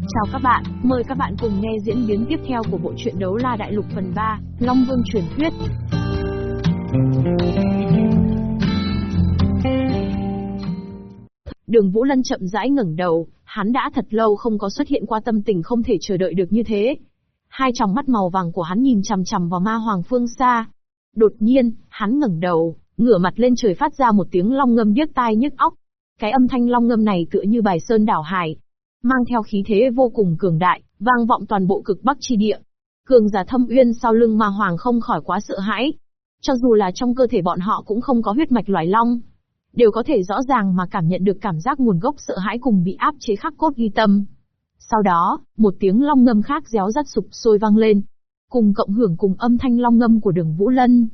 Chào các bạn, mời các bạn cùng nghe diễn biến tiếp theo của bộ truyện Đấu La Đại Lục phần 3, Long Vương truyền thuyết. Đường Vũ Lân chậm rãi ngẩng đầu, hắn đã thật lâu không có xuất hiện qua tâm tình không thể chờ đợi được như thế. Hai tròng mắt màu vàng của hắn nhìn chằm chằm vào ma hoàng phương xa. Đột nhiên, hắn ngẩng đầu, ngửa mặt lên trời phát ra một tiếng long ngâm điếc tai nhức óc. Cái âm thanh long ngâm này tựa như bài sơn đảo hải, mang theo khí thế vô cùng cường đại, vang vọng toàn bộ cực bắc chi địa. Cường giả thâm uyên sau lưng ma hoàng không khỏi quá sợ hãi. Cho dù là trong cơ thể bọn họ cũng không có huyết mạch loài long, đều có thể rõ ràng mà cảm nhận được cảm giác nguồn gốc sợ hãi cùng bị áp chế khắc cốt ghi tâm. Sau đó, một tiếng long ngâm khác réo rắt sụp sôi vang lên, cùng cộng hưởng cùng âm thanh long ngâm của đường Vũ Lân.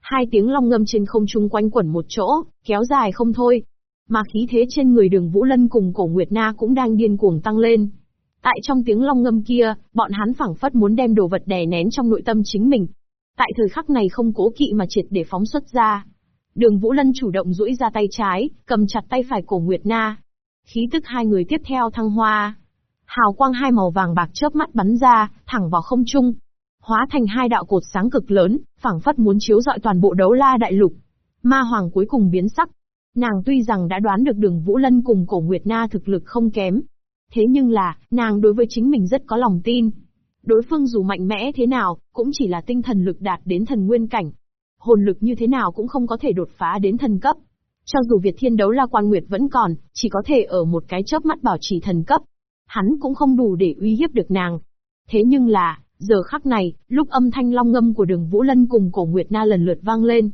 Hai tiếng long ngâm trên không trung quanh quẩn một chỗ, kéo dài không thôi. Mà khí thế trên người đường Vũ Lân cùng cổ Nguyệt Na cũng đang điên cuồng tăng lên. Tại trong tiếng long ngâm kia, bọn hắn phảng phất muốn đem đồ vật đè nén trong nội tâm chính mình. Tại thời khắc này không cố kỵ mà triệt để phóng xuất ra. Đường Vũ Lân chủ động duỗi ra tay trái, cầm chặt tay phải cổ Nguyệt Na. Khí tức hai người tiếp theo thăng hoa. Hào quang hai màu vàng bạc chớp mắt bắn ra, thẳng vào không trung. Hóa thành hai đạo cột sáng cực lớn, phảng phất muốn chiếu rọi toàn bộ đấu la đại lục. Ma Hoàng cuối cùng biến sắc. Nàng tuy rằng đã đoán được đường Vũ Lân cùng cổ Nguyệt Na thực lực không kém. Thế nhưng là, nàng đối với chính mình rất có lòng tin. Đối phương dù mạnh mẽ thế nào, cũng chỉ là tinh thần lực đạt đến thần nguyên cảnh, hồn lực như thế nào cũng không có thể đột phá đến thần cấp. Cho dù Việt Thiên đấu la quan nguyệt vẫn còn, chỉ có thể ở một cái chớp mắt bảo trì thần cấp. Hắn cũng không đủ để uy hiếp được nàng. Thế nhưng là, giờ khắc này, lúc âm thanh long ngâm của đường Vũ Lân cùng cổ Nguyệt Na lần lượt vang lên,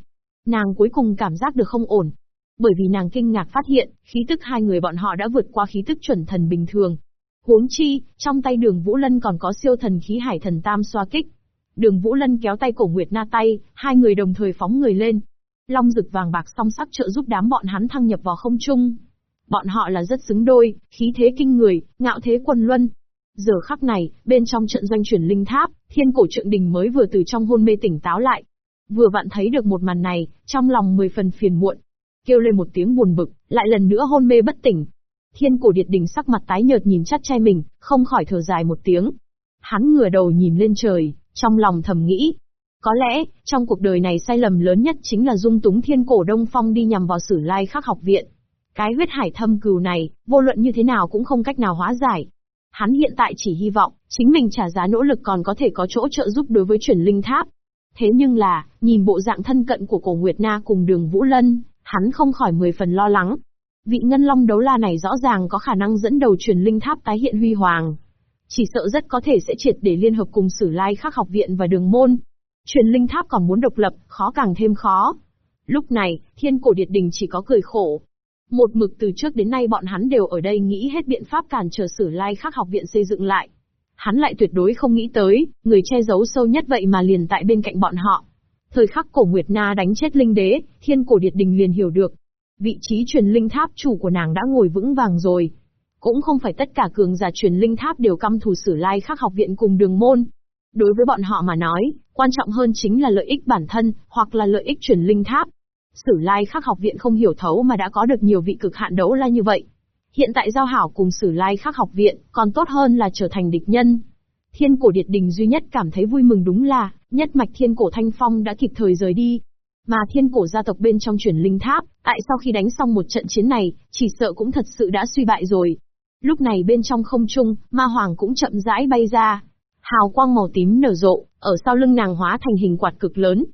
nàng cuối cùng cảm giác được không ổn. Bởi vì nàng kinh ngạc phát hiện, khí tức hai người bọn họ đã vượt qua khí tức chuẩn thần bình thường. Huống chi, trong tay đường Vũ Lân còn có siêu thần khí hải thần tam xoa kích. Đường Vũ Lân kéo tay cổ Nguyệt Na tay, hai người đồng thời phóng người lên. Long rực vàng bạc song sắc trợ giúp đám bọn hắn thăng nhập vào không trung. Bọn họ là rất xứng đôi, khí thế kinh người, ngạo thế quần luân. Giờ khắc này, bên trong trận doanh chuyển linh tháp, thiên cổ trượng đình mới vừa từ trong hôn mê tỉnh táo lại. Vừa vặn thấy được một màn này, trong lòng mười phần phiền muộn. Kêu lên một tiếng buồn bực, lại lần nữa hôn mê bất tỉnh. Thiên cổ điệt đình sắc mặt tái nhợt nhìn chắt trai mình, không khỏi thở dài một tiếng. Hắn ngửa đầu nhìn lên trời, trong lòng thầm nghĩ, có lẽ, trong cuộc đời này sai lầm lớn nhất chính là dung túng thiên cổ Đông Phong đi nhằm vào sử lai khắc học viện. Cái huyết hải thâm cừu này, vô luận như thế nào cũng không cách nào hóa giải. Hắn hiện tại chỉ hy vọng, chính mình trả giá nỗ lực còn có thể có chỗ trợ giúp đối với chuyển linh tháp. Thế nhưng là, nhìn bộ dạng thân cận của cổ Nguyệt Na cùng đường Vũ Lân, hắn không khỏi mười phần lo lắng. Vị ngân long đấu la này rõ ràng có khả năng dẫn đầu truyền linh tháp tái hiện huy hoàng, chỉ sợ rất có thể sẽ triệt để liên hợp cùng Sử Lai Khắc học viện và Đường môn. Truyền linh tháp còn muốn độc lập, khó càng thêm khó. Lúc này, Thiên Cổ Điệt Đình chỉ có cười khổ. Một mực từ trước đến nay bọn hắn đều ở đây nghĩ hết biện pháp cản trở Sử Lai Khắc học viện xây dựng lại. Hắn lại tuyệt đối không nghĩ tới, người che giấu sâu nhất vậy mà liền tại bên cạnh bọn họ. Thời khắc cổ Nguyệt Na đánh chết linh đế, Thiên Cổ Điệt Đình liền hiểu được. Vị trí truyền linh tháp chủ của nàng đã ngồi vững vàng rồi, cũng không phải tất cả cường giả truyền linh tháp đều căm thù sử lai khắc học viện cùng đường môn. Đối với bọn họ mà nói, quan trọng hơn chính là lợi ích bản thân, hoặc là lợi ích truyền linh tháp. Sử lai khắc học viện không hiểu thấu mà đã có được nhiều vị cực hạn đấu la như vậy. Hiện tại giao hảo cùng sử lai khắc học viện, còn tốt hơn là trở thành địch nhân. Thiên cổ điệt đình duy nhất cảm thấy vui mừng đúng là, nhất mạch thiên cổ thanh phong đã kịp thời rời đi. Mà thiên cổ gia tộc bên trong chuyển linh tháp, tại sau khi đánh xong một trận chiến này, chỉ sợ cũng thật sự đã suy bại rồi. Lúc này bên trong không trung, ma hoàng cũng chậm rãi bay ra. Hào quang màu tím nở rộ, ở sau lưng nàng hóa thành hình quạt cực lớn.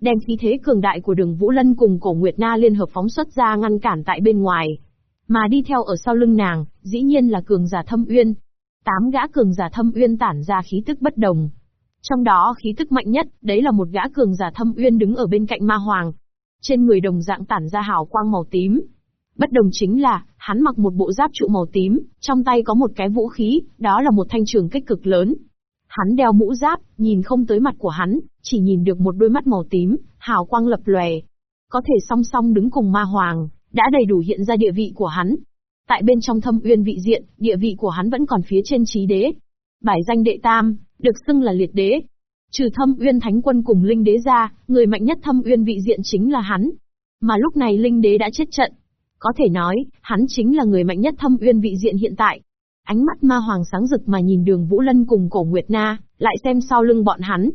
Đem khí thế cường đại của đường Vũ Lân cùng cổ Nguyệt Na liên hợp phóng xuất ra ngăn cản tại bên ngoài. Mà đi theo ở sau lưng nàng, dĩ nhiên là cường giả thâm uyên. Tám gã cường giả thâm uyên tản ra khí tức bất đồng. Trong đó khí tức mạnh nhất, đấy là một gã cường giả thâm uyên đứng ở bên cạnh ma hoàng. Trên người đồng dạng tản ra hào quang màu tím, Bất đồng chính là, hắn mặc một bộ giáp trụ màu tím, trong tay có một cái vũ khí, đó là một thanh trường kích cực lớn. Hắn đeo mũ giáp, nhìn không tới mặt của hắn, chỉ nhìn được một đôi mắt màu tím, hào quang lập lòe. Có thể song song đứng cùng ma hoàng, đã đầy đủ hiện ra địa vị của hắn. Tại bên trong thâm uyên vị diện, địa vị của hắn vẫn còn phía trên trí đế. Bài danh đệ tam, được xưng là liệt đế. Trừ thâm uyên thánh quân cùng linh đế ra, người mạnh nhất thâm uyên vị diện chính là hắn. Mà lúc này linh đế đã chết trận, có thể nói, hắn chính là người mạnh nhất thâm uyên vị diện hiện tại. Ánh mắt ma hoàng sáng rực mà nhìn đường Vũ Lân cùng cổ Nguyệt Na, lại xem sau lưng bọn hắn.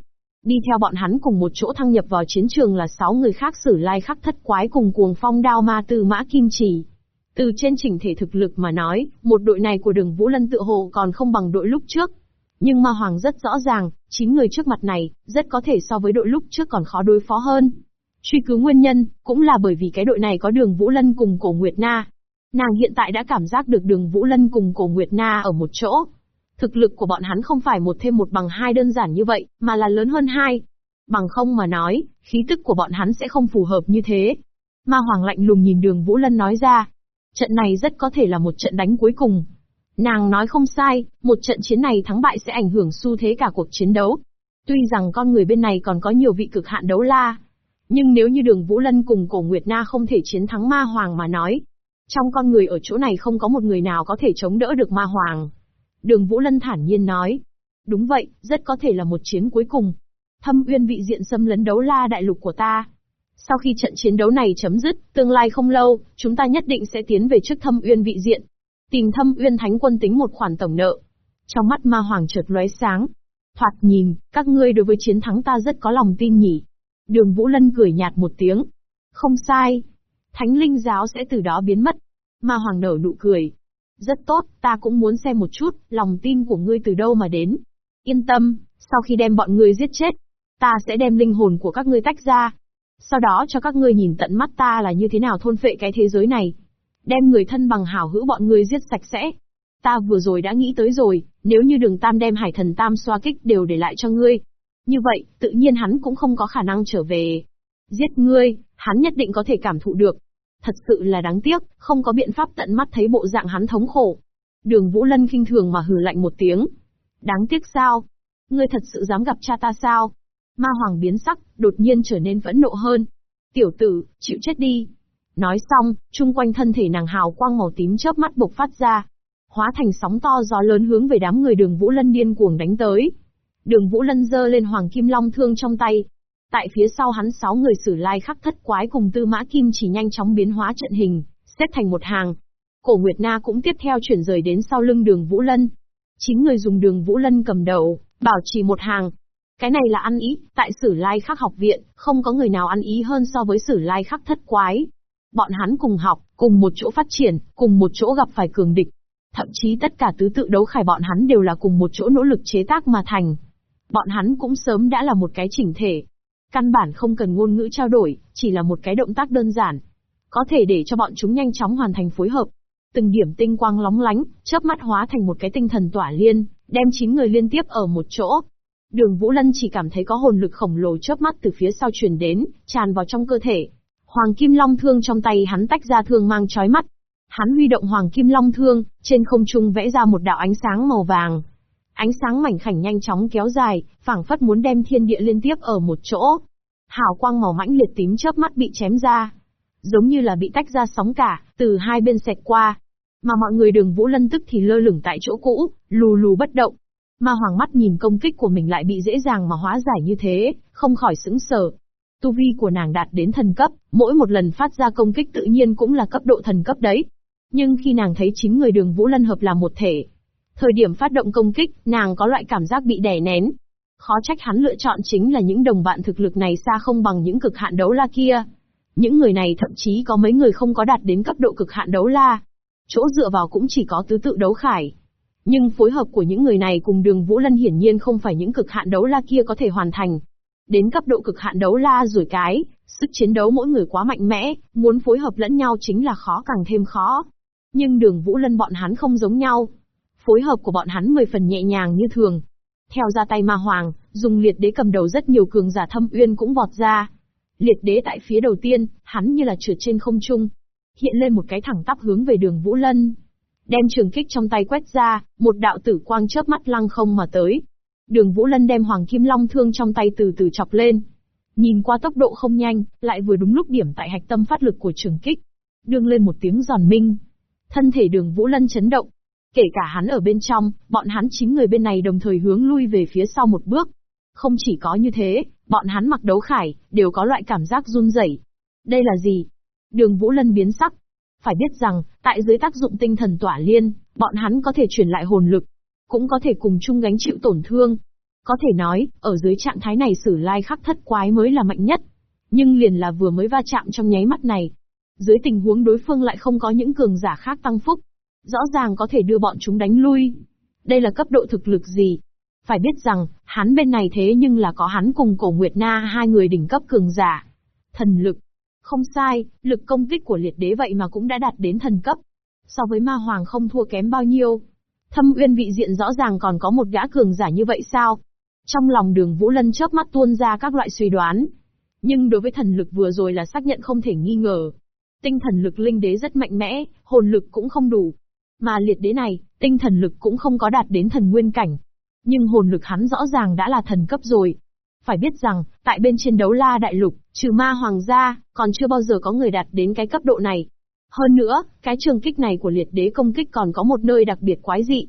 Đi theo bọn hắn cùng một chỗ thăng nhập vào chiến trường là sáu người khác sử lai khắc thất quái cùng cuồng phong đao ma từ mã kim chỉ. Từ trên chỉnh thể thực lực mà nói, một đội này của đường Vũ Lân tự hồ còn không bằng đội lúc trước. Nhưng ma hoàng rất rõ ràng, chín người trước mặt này, rất có thể so với đội lúc trước còn khó đối phó hơn. Truy cứu nguyên nhân, cũng là bởi vì cái đội này có đường Vũ Lân cùng cổ Nguyệt Na. Nàng hiện tại đã cảm giác được đường Vũ Lân cùng cổ Nguyệt Na ở một chỗ. Thực lực của bọn hắn không phải một thêm một bằng hai đơn giản như vậy, mà là lớn hơn hai. Bằng không mà nói, khí tức của bọn hắn sẽ không phù hợp như thế. Ma Hoàng lạnh lùng nhìn đường Vũ Lân nói ra. Trận này rất có thể là một trận đánh cuối cùng. Nàng nói không sai, một trận chiến này thắng bại sẽ ảnh hưởng xu thế cả cuộc chiến đấu. Tuy rằng con người bên này còn có nhiều vị cực hạn đấu la, nhưng nếu như đường Vũ Lân cùng cổ Nguyệt Na không thể chiến thắng ma hoàng mà nói, trong con người ở chỗ này không có một người nào có thể chống đỡ được ma hoàng. Đường Vũ Lân thản nhiên nói. Đúng vậy, rất có thể là một chiến cuối cùng. Thâm uyên vị diện xâm lấn đấu la đại lục của ta. Sau khi trận chiến đấu này chấm dứt, tương lai không lâu, chúng ta nhất định sẽ tiến về trước thâm uyên vị diện. Tìm thâm uyên thánh quân tính một khoản tổng nợ. Trong mắt ma hoàng chợt lóe sáng. Thoạt nhìn, các ngươi đối với chiến thắng ta rất có lòng tin nhỉ. Đường Vũ Lân cười nhạt một tiếng. Không sai. Thánh linh giáo sẽ từ đó biến mất. Ma Hoàng nở nụ cười. Rất tốt, ta cũng muốn xem một chút, lòng tin của ngươi từ đâu mà đến. Yên tâm, sau khi đem bọn ngươi giết chết, ta sẽ đem linh hồn của các ngươi tách ra. Sau đó cho các ngươi nhìn tận mắt ta là như thế nào thôn phệ cái thế giới này. Đem người thân bằng hảo hữu bọn ngươi giết sạch sẽ. Ta vừa rồi đã nghĩ tới rồi, nếu như đường tam đem hải thần tam xoa kích đều để lại cho ngươi, như vậy, tự nhiên hắn cũng không có khả năng trở về. Giết ngươi, hắn nhất định có thể cảm thụ được. Thật sự là đáng tiếc, không có biện pháp tận mắt thấy bộ dạng hắn thống khổ. Đường Vũ Lân khinh thường mà hừ lạnh một tiếng. Đáng tiếc sao? Ngươi thật sự dám gặp cha ta sao? Ma Hoàng biến sắc, đột nhiên trở nên phẫn nộ hơn. Tiểu tử, chịu chết đi. Nói xong, chung quanh thân thể nàng hào quang màu tím chớp mắt bộc phát ra. Hóa thành sóng to gió lớn hướng về đám người đường Vũ Lân điên cuồng đánh tới. Đường Vũ Lân giơ lên Hoàng Kim Long thương trong tay. Tại phía sau hắn sáu người sử lai khắc thất quái cùng tư mã kim chỉ nhanh chóng biến hóa trận hình, xếp thành một hàng. Cổ Nguyệt Na cũng tiếp theo chuyển rời đến sau lưng đường Vũ Lân. Chín người dùng đường Vũ Lân cầm đầu, bảo trì một hàng. Cái này là ăn ý, tại sử lai khắc học viện, không có người nào ăn ý hơn so với sử lai khắc thất quái. Bọn hắn cùng học, cùng một chỗ phát triển, cùng một chỗ gặp phải cường địch. Thậm chí tất cả tứ tự đấu khải bọn hắn đều là cùng một chỗ nỗ lực chế tác mà thành. Bọn hắn cũng sớm đã là một cái chỉnh thể. Căn bản không cần ngôn ngữ trao đổi, chỉ là một cái động tác đơn giản. Có thể để cho bọn chúng nhanh chóng hoàn thành phối hợp. Từng điểm tinh quang lóng lánh, chớp mắt hóa thành một cái tinh thần tỏa liên, đem chín người liên tiếp ở một chỗ. Đường Vũ Lân chỉ cảm thấy có hồn lực khổng lồ chớp mắt từ phía sau truyền đến, tràn vào trong cơ thể. Hoàng Kim Long thương trong tay hắn tách ra thương mang chói mắt. Hắn huy động Hoàng Kim Long thương, trên không trung vẽ ra một đạo ánh sáng màu vàng, Ánh sáng mảnh khảnh nhanh chóng kéo dài, phảng phất muốn đem thiên địa liên tiếp ở một chỗ. Hào quang màu mãnh liệt tím chớp mắt bị chém ra. Giống như là bị tách ra sóng cả, từ hai bên xẹt qua. Mà mọi người đường Vũ Lân tức thì lơ lửng tại chỗ cũ, lù lù bất động. Ma hoàng mắt nhìn công kích của mình lại bị dễ dàng mà hóa giải như thế, không khỏi sững sờ. Tu vi của nàng đạt đến thần cấp, mỗi một lần phát ra công kích tự nhiên cũng là cấp độ thần cấp đấy. Nhưng khi nàng thấy chính người đường Vũ Lân hợp là một thể, Thời điểm phát động công kích, nàng có loại cảm giác bị đè nén. Khó trách hắn lựa chọn chính là những đồng bạn thực lực này xa không bằng những cực hạn đấu la kia. Những người này thậm chí có mấy người không có đạt đến cấp độ cực hạn đấu la. Chỗ dựa vào cũng chỉ có tứ tự đấu khải. Nhưng phối hợp của những người này cùng đường Vũ Lân hiển nhiên không phải những cực hạn đấu la kia có thể hoàn thành. Đến cấp độ cực hạn đấu la rồi cái, sức chiến đấu mỗi người quá mạnh mẽ, muốn phối hợp lẫn nhau chính là khó càng thêm khó. Nhưng đường Vũ Lân bọn hắn không giống nhau, phối hợp của bọn hắn mười phần nhẹ nhàng như thường. Theo ra tay ma hoàng, dùng liệt đế cầm đầu rất nhiều cường giả thâm uyên cũng vọt ra. Liệt đế tại phía đầu tiên, hắn như là trượt trên không trung. Hiện lên một cái thẳng tắp hướng về đường Vũ Lân. Đem trường kích trong tay quét ra, một đạo tử quang chớp mắt lăng không mà tới. Đường Vũ Lân đem Hoàng Kim Long thương trong tay từ từ chọc lên. Nhìn qua tốc độ không nhanh, lại vừa đúng lúc điểm tại hạch tâm phát lực của trường kích. Đương lên một tiếng giòn minh. Thân thể đường Vũ Lân chấn động, Kể cả hắn ở bên trong, bọn hắn chín người bên này đồng thời hướng lui về phía sau một bước. Không chỉ có như thế, bọn hắn mặc đấu khải, đều có loại cảm giác run rẩy. Đây là gì? Đường Vũ Lân biến sắc. Phải biết rằng, tại dưới tác dụng tinh thần tỏa liên, Bọn hắn có thể chuyển lại hồn lực, cũng có thể cùng chung gánh chịu tổn thương. Có thể nói, ở dưới trạng thái này sử lai khắc thất quái mới là mạnh nhất. Nhưng liền là vừa mới va chạm trong nháy mắt này. Dưới tình huống đối phương lại không có những cường giả khác tăng phúc. Rõ ràng có thể đưa bọn chúng đánh lui. Đây là cấp độ thực lực gì? Phải biết rằng, hắn bên này thế nhưng là có hắn cùng cổ Nguyệt Na hai người đỉnh cấp cường giả. Thần lực. Không sai, lực công kích của liệt đế vậy mà cũng đã đạt đến thần cấp. So với ma hoàng không thua kém bao nhiêu. Thâm uyên vị diện rõ ràng còn có một gã cường giả như vậy sao? Trong lòng đường Vũ Lân chớp mắt tuôn ra các loại suy đoán. Nhưng đối với thần lực vừa rồi là xác nhận không thể nghi ngờ. Tinh thần lực linh đế rất mạnh mẽ, hồn lực cũng không đủ. Mà liệt đế này, tinh thần lực cũng không có đạt đến thần nguyên cảnh. Nhưng hồn lực hắn rõ ràng đã là thần cấp rồi. Phải biết rằng, tại bên trên đấu la đại lục, trừ ma hoàng gia, còn chưa bao giờ có người đạt đến cái cấp độ này. Hơn nữa, cái trường kích này của liệt đế công kích còn có một nơi đặc biệt quái dị.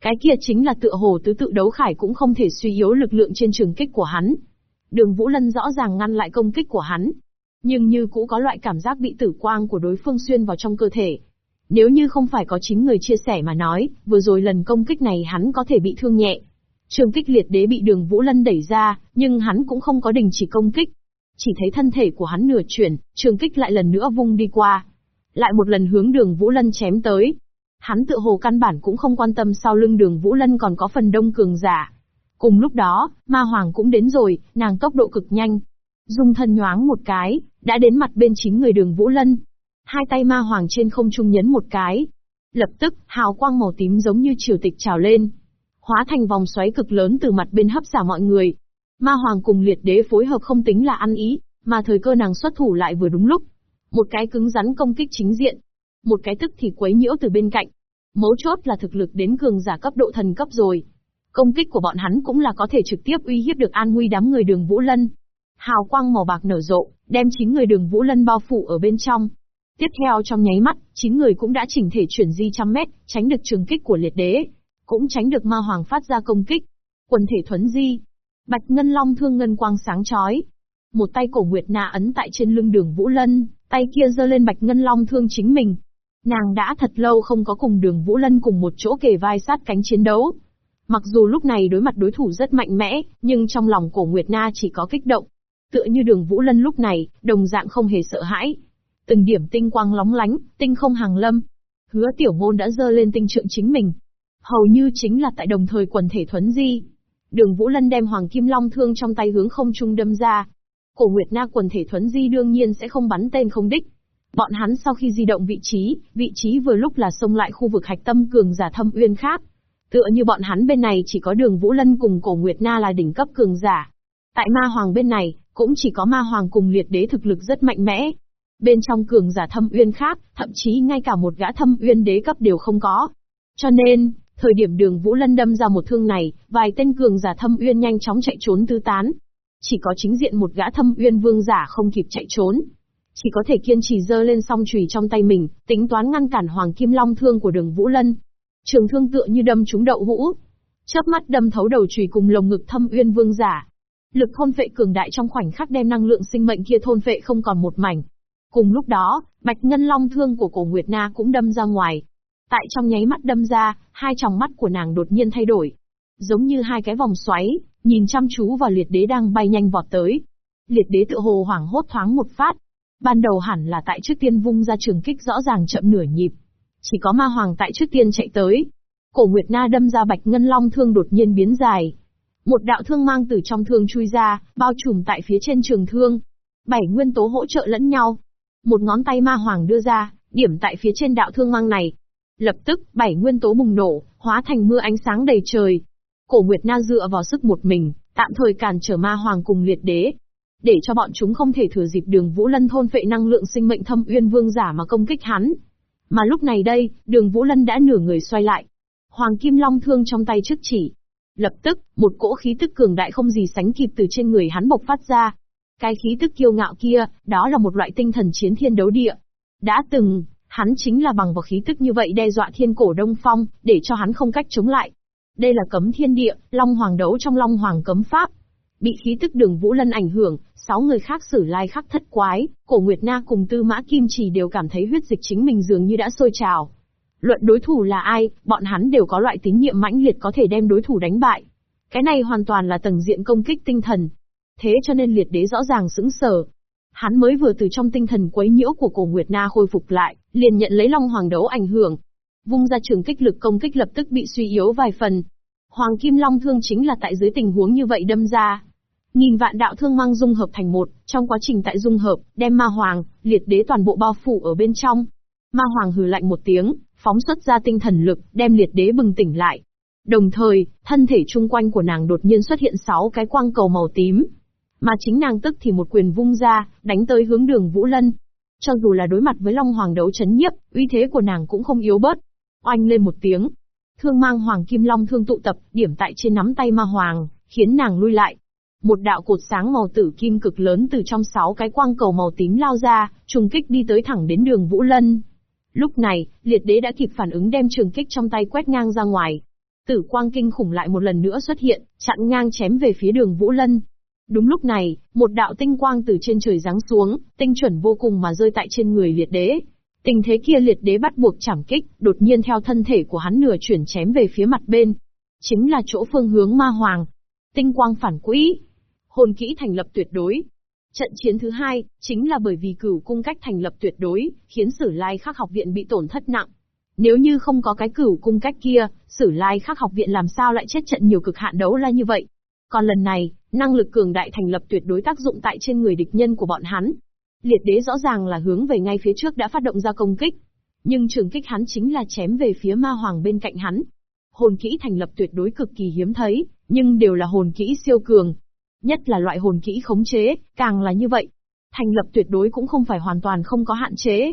Cái kia chính là tựa hồ tứ tự đấu khải cũng không thể suy yếu lực lượng trên trường kích của hắn. Đường Vũ Lân rõ ràng ngăn lại công kích của hắn. Nhưng như cũ có loại cảm giác bị tử quang của đối phương xuyên vào trong cơ thể. Nếu như không phải có chính người chia sẻ mà nói, vừa rồi lần công kích này hắn có thể bị thương nhẹ. Trường kích liệt đế bị đường Vũ Lân đẩy ra, nhưng hắn cũng không có đình chỉ công kích. Chỉ thấy thân thể của hắn nửa chuyển, trường kích lại lần nữa vung đi qua. Lại một lần hướng đường Vũ Lân chém tới. Hắn tự hồ căn bản cũng không quan tâm sau lưng đường Vũ Lân còn có phần đông cường giả. Cùng lúc đó, ma hoàng cũng đến rồi, nàng tốc độ cực nhanh. Dung thân nhoáng một cái, đã đến mặt bên chính người đường Vũ Lân. Hai tay ma hoàng trên không trung nhấn một cái. Lập tức, hào quang màu tím giống như triều tịch trào lên. Hóa thành vòng xoáy cực lớn từ mặt bên hấp xả mọi người. Ma hoàng cùng liệt đế phối hợp không tính là ăn ý, mà thời cơ nàng xuất thủ lại vừa đúng lúc. Một cái cứng rắn công kích chính diện. Một cái tức thì quấy nhiễu từ bên cạnh. Mấu chốt là thực lực đến cường giả cấp độ thần cấp rồi. Công kích của bọn hắn cũng là có thể trực tiếp uy hiếp được an nguy đám người đường Vũ Lân. Hào quang màu bạc nở rộ, đem chính người đường Vũ Lân bao phủ ở bên trong. Tiếp theo trong nháy mắt, chín người cũng đã chỉnh thể chuyển di trăm mét, tránh được trường kích của liệt đế. Cũng tránh được ma hoàng phát ra công kích. Quần thể thuấn di. Bạch Ngân Long thương ngân quang sáng chói. Một tay cổ Nguyệt Na ấn tại trên lưng đường Vũ Lân, tay kia giơ lên Bạch Ngân Long thương chính mình. Nàng đã thật lâu không có cùng đường Vũ Lân cùng một chỗ kề vai sát cánh chiến đấu. Mặc dù lúc này đối mặt đối thủ rất mạnh mẽ, nhưng trong lòng cổ Nguyệt Na chỉ có kích động. Tựa như đường Vũ Lân lúc này, đồng dạng không hề sợ hãi. Từng điểm tinh quang lóng lánh, tinh không hàng lâm. Hứa tiểu ngôn đã dơ lên tinh trượng chính mình. Hầu như chính là tại đồng thời quần thể thuấn di. Đường Vũ Lân đem Hoàng Kim Long thương trong tay hướng không trung đâm ra. Cổ Nguyệt Na quần thể thuấn di đương nhiên sẽ không bắn tên không đích. Bọn hắn sau khi di động vị trí, vị trí vừa lúc là xông lại khu vực hạch tâm cường giả thâm uyên khác. Tựa như bọn hắn bên này chỉ có đường Vũ Lân cùng cổ Nguyệt Na là đỉnh cấp cường giả. Tại ma hoàng bên này, cũng chỉ có ma hoàng cùng liệt đế thực lực rất mạnh mẽ. Bên trong cường giả thâm uyên khác, thậm chí ngay cả một gã thâm uyên đế cấp đều không có. Cho nên, thời điểm đường Vũ Lân đâm ra một thương này, vài tên cường giả thâm uyên nhanh chóng chạy trốn tứ tán. Chỉ có chính diện một gã thâm uyên vương giả không kịp chạy trốn. Chỉ có thể kiên trì dơ lên song chùy trong tay mình, tính toán ngăn cản hoàng kim long thương của đường Vũ Lân. Trường thương tựa như đâm trúng đậu hũ. Chớp mắt đâm thấu đầu chùy cùng lồng ngực thâm uyên vương giả. Lực thôn phệ cường đại trong khoảnh khắc đem năng lượng sinh mệnh kia thôn phệ không còn một mảnh. Cùng lúc đó, bạch ngân long thương của cổ Nguyệt Na cũng đâm ra ngoài. Tại trong nháy mắt đâm ra, hai tròng mắt của nàng đột nhiên thay đổi. Giống như hai cái vòng xoáy, nhìn chăm chú vào liệt đế đang bay nhanh vọt tới. Liệt đế tự hồ hoảng hốt thoáng một phát. Ban đầu hẳn là tại trước tiên vung ra trường kích rõ ràng chậm nửa nhịp. Chỉ có ma hoàng tại trước tiên chạy tới. Cổ Nguyệt Na đâm ra bạch ngân long thương đột nhiên biến dài. Một đạo thương mang từ trong thương chui ra, bao trùm tại phía trên trường thương. Bảy nguyên tố hỗ trợ lẫn nhau. Một ngón tay ma hoàng đưa ra, điểm tại phía trên đạo thương mang này. Lập tức, bảy nguyên tố bùng nổ, hóa thành mưa ánh sáng đầy trời. Cổ Nguyệt Na dựa vào sức một mình, tạm thời cản trở ma hoàng cùng liệt đế. Để cho bọn chúng không thể thừa dịp đường Vũ Lân thôn phệ năng lượng sinh mệnh thâm uyên vương giả mà công kích hắn. Mà lúc này đây, đường Vũ Lân đã nửa người xoay lại. Hoàng Kim Long thương trong tay trước chỉ. Lập tức, một cỗ khí tức cường đại không gì sánh kịp từ trên người hắn bộc phát ra. Cái khí tức kiêu ngạo kia, đó là một loại tinh thần chiến thiên đấu địa. Đã từng, hắn chính là bằng vào khí tức như vậy đe dọa thiên cổ đông phong, để cho hắn không cách chống lại. Đây là cấm thiên địa, Long Hoàng đấu trong Long Hoàng cấm pháp. Bị khí tức đường Vũ Lân ảnh hưởng, sáu người khác xử lai khắc thất quái, cổ Nguyệt Na cùng Tư Mã Kim Chỉ đều cảm thấy huyết dịch chính mình dường như đã sôi trào. Luận đối thủ là ai, bọn hắn đều có loại tín nhiệm mãnh liệt có thể đem đối thủ đánh bại. Cái này hoàn toàn là tầng diện công kích tinh thần. Thế cho nên liệt đế rõ ràng sững sờ. Hắn mới vừa từ trong tinh thần quấy nhiễu của cổ Nguyệt Na khôi phục lại, liền nhận lấy Long Hoàng đấu ảnh hưởng. Vung ra trường kích lực công kích lập tức bị suy yếu vài phần. Hoàng Kim Long thương chính là tại dưới tình huống như vậy đâm ra. Nghìn vạn đạo thương mang dung hợp thành một, trong quá trình tại dung hợp, đem ma hoàng, liệt đế toàn bộ bao phủ ở bên trong. Ma hoàng hừ lạnh một tiếng, phóng xuất ra tinh thần lực, đem liệt đế bừng tỉnh lại. Đồng thời, thân thể chung quanh của nàng đột nhiên xuất hiện sáu cái quang cầu màu tím. Mà chính nàng tức thì một quyền vung ra, đánh tới hướng đường Vũ Lân. Cho dù là đối mặt với Long Hoàng đấu chấn nhiếp, uy thế của nàng cũng không yếu bớt. Oanh lên một tiếng. Thương mang Hoàng Kim Long thương tụ tập, điểm tại trên nắm tay ma hoàng, khiến nàng lui lại. Một đạo cột sáng màu tử kim cực lớn từ trong sáu cái quang cầu màu tím lao ra, trùng kích đi tới thẳng đến đường Vũ Lân. Lúc này, liệt đế đã kịp phản ứng đem trường kích trong tay quét ngang ra ngoài. Tử quang kinh khủng lại một lần nữa xuất hiện, chặn ngang chém về phía đường Vũ Lân. Đúng lúc này, một đạo tinh quang từ trên trời giáng xuống, tinh chuẩn vô cùng mà rơi tại trên người liệt đế. Tình thế kia liệt đế bắt buộc chảm kích, đột nhiên theo thân thể của hắn nửa chuyển chém về phía mặt bên. Chính là chỗ phương hướng ma hoàng. Tinh quang phản quỹ. Hồn kỹ thành lập tuyệt đối, Trận chiến thứ hai, chính là bởi vì cửu cung cách thành lập tuyệt đối, khiến Sử Lai Khắc học viện bị tổn thất nặng. Nếu như không có cái cửu cung cách kia, Sử Lai Khắc học viện làm sao lại chết trận nhiều cực hạn đấu la như vậy? Còn lần này, năng lực cường đại thành lập tuyệt đối tác dụng tại trên người địch nhân của bọn hắn. Liệt đế rõ ràng là hướng về ngay phía trước đã phát động ra công kích. Nhưng trường kích hắn chính là chém về phía ma hoàng bên cạnh hắn. Hồn kỹ thành lập tuyệt đối cực kỳ hiếm thấy, nhưng đều là hồn kỹ siêu cường, Nhất là loại hồn kỹ khống chế, càng là như vậy. Thành lập tuyệt đối cũng không phải hoàn toàn không có hạn chế.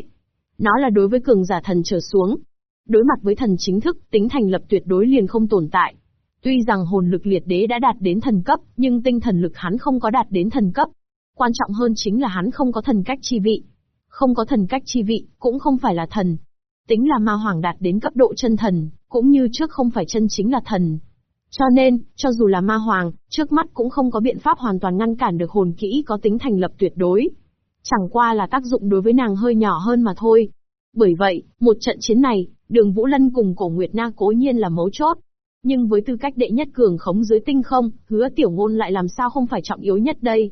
Nó là đối với cường giả thần trở xuống. Đối mặt với thần chính thức, tính thành lập tuyệt đối liền không tồn tại. Tuy rằng hồn lực liệt đế đã đạt đến thần cấp, nhưng tinh thần lực hắn không có đạt đến thần cấp. Quan trọng hơn chính là hắn không có thần cách chi vị. Không có thần cách chi vị, cũng không phải là thần. Tính là ma hoàng đạt đến cấp độ chân thần, cũng như trước không phải chân chính là thần, cho nên, cho dù là ma hoàng, trước mắt cũng không có biện pháp hoàn toàn ngăn cản được hồn kỹ có tính thành lập tuyệt đối. Chẳng qua là tác dụng đối với nàng hơi nhỏ hơn mà thôi. Bởi vậy, một trận chiến này, đường Vũ Lân cùng cổ Nguyệt Na cố nhiên là mấu chốt. Nhưng với tư cách đệ nhất cường khống dưới tinh không, hứa tiểu ngôn lại làm sao không phải trọng yếu nhất đây.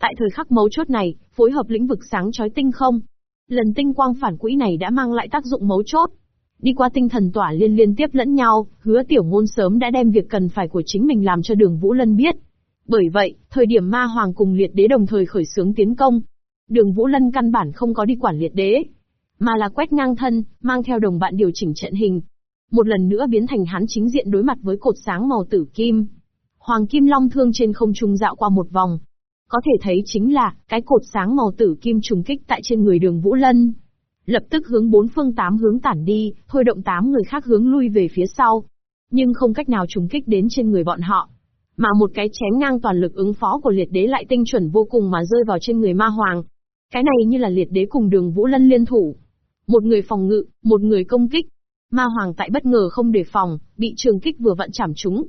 Tại thời khắc mấu chốt này, phối hợp lĩnh vực sáng chói tinh không. Lần tinh quang phản quỹ này đã mang lại tác dụng mấu chốt. Đi qua tinh thần tỏa liên liên tiếp lẫn nhau, hứa tiểu ngôn sớm đã đem việc cần phải của chính mình làm cho đường Vũ Lân biết. Bởi vậy, thời điểm ma hoàng cùng liệt đế đồng thời khởi xướng tiến công. Đường Vũ Lân căn bản không có đi quản liệt đế, mà là quét ngang thân, mang theo đồng bạn điều chỉnh trận hình. Một lần nữa biến thành hắn chính diện đối mặt với cột sáng màu tử kim. Hoàng kim long thương trên không trung dạo qua một vòng. Có thể thấy chính là, cái cột sáng màu tử kim trùng kích tại trên người đường Vũ Lân lập tức hướng bốn phương tám hướng tản đi, thôi động tám người khác hướng lui về phía sau. Nhưng không cách nào trùng kích đến trên người bọn họ. Mà một cái chém ngang toàn lực ứng phó của liệt đế lại tinh chuẩn vô cùng mà rơi vào trên người ma hoàng. Cái này như là liệt đế cùng đường Vũ Lân liên thủ. Một người phòng ngự, một người công kích. Ma hoàng tại bất ngờ không đề phòng, bị trường kích vừa vặn chảm trúng.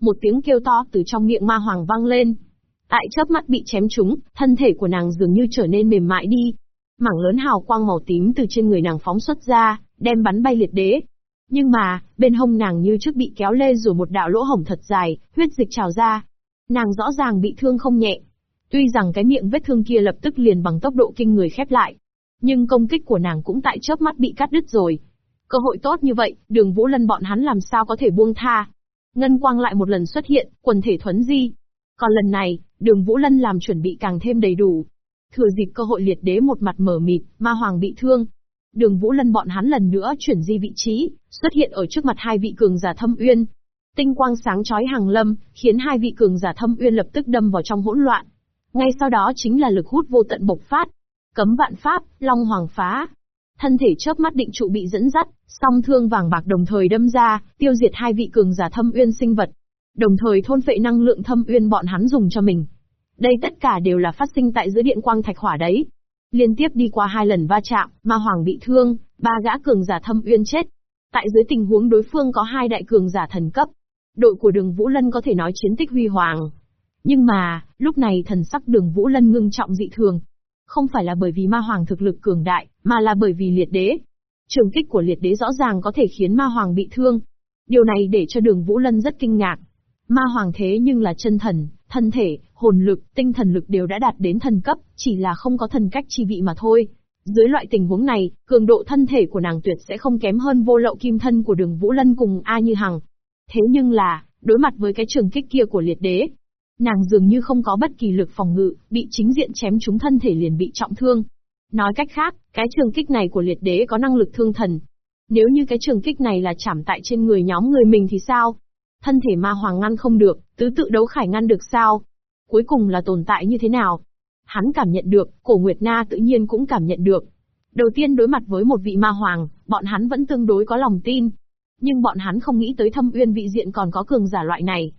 Một tiếng kêu to từ trong miệng ma hoàng vang lên. Tại chớp mắt bị chém trúng, thân thể của nàng dường như trở nên mềm mại đi, Mảng lớn hào quang màu tím từ trên người nàng phóng xuất ra, đem bắn bay liệt đế. Nhưng mà, bên hông nàng như trước bị kéo lê rồi một đạo lỗ hổng thật dài, huyết dịch trào ra. Nàng rõ ràng bị thương không nhẹ. Tuy rằng cái miệng vết thương kia lập tức liền bằng tốc độ kinh người khép lại. Nhưng công kích của nàng cũng tại chớp mắt bị cắt đứt rồi. Cơ hội tốt như vậy, đường Vũ Lân bọn hắn làm sao có thể buông tha. Ngân quang lại một lần xuất hiện, quần thể thuấn di. Còn lần này, đường Vũ Lân làm chuẩn bị càng thêm đầy đủ, Thừa dịp cơ hội liệt đế một mặt mở mịt, ma hoàng bị thương. Đường Vũ Lân bọn hắn lần nữa chuyển di vị trí, xuất hiện ở trước mặt hai vị cường giả thâm uyên. Tinh quang sáng chói hàng lâm, khiến hai vị cường giả thâm uyên lập tức đâm vào trong hỗn loạn. Ngay sau đó chính là lực hút vô tận bộc phát. Cấm vạn pháp, long hoàng phá. Thân thể chớp mắt định trụ bị dẫn dắt, song thương vàng bạc đồng thời đâm ra, tiêu diệt hai vị cường giả thâm uyên sinh vật. Đồng thời thôn phệ năng lượng thâm uyên bọn hắn dùng cho mình. Đây tất cả đều là phát sinh tại giữa điện quang thạch hỏa đấy. Liên tiếp đi qua hai lần va chạm, ma hoàng bị thương, ba gã cường giả thâm uyên chết. Tại dưới tình huống đối phương có hai đại cường giả thần cấp, đội của đường Vũ Lân có thể nói chiến tích huy hoàng. Nhưng mà, lúc này thần sắc đường Vũ Lân ngưng trọng dị thường. Không phải là bởi vì ma hoàng thực lực cường đại, mà là bởi vì liệt đế. Trường kích của liệt đế rõ ràng có thể khiến ma hoàng bị thương. Điều này để cho đường Vũ Lân rất kinh ngạc. Ma hoàng thế nhưng là chân thần, thân thể, hồn lực, tinh thần lực đều đã đạt đến thần cấp, chỉ là không có thần cách chi vị mà thôi. Dưới loại tình huống này, cường độ thân thể của nàng tuyệt sẽ không kém hơn vô lậu kim thân của đường Vũ Lân cùng A Như Hằng. Thế nhưng là, đối mặt với cái trường kích kia của liệt đế, nàng dường như không có bất kỳ lực phòng ngự, bị chính diện chém trúng thân thể liền bị trọng thương. Nói cách khác, cái trường kích này của liệt đế có năng lực thương thần. Nếu như cái trường kích này là chảm tại trên người nhóm người mình thì sao? Thân thể ma hoàng ngăn không được, tứ tự đấu khải ngăn được sao? Cuối cùng là tồn tại như thế nào? Hắn cảm nhận được, cổ Nguyệt Na tự nhiên cũng cảm nhận được. Đầu tiên đối mặt với một vị ma hoàng, bọn hắn vẫn tương đối có lòng tin. Nhưng bọn hắn không nghĩ tới thâm uyên vị diện còn có cường giả loại này.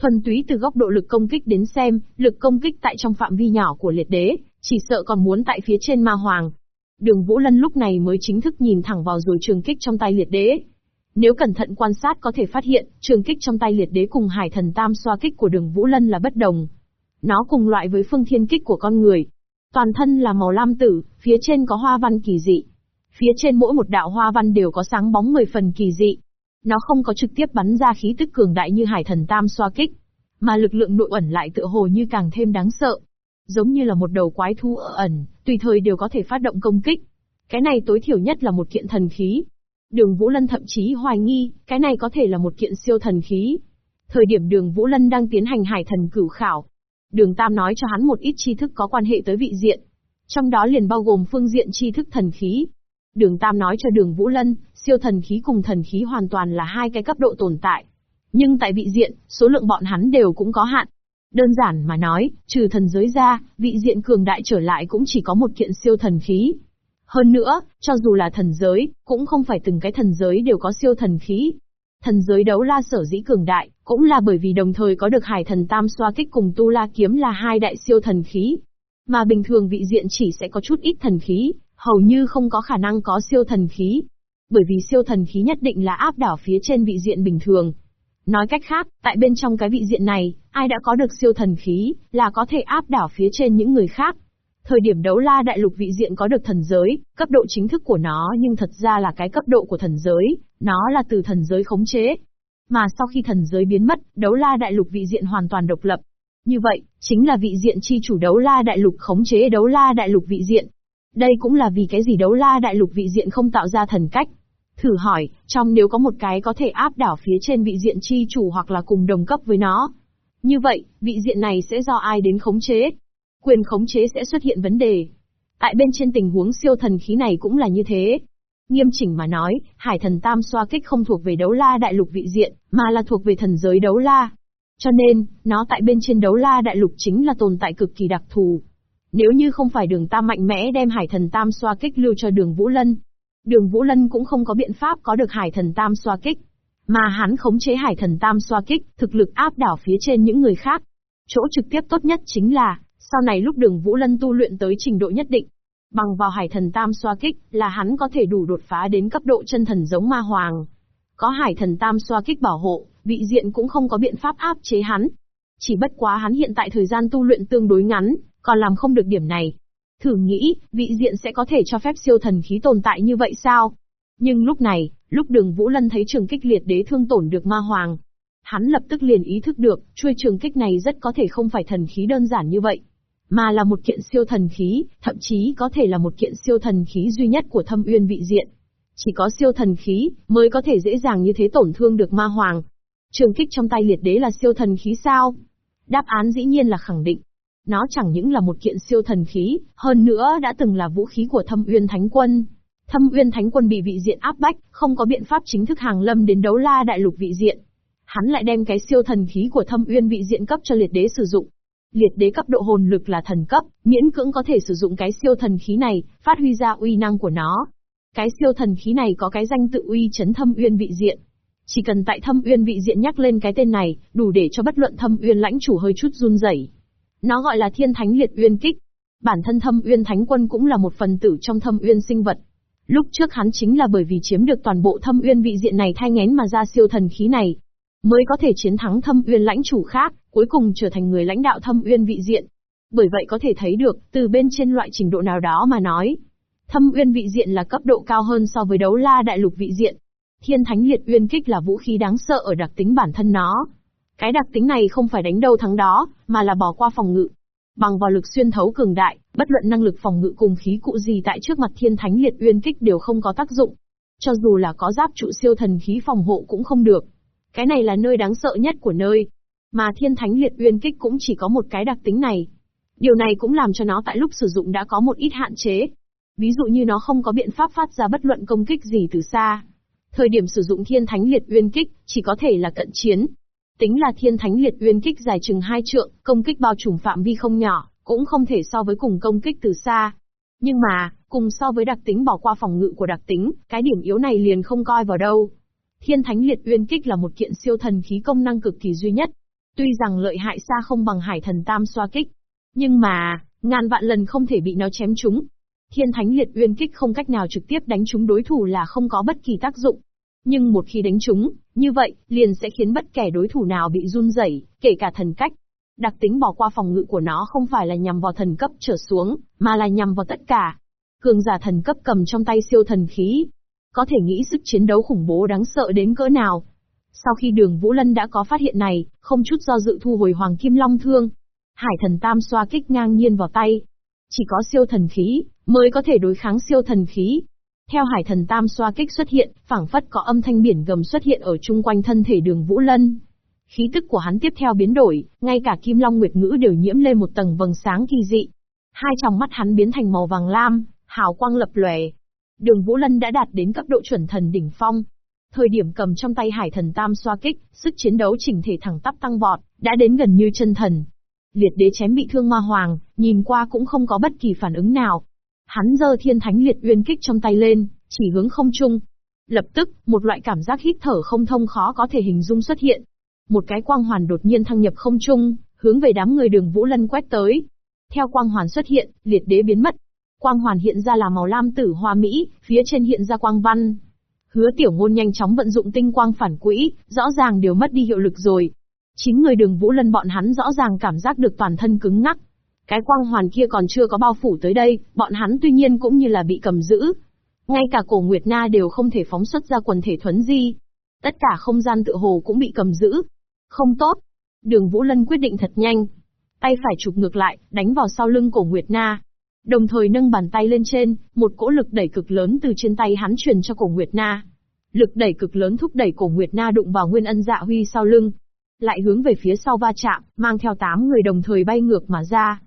Thuần túy từ góc độ lực công kích đến xem, lực công kích tại trong phạm vi nhỏ của liệt đế, chỉ sợ còn muốn tại phía trên ma hoàng. Đường Vũ Lân lúc này mới chính thức nhìn thẳng vào rồi trường kích trong tay liệt đế. Nếu cẩn thận quan sát có thể phát hiện, trường kích trong tay liệt đế cùng hải thần tam xoa kích của đường Vũ Lân là bất đồng. Nó cùng loại với phương thiên kích của con người. Toàn thân là màu lam tử, phía trên có hoa văn kỳ dị. Phía trên mỗi một đạo hoa văn đều có sáng bóng 10 phần kỳ dị. Nó không có trực tiếp bắn ra khí tức cường đại như hải thần tam xoa kích, mà lực lượng nội ẩn lại tựa hồ như càng thêm đáng sợ. Giống như là một đầu quái thú ở ẩn, tùy thời đều có thể phát động công kích. Cái này tối thiểu nhất là một kiện thần khí. Đường Vũ Lân thậm chí hoài nghi, cái này có thể là một kiện siêu thần khí. Thời điểm đường Vũ Lân đang tiến hành hải thần cửu khảo, Đường Tam nói cho hắn một ít tri thức có quan hệ tới vị diện. Trong đó liền bao gồm phương diện tri thức thần khí. Đường Tam nói cho đường Vũ Lân, siêu thần khí cùng thần khí hoàn toàn là hai cái cấp độ tồn tại. Nhưng tại vị diện, số lượng bọn hắn đều cũng có hạn. Đơn giản mà nói, trừ thần giới ra, vị diện cường đại trở lại cũng chỉ có một kiện siêu thần khí. Hơn nữa, cho dù là thần giới, cũng không phải từng cái thần giới đều có siêu thần khí. Thần giới đấu la sở dĩ cường đại, cũng là bởi vì đồng thời có được hải thần tam xoa kích cùng tu la kiếm là hai đại siêu thần khí. Mà bình thường vị diện chỉ sẽ có chút ít thần khí, hầu như không có khả năng có siêu thần khí. Bởi vì siêu thần khí nhất định là áp đảo phía trên vị diện bình thường. Nói cách khác, tại bên trong cái vị diện này, ai đã có được siêu thần khí, là có thể áp đảo phía trên những người khác. Thời điểm đấu la đại lục vị diện có được thần giới, cấp độ chính thức của nó nhưng thật ra là cái cấp độ của thần giới, nó là từ thần giới khống chế. Mà sau khi thần giới biến mất, đấu la đại lục vị diện hoàn toàn độc lập. Như vậy, chính là vị diện chi chủ đấu la đại lục khống chế đấu la đại lục vị diện. Đây cũng là vì cái gì đấu la đại lục vị diện không tạo ra thần cách. Thử hỏi, trong nếu có một cái có thể áp đảo phía trên vị diện chi chủ hoặc là cùng đồng cấp với nó. Như vậy, vị diện này sẽ do ai đến khống chế? Quyền khống chế sẽ xuất hiện vấn đề. Tại bên trên tình huống siêu thần khí này cũng là như thế. Nghiêm chỉnh mà nói, hải thần tam xoa kích không thuộc về đấu la đại lục vị diện, mà là thuộc về thần giới đấu la. Cho nên, nó tại bên trên đấu la đại lục chính là tồn tại cực kỳ đặc thù. Nếu như không phải đường tam mạnh mẽ đem hải thần tam xoa kích lưu cho đường Vũ Lân, đường Vũ Lân cũng không có biện pháp có được hải thần tam xoa kích. Mà hắn khống chế hải thần tam xoa kích, thực lực áp đảo phía trên những người khác. Chỗ trực tiếp tốt nhất chính là, sau này lúc đường Vũ Lân tu luyện tới trình độ nhất định, bằng vào hải thần tam xoa kích là hắn có thể đủ đột phá đến cấp độ chân thần giống ma hoàng. Có hải thần tam xoa kích bảo hộ, vị diện cũng không có biện pháp áp chế hắn. Chỉ bất quá hắn hiện tại thời gian tu luyện tương đối ngắn, còn làm không được điểm này. Thử nghĩ, vị diện sẽ có thể cho phép siêu thần khí tồn tại như vậy sao? Nhưng lúc này, lúc đường Vũ Lân thấy trường kích liệt đế thương tổn được ma hoàng, hắn lập tức liền ý thức được, chuôi trường kích này rất có thể không phải thần khí đơn giản như vậy mà là một kiện siêu thần khí, thậm chí có thể là một kiện siêu thần khí duy nhất của thâm uyên vị diện. Chỉ có siêu thần khí, mới có thể dễ dàng như thế tổn thương được ma hoàng. Trường kích trong tay liệt đế là siêu thần khí sao? Đáp án dĩ nhiên là khẳng định. Nó chẳng những là một kiện siêu thần khí, hơn nữa đã từng là vũ khí của thâm uyên thánh quân. Thâm uyên thánh quân bị vị diện áp bách, không có biện pháp chính thức hàng lâm đến đấu la đại lục vị diện. Hắn lại đem cái siêu thần khí của thâm uyên vị diện cấp cho liệt đế sử dụng. Liệt đế cấp độ hồn lực là thần cấp, miễn cưỡng có thể sử dụng cái siêu thần khí này, phát huy ra uy năng của nó. Cái siêu thần khí này có cái danh tự uy chấn thâm uyên vị diện. Chỉ cần tại thâm uyên vị diện nhắc lên cái tên này, đủ để cho bất luận thâm uyên lãnh chủ hơi chút run rẩy. Nó gọi là thiên thánh liệt uyên kích. Bản thân thâm uyên thánh quân cũng là một phần tử trong thâm uyên sinh vật. Lúc trước hắn chính là bởi vì chiếm được toàn bộ thâm uyên vị diện này thay ngén mà ra siêu thần khí này, mới có thể chiến thắng thâm uyên lãnh chủ khác, cuối cùng trở thành người lãnh đạo thâm uyên vị diện. Bởi vậy có thể thấy được, từ bên trên loại trình độ nào đó mà nói, Thâm uyên vị diện là cấp độ cao hơn so với đấu la đại lục vị diện. Thiên thánh liệt uyên kích là vũ khí đáng sợ ở đặc tính bản thân nó. Cái đặc tính này không phải đánh đâu thắng đó, mà là bỏ qua phòng ngự. Bằng vào lực xuyên thấu cường đại, bất luận năng lực phòng ngự cùng khí cụ gì tại trước mặt thiên thánh liệt uyên kích đều không có tác dụng. Cho dù là có giáp trụ siêu thần khí phòng hộ cũng không được. Cái này là nơi đáng sợ nhất của nơi. Mà thiên thánh liệt uyên kích cũng chỉ có một cái đặc tính này. Điều này cũng làm cho nó tại lúc sử dụng đã có một ít hạn chế. Ví dụ như nó không có biện pháp phát ra bất luận công kích gì từ xa. Thời điểm sử dụng thiên thánh liệt uyên kích, chỉ có thể là cận chiến. Tính là thiên thánh liệt uyên kích dài chừng hai trượng, công kích bao trùm phạm vi không nhỏ, cũng không thể so với cùng công kích từ xa. Nhưng mà, cùng so với đặc tính bỏ qua phòng ngự của đặc tính, cái điểm yếu này liền không coi vào đâu. Thiên Thánh Liệt Uyên Kích là một kiện siêu thần khí công năng cực kỳ duy nhất. Tuy rằng lợi hại xa không bằng Hải Thần Tam xoa kích, nhưng mà, ngàn vạn lần không thể bị nó chém trúng. Thiên Thánh Liệt Uyên Kích không cách nào trực tiếp đánh trúng đối thủ là không có bất kỳ tác dụng. Nhưng một khi đánh trúng, như vậy, liền sẽ khiến bất kể đối thủ nào bị run rẩy, kể cả thần cách. Đặc tính bỏ qua phòng ngự của nó không phải là nhằm vào thần cấp trở xuống, mà là nhằm vào tất cả. Cường giả thần cấp cầm trong tay siêu thần khí. Có thể nghĩ sức chiến đấu khủng bố đáng sợ đến cỡ nào. Sau khi đường Vũ Lân đã có phát hiện này, không chút do dự thu hồi Hoàng Kim Long Thương. Hải thần tam xoa kích ngang nhiên vào tay. Chỉ có siêu thần khí, mới có thể đối kháng siêu thần khí. Theo hải thần tam xoa kích xuất hiện, phảng phất có âm thanh biển gầm xuất hiện ở chung quanh thân thể đường Vũ Lân. Khí tức của hắn tiếp theo biến đổi, ngay cả Kim Long Nguyệt Ngữ đều nhiễm lên một tầng vầng sáng kỳ dị. Hai tròng mắt hắn biến thành màu vàng lam, hào quang lập lòe. Đường Vũ Lân đã đạt đến cấp độ chuẩn thần đỉnh phong. Thời điểm cầm trong tay hải thần tam xoa kích, sức chiến đấu chỉnh thể thẳng tắp tăng vọt, đã đến gần như chân thần. Liệt đế chém bị thương ma hoàng, nhìn qua cũng không có bất kỳ phản ứng nào. Hắn giơ thiên thánh liệt uyên kích trong tay lên, chỉ hướng không trung. Lập tức, một loại cảm giác hít thở không thông khó có thể hình dung xuất hiện. Một cái quang hoàn đột nhiên thăng nhập không trung, hướng về đám người đường Vũ Lân quét tới. Theo quang hoàn xuất hiện, liệt đế biến mất. Quang hoàn hiện ra là màu lam tử hoa mỹ, phía trên hiện ra quang văn. Hứa tiểu ngôn nhanh chóng vận dụng tinh quang phản quỹ, rõ ràng đều mất đi hiệu lực rồi. Chính người đường Vũ Lân bọn hắn rõ ràng cảm giác được toàn thân cứng ngắc. Cái quang hoàn kia còn chưa có bao phủ tới đây, bọn hắn tuy nhiên cũng như là bị cầm giữ. Ngay cả cổ Nguyệt Na đều không thể phóng xuất ra quần thể thuấn di. Tất cả không gian tự hồ cũng bị cầm giữ. Không tốt. Đường Vũ Lân quyết định thật nhanh. Tay phải chụp ngược lại, đánh vào sau lưng cổ Nguyệt Na. Đồng thời nâng bàn tay lên trên, một cỗ lực đẩy cực lớn từ trên tay hắn truyền cho cổ Nguyệt Na. Lực đẩy cực lớn thúc đẩy cổ Nguyệt Na đụng vào Nguyên Ân Dạ Huy sau lưng, lại hướng về phía sau va chạm, mang theo tám người đồng thời bay ngược mà ra.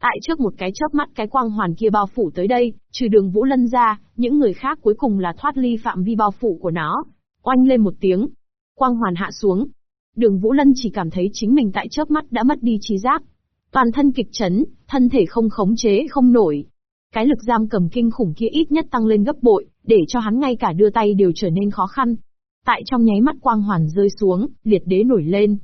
Tại trước một cái chớp mắt cái quang hoàn kia bao phủ tới đây, trừ đường Vũ Lân ra, những người khác cuối cùng là thoát ly phạm vi bao phủ của nó. Oanh lên một tiếng. Quang hoàn hạ xuống. Đường Vũ Lân chỉ cảm thấy chính mình tại chớp mắt đã mất đi trí giác. Toàn thân kịch chấn, thân thể không khống chế không nổi. Cái lực giam cầm kinh khủng kia ít nhất tăng lên gấp bội, để cho hắn ngay cả đưa tay đều trở nên khó khăn. Tại trong nháy mắt quang hoàn rơi xuống, liệt đế nổi lên.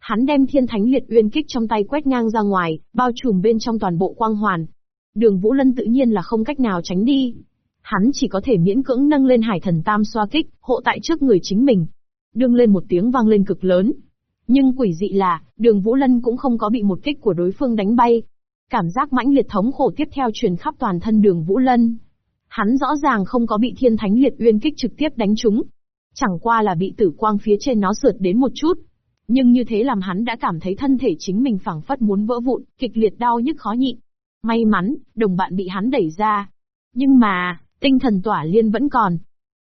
Hắn đem thiên thánh liệt uyên kích trong tay quét ngang ra ngoài, bao trùm bên trong toàn bộ quang hoàn. Đường Vũ Lân tự nhiên là không cách nào tránh đi. Hắn chỉ có thể miễn cưỡng nâng lên hải thần tam xoa kích, hộ tại trước người chính mình. Đương lên một tiếng vang lên cực lớn. Nhưng quỷ dị là, đường Vũ Lân cũng không có bị một kích của đối phương đánh bay. Cảm giác mãnh liệt thống khổ tiếp theo truyền khắp toàn thân đường Vũ Lân. Hắn rõ ràng không có bị thiên thánh liệt uyên kích trực tiếp đánh trúng, Chẳng qua là bị tử quang phía trên nó sượt đến một chút. Nhưng như thế làm hắn đã cảm thấy thân thể chính mình phẳng phất muốn vỡ vụn, kịch liệt đau nhức khó nhịn. May mắn, đồng bạn bị hắn đẩy ra. Nhưng mà, tinh thần tỏa liên vẫn còn.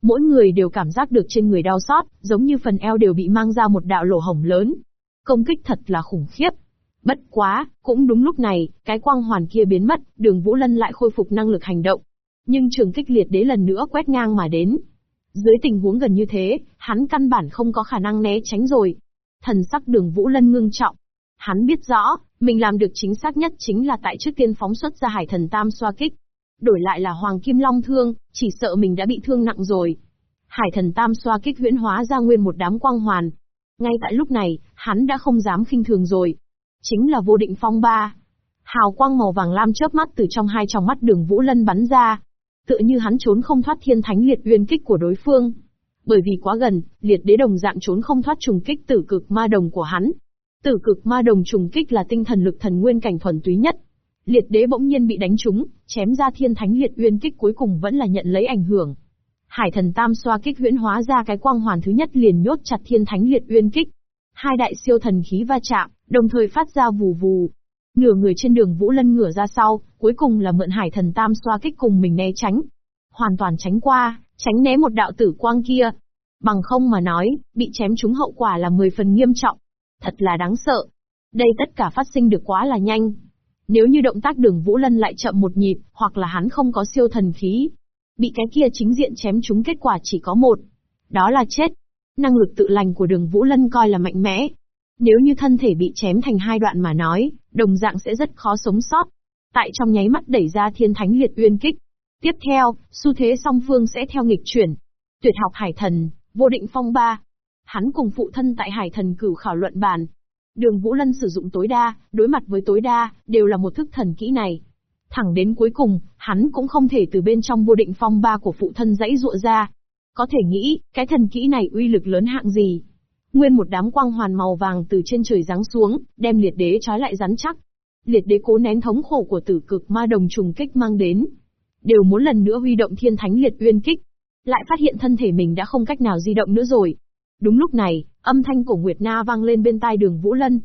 Mỗi người đều cảm giác được trên người đau xót, giống như phần eo đều bị mang ra một đạo lỗ hổng lớn. Công kích thật là khủng khiếp. Bất quá, cũng đúng lúc này, cái quang hoàn kia biến mất, đường Vũ Lân lại khôi phục năng lực hành động. Nhưng trường kích liệt đế lần nữa quét ngang mà đến, dưới tình huống gần như thế, hắn căn bản không có khả năng né tránh rồi. Thần sắc đường Vũ Lân ngưng trọng. Hắn biết rõ, mình làm được chính xác nhất chính là tại trước tiên phóng xuất ra hải thần tam xoa kích. Đổi lại là Hoàng Kim Long thương, chỉ sợ mình đã bị thương nặng rồi. Hải thần tam xoa kích huyễn hóa ra nguyên một đám quang hoàn. Ngay tại lúc này, hắn đã không dám khinh thường rồi. Chính là vô định phong ba. Hào quang màu vàng lam chớp mắt từ trong hai tròng mắt đường Vũ Lân bắn ra, tựa như hắn trốn không thoát thiên thánh liệt uyên kích của đối phương. Bởi vì quá gần, liệt đế đồng dạng trốn không thoát trùng kích tử cực ma đồng của hắn. Tử cực ma đồng trùng kích là tinh thần lực thần nguyên cảnh thuần túy nhất. Liệt đế bỗng nhiên bị đánh trúng, chém ra thiên thánh liệt uyên kích cuối cùng vẫn là nhận lấy ảnh hưởng. Hải thần tam xoa kích huyễn hóa ra cái quang hoàn thứ nhất liền nhốt chặt thiên thánh liệt uyên kích. Hai đại siêu thần khí va chạm, đồng thời phát ra vù vù. Nửa người trên đường Vũ Lân ngửa ra sau, cuối cùng là mượn hải thần tam xoa kích cùng mình né tránh. Hoàn toàn tránh qua, tránh né một đạo tử quang kia. Bằng không mà nói, bị chém trúng hậu quả là 10 phần nghiêm trọng. Thật là đáng sợ. Đây tất cả phát sinh được quá là nhanh. Nếu như động tác đường Vũ Lân lại chậm một nhịp, hoặc là hắn không có siêu thần khí, bị cái kia chính diện chém trúng kết quả chỉ có một. Đó là chết. Năng lực tự lành của đường Vũ Lân coi là mạnh mẽ. Nếu như thân thể bị chém thành hai đoạn mà nói, đồng dạng sẽ rất khó sống sót. Tại trong nháy mắt đẩy ra thiên thánh liệt uyên kích. Tiếp theo, xu thế song phương sẽ theo nghịch chuyển. Tuyệt học hải thần, vô định phong ba. Hắn cùng phụ thân tại hải thần cửu khảo luận bàn. Đường Vũ Lân sử dụng tối đa, đối mặt với tối đa, đều là một thức thần kỹ này. Thẳng đến cuối cùng, hắn cũng không thể từ bên trong vô định phong ba của phụ thân dãy dụa ra. Có thể nghĩ, cái thần kỹ này uy lực lớn hạng gì. Nguyên một đám quang hoàn màu vàng từ trên trời giáng xuống, đem liệt đế trói lại rắn chắc. Liệt đế cố nén thống khổ của tử cực ma đồng trùng kích mang đến. Đều muốn lần nữa huy động thiên thánh liệt uyên kích. Lại phát hiện thân thể mình đã không cách nào di động nữa rồi. Đúng lúc này, âm thanh của Nguyệt Na vang lên bên tai đường Vũ Lân.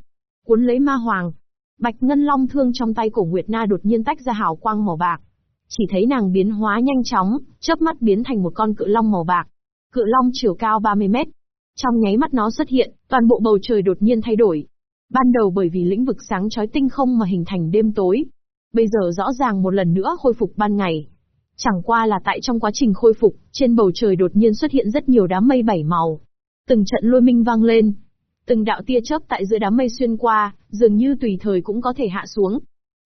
Cuốn lấy ma hoàng, Bạch ngân long thương trong tay cổ Nguyệt Na đột nhiên tách ra hào quang màu bạc. Chỉ thấy nàng biến hóa nhanh chóng, chớp mắt biến thành một con cự long màu bạc. Cự long chiều cao 30 mét. Trong nháy mắt nó xuất hiện, toàn bộ bầu trời đột nhiên thay đổi. Ban đầu bởi vì lĩnh vực sáng chói tinh không mà hình thành đêm tối. Bây giờ rõ ràng một lần nữa khôi phục ban ngày. Chẳng qua là tại trong quá trình khôi phục, trên bầu trời đột nhiên xuất hiện rất nhiều đám mây bảy màu. Từng trận lôi minh vang lên, Từng đạo tia chớp tại giữa đám mây xuyên qua, dường như tùy thời cũng có thể hạ xuống.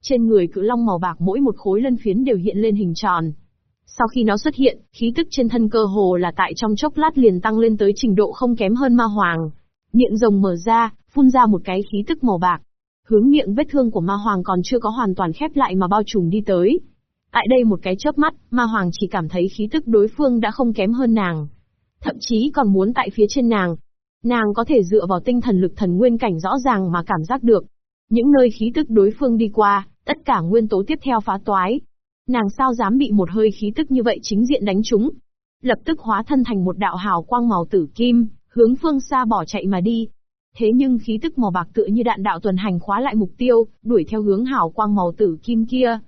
Trên người cự long màu bạc mỗi một khối lân phiến đều hiện lên hình tròn. Sau khi nó xuất hiện, khí tức trên thân cơ hồ là tại trong chốc lát liền tăng lên tới trình độ không kém hơn ma hoàng. Miệng rồng mở ra, phun ra một cái khí tức màu bạc. Hướng miệng vết thương của ma hoàng còn chưa có hoàn toàn khép lại mà bao trùm đi tới. Tại đây một cái chớp mắt, ma hoàng chỉ cảm thấy khí tức đối phương đã không kém hơn nàng. Thậm chí còn muốn tại phía trên nàng, Nàng có thể dựa vào tinh thần lực thần nguyên cảnh rõ ràng mà cảm giác được. Những nơi khí tức đối phương đi qua, tất cả nguyên tố tiếp theo phá toái. Nàng sao dám bị một hơi khí tức như vậy chính diện đánh trúng. Lập tức hóa thân thành một đạo hào quang màu tử kim, hướng phương xa bỏ chạy mà đi. Thế nhưng khí tức màu bạc tựa như đạn đạo tuần hành khóa lại mục tiêu, đuổi theo hướng hào quang màu tử kim kia.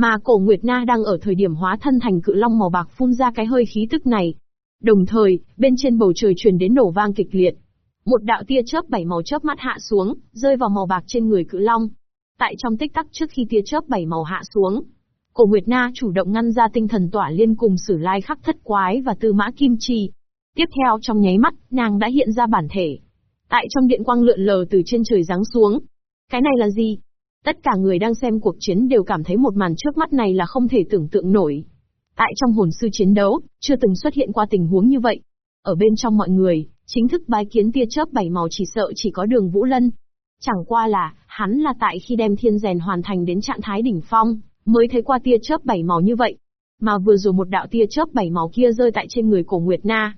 Mà cổ Nguyệt Na đang ở thời điểm hóa thân thành cự long màu bạc phun ra cái hơi khí tức này, Đồng thời, bên trên bầu trời truyền đến nổ vang kịch liệt. Một đạo tia chớp bảy màu chớp mắt hạ xuống, rơi vào màu bạc trên người cự long. Tại trong tích tắc trước khi tia chớp bảy màu hạ xuống, Cổ Nguyệt Na chủ động ngăn ra tinh thần tỏa liên cùng sử lai khắc thất quái và tư mã kim chi. Tiếp theo trong nháy mắt, nàng đã hiện ra bản thể. Tại trong điện quang lượn lờ từ trên trời giáng xuống. Cái này là gì? Tất cả người đang xem cuộc chiến đều cảm thấy một màn trước mắt này là không thể tưởng tượng nổi. Tại trong hồn sư chiến đấu, chưa từng xuất hiện qua tình huống như vậy. Ở bên trong mọi người, chính thức bái kiến tia chớp bảy màu chỉ sợ chỉ có đường Vũ Lân. Chẳng qua là, hắn là tại khi đem thiên rèn hoàn thành đến trạng thái đỉnh phong, mới thấy qua tia chớp bảy màu như vậy. Mà vừa rồi một đạo tia chớp bảy màu kia rơi tại trên người cổ Nguyệt Na.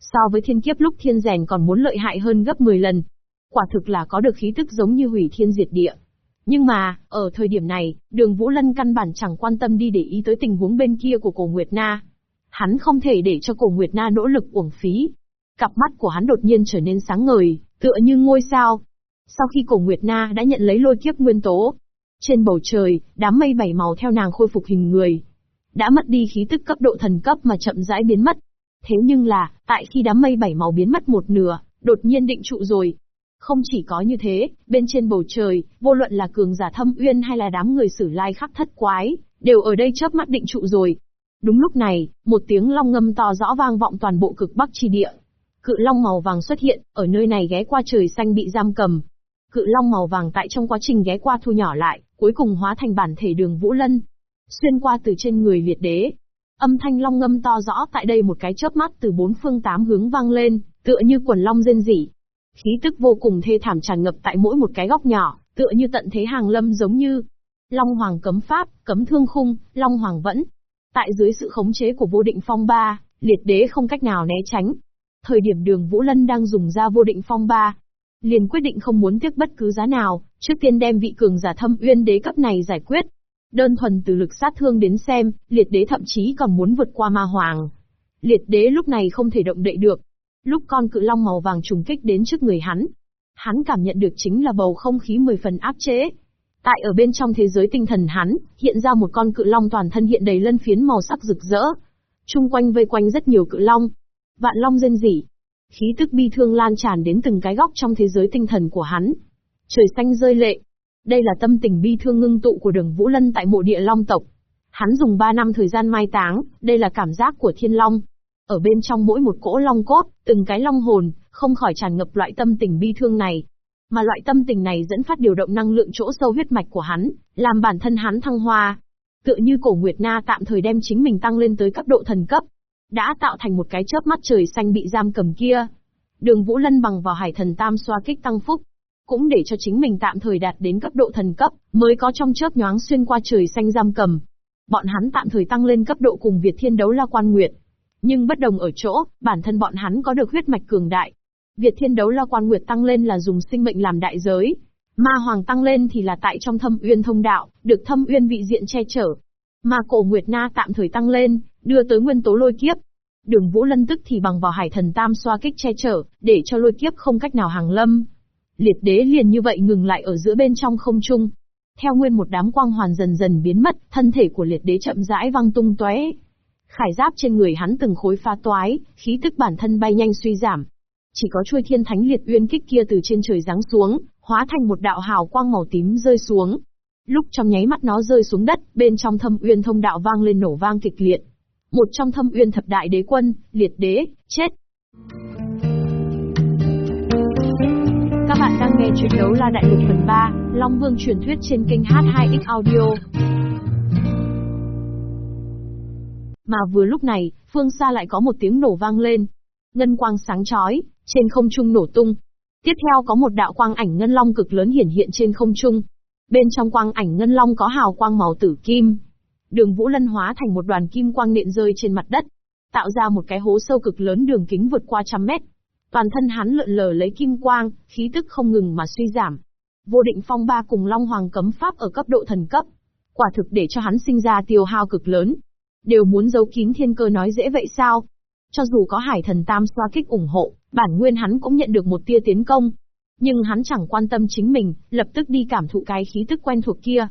So với thiên kiếp lúc thiên rèn còn muốn lợi hại hơn gấp 10 lần. Quả thực là có được khí tức giống như hủy thiên diệt địa. Nhưng mà, ở thời điểm này, đường Vũ Lân căn bản chẳng quan tâm đi để ý tới tình huống bên kia của cổ Nguyệt Na. Hắn không thể để cho cổ Nguyệt Na nỗ lực uổng phí. Cặp mắt của hắn đột nhiên trở nên sáng ngời, tựa như ngôi sao. Sau khi cổ Nguyệt Na đã nhận lấy lôi kiếp nguyên tố, trên bầu trời, đám mây bảy màu theo nàng khôi phục hình người. Đã mất đi khí tức cấp độ thần cấp mà chậm rãi biến mất. Thế nhưng là, tại khi đám mây bảy màu biến mất một nửa, đột nhiên định trụ rồi, không chỉ có như thế, bên trên bầu trời, vô luận là cường giả thâm uyên hay là đám người sử lai khắc thất quái, đều ở đây chớp mắt định trụ rồi. Đúng lúc này, một tiếng long ngâm to rõ vang vọng toàn bộ cực bắc chi địa. Cự long màu vàng xuất hiện, ở nơi này ghé qua trời xanh bị giam cầm. Cự long màu vàng tại trong quá trình ghé qua thu nhỏ lại, cuối cùng hóa thành bản thể đường Vũ Lân. Xuyên qua từ trên người liệt đế. Âm thanh long ngâm to rõ tại đây một cái chớp mắt từ bốn phương tám hướng vang lên, tựa như quần long rên rỉ, Khí tức vô cùng thê thảm tràn ngập tại mỗi một cái góc nhỏ, tựa như tận thế hàng lâm giống như Long Hoàng cấm pháp, cấm thương khung, Long Hoàng vẫn. Tại dưới sự khống chế của vô định phong ba, liệt đế không cách nào né tránh. Thời điểm đường Vũ Lân đang dùng ra vô định phong ba, liền quyết định không muốn tiếc bất cứ giá nào, trước tiên đem vị cường giả thâm uyên đế cấp này giải quyết. Đơn thuần từ lực sát thương đến xem, liệt đế thậm chí còn muốn vượt qua ma hoàng. Liệt đế lúc này không thể động đậy được. Lúc con cự long màu vàng trùng kích đến trước người hắn, hắn cảm nhận được chính là bầu không khí mười phần áp chế. Tại ở bên trong thế giới tinh thần hắn, hiện ra một con cự long toàn thân hiện đầy lân phiến màu sắc rực rỡ. Trung quanh vây quanh rất nhiều cự long. Vạn long rên rỉ. Khí tức bi thương lan tràn đến từng cái góc trong thế giới tinh thần của hắn. Trời xanh rơi lệ. Đây là tâm tình bi thương ngưng tụ của đường Vũ Lân tại mộ địa long tộc. Hắn dùng 3 năm thời gian mai táng, đây là cảm giác của thiên long. Ở bên trong mỗi một cỗ long cốt, từng cái long hồn, không khỏi tràn ngập loại tâm tình bi thương này. Mà loại tâm tình này dẫn phát điều động năng lượng chỗ sâu huyết mạch của hắn, làm bản thân hắn thăng hoa. Tựa như cổ Nguyệt Na tạm thời đem chính mình tăng lên tới cấp độ thần cấp, đã tạo thành một cái chớp mắt trời xanh bị giam cầm kia. Đường Vũ Lân bằng vào hải thần tam xoa kích tăng phúc, cũng để cho chính mình tạm thời đạt đến cấp độ thần cấp, mới có trong chớp nhoáng xuyên qua trời xanh giam cầm. Bọn hắn tạm thời tăng lên cấp độ cùng Việt Thiên đấu la quan nguyệt. Nhưng bất đồng ở chỗ, bản thân bọn hắn có được huyết mạch cường đại, Việt Thiên đấu la quan nguyệt tăng lên là dùng sinh mệnh làm đại giới. Ma Hoàng tăng lên thì là tại trong thâm uyên thông đạo, được thâm uyên vị diện che chở. Mà cổ Nguyệt Na tạm thời tăng lên, đưa tới nguyên tố lôi kiếp. Đường Vũ Lân tức thì bằng vào hải thần tam xoa kích che chở, để cho lôi kiếp không cách nào hàng lâm. Liệt đế liền như vậy ngừng lại ở giữa bên trong không trung. Theo nguyên một đám quang hoàn dần dần biến mất, thân thể của liệt đế chậm rãi văng tung tóe. Khải giáp trên người hắn từng khối pha toái, khí tức bản thân bay nhanh suy giảm, chỉ có chuôi thiên thánh liệt uyên kích kia từ trên trời giáng xuống, hóa thành một đạo hào quang màu tím rơi xuống. Lúc trong nháy mắt nó rơi xuống đất, bên trong thâm uyên thông đạo vang lên nổ vang kịch liệt. Một trong thâm uyên thập đại đế quân, liệt đế, chết. Các bạn đang nghe chuyện đấu la đại lục phần 3, Long Vương truyền thuyết trên kênh H2X Audio. Mà vừa lúc này, phương xa lại có một tiếng nổ vang lên. Ngân quang sáng chói, trên không trung nổ tung. Tiếp theo có một đạo quang ảnh ngân long cực lớn hiển hiện trên không trung. Bên trong quang ảnh ngân long có hào quang màu tử kim. Đường Vũ Lân hóa thành một đoàn kim quang nện rơi trên mặt đất, tạo ra một cái hố sâu cực lớn đường kính vượt qua trăm mét. Toàn thân hắn lượn lờ lấy kim quang, khí tức không ngừng mà suy giảm. Vô định phong ba cùng Long Hoàng cấm pháp ở cấp độ thần cấp. Quả thực để cho hắn sinh ra tiêu hao cực lớn. Đều muốn giấu kín thiên cơ nói dễ vậy sao? Cho dù có hải thần tam xoa kích ủng hộ, bản nguyên hắn cũng nhận được một tia tiến công. Nhưng hắn chẳng quan tâm chính mình, lập tức đi cảm thụ cái khí tức quen thuộc kia.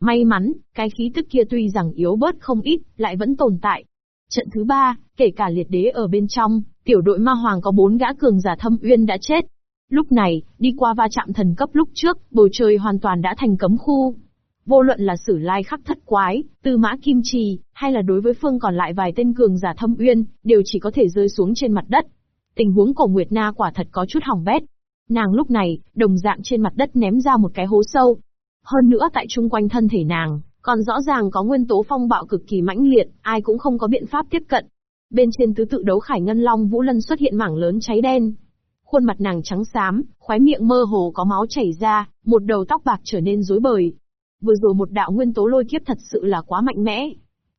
May mắn, cái khí tức kia tuy rằng yếu bớt không ít, lại vẫn tồn tại. Trận thứ ba, kể cả liệt đế ở bên trong, tiểu đội ma hoàng có bốn gã cường giả thâm uyên đã chết. Lúc này, đi qua va chạm thần cấp lúc trước, bầu trời hoàn toàn đã thành cấm khu. Vô luận là sử lai khắc thất quái, tư mã kim trì, hay là đối với phương còn lại vài tên cường giả thâm uyên, đều chỉ có thể rơi xuống trên mặt đất. Tình huống cổ Nguyệt Na quả thật có chút hỏng bét. Nàng lúc này, đồng dạng trên mặt đất ném ra một cái hố sâu. Hơn nữa tại chung quanh thân thể nàng, còn rõ ràng có nguyên tố phong bạo cực kỳ mãnh liệt, ai cũng không có biện pháp tiếp cận. Bên trên tứ tự đấu khải ngân long vũ lân xuất hiện mảng lớn cháy đen. Khuôn mặt nàng trắng xám, khóe miệng mơ hồ có máu chảy ra, một đầu tóc bạc trở nên rối bời. Vừa rồi một đạo nguyên tố lôi kiếp thật sự là quá mạnh mẽ.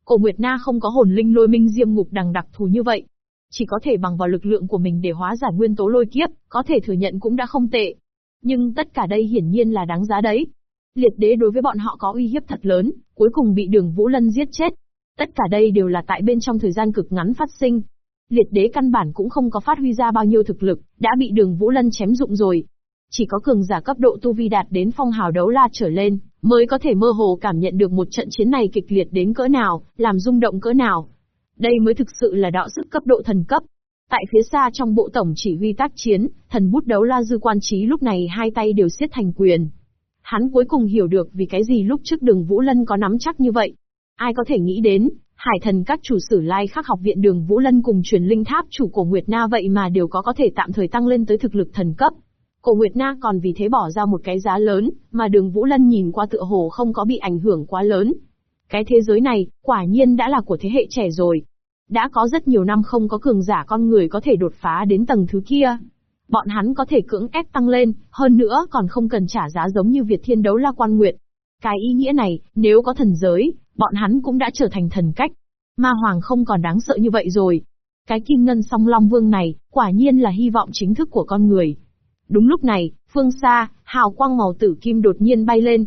Cổ Nguyệt Na không có hồn linh lôi minh diêm ngục đằng đặc thù như vậy, chỉ có thể bằng vào lực lượng của mình để hóa giải nguyên tố lôi kiếp, có thể thừa nhận cũng đã không tệ. Nhưng tất cả đây hiển nhiên là đáng giá đấy. Liệt đế đối với bọn họ có uy hiếp thật lớn, cuối cùng bị đường Vũ Lân giết chết. Tất cả đây đều là tại bên trong thời gian cực ngắn phát sinh. Liệt đế căn bản cũng không có phát huy ra bao nhiêu thực lực, đã bị đường Vũ Lân chém dụng rồi. Chỉ có cường giả cấp độ tu vi đạt đến phong hào đấu la trở lên, mới có thể mơ hồ cảm nhận được một trận chiến này kịch liệt đến cỡ nào, làm rung động cỡ nào. Đây mới thực sự là đạo sức cấp độ thần cấp. Tại phía xa trong bộ tổng chỉ huy tác chiến, thần bút đấu la dư quan trí lúc này hai tay đều siết thành quyền. Hắn cuối cùng hiểu được vì cái gì lúc trước đường Vũ Lân có nắm chắc như vậy. Ai có thể nghĩ đến, hải thần các chủ sử lai khắc học viện đường Vũ Lân cùng truyền linh tháp chủ của Nguyệt Na vậy mà đều có có thể tạm thời tăng lên tới thực lực thần cấp. Cổ Nguyệt Na còn vì thế bỏ ra một cái giá lớn, mà đường Vũ Lân nhìn qua tựa hồ không có bị ảnh hưởng quá lớn. Cái thế giới này, quả nhiên đã là của thế hệ trẻ rồi. Đã có rất nhiều năm không có cường giả con người có thể đột phá đến tầng thứ kia. Bọn hắn có thể cưỡng ép tăng lên, hơn nữa còn không cần trả giá giống như Việt Thiên Đấu La Quan Nguyệt. Cái ý nghĩa này, nếu có thần giới, bọn hắn cũng đã trở thành thần cách. Ma Hoàng không còn đáng sợ như vậy rồi. Cái kim ngân song long vương này, quả nhiên là hy vọng chính thức của con người. Đúng lúc này, phương xa, hào quang màu tử kim đột nhiên bay lên.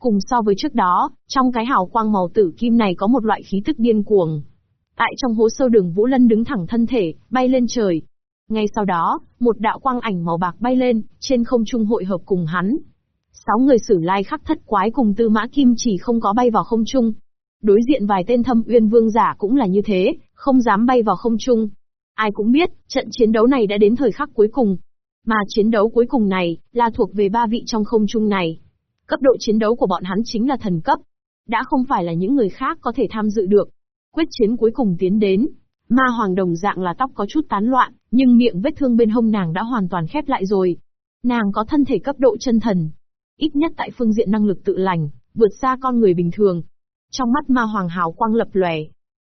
Cùng so với trước đó, trong cái hào quang màu tử kim này có một loại khí tức điên cuồng. Tại trong hố sâu đường Vũ Lân đứng thẳng thân thể, bay lên trời. Ngay sau đó, một đạo quang ảnh màu bạc bay lên, trên không trung hội hợp cùng hắn. Sáu người sử lai khắc thất quái cùng tư mã kim chỉ không có bay vào không trung. Đối diện vài tên thâm uyên vương giả cũng là như thế, không dám bay vào không trung. Ai cũng biết, trận chiến đấu này đã đến thời khắc cuối cùng. Mà chiến đấu cuối cùng này, là thuộc về ba vị trong không trung này. Cấp độ chiến đấu của bọn hắn chính là thần cấp. Đã không phải là những người khác có thể tham dự được. Quyết chiến cuối cùng tiến đến. Ma hoàng đồng dạng là tóc có chút tán loạn, nhưng miệng vết thương bên hông nàng đã hoàn toàn khép lại rồi. Nàng có thân thể cấp độ chân thần. Ít nhất tại phương diện năng lực tự lành, vượt xa con người bình thường. Trong mắt ma hoàng hào quang lập lòe.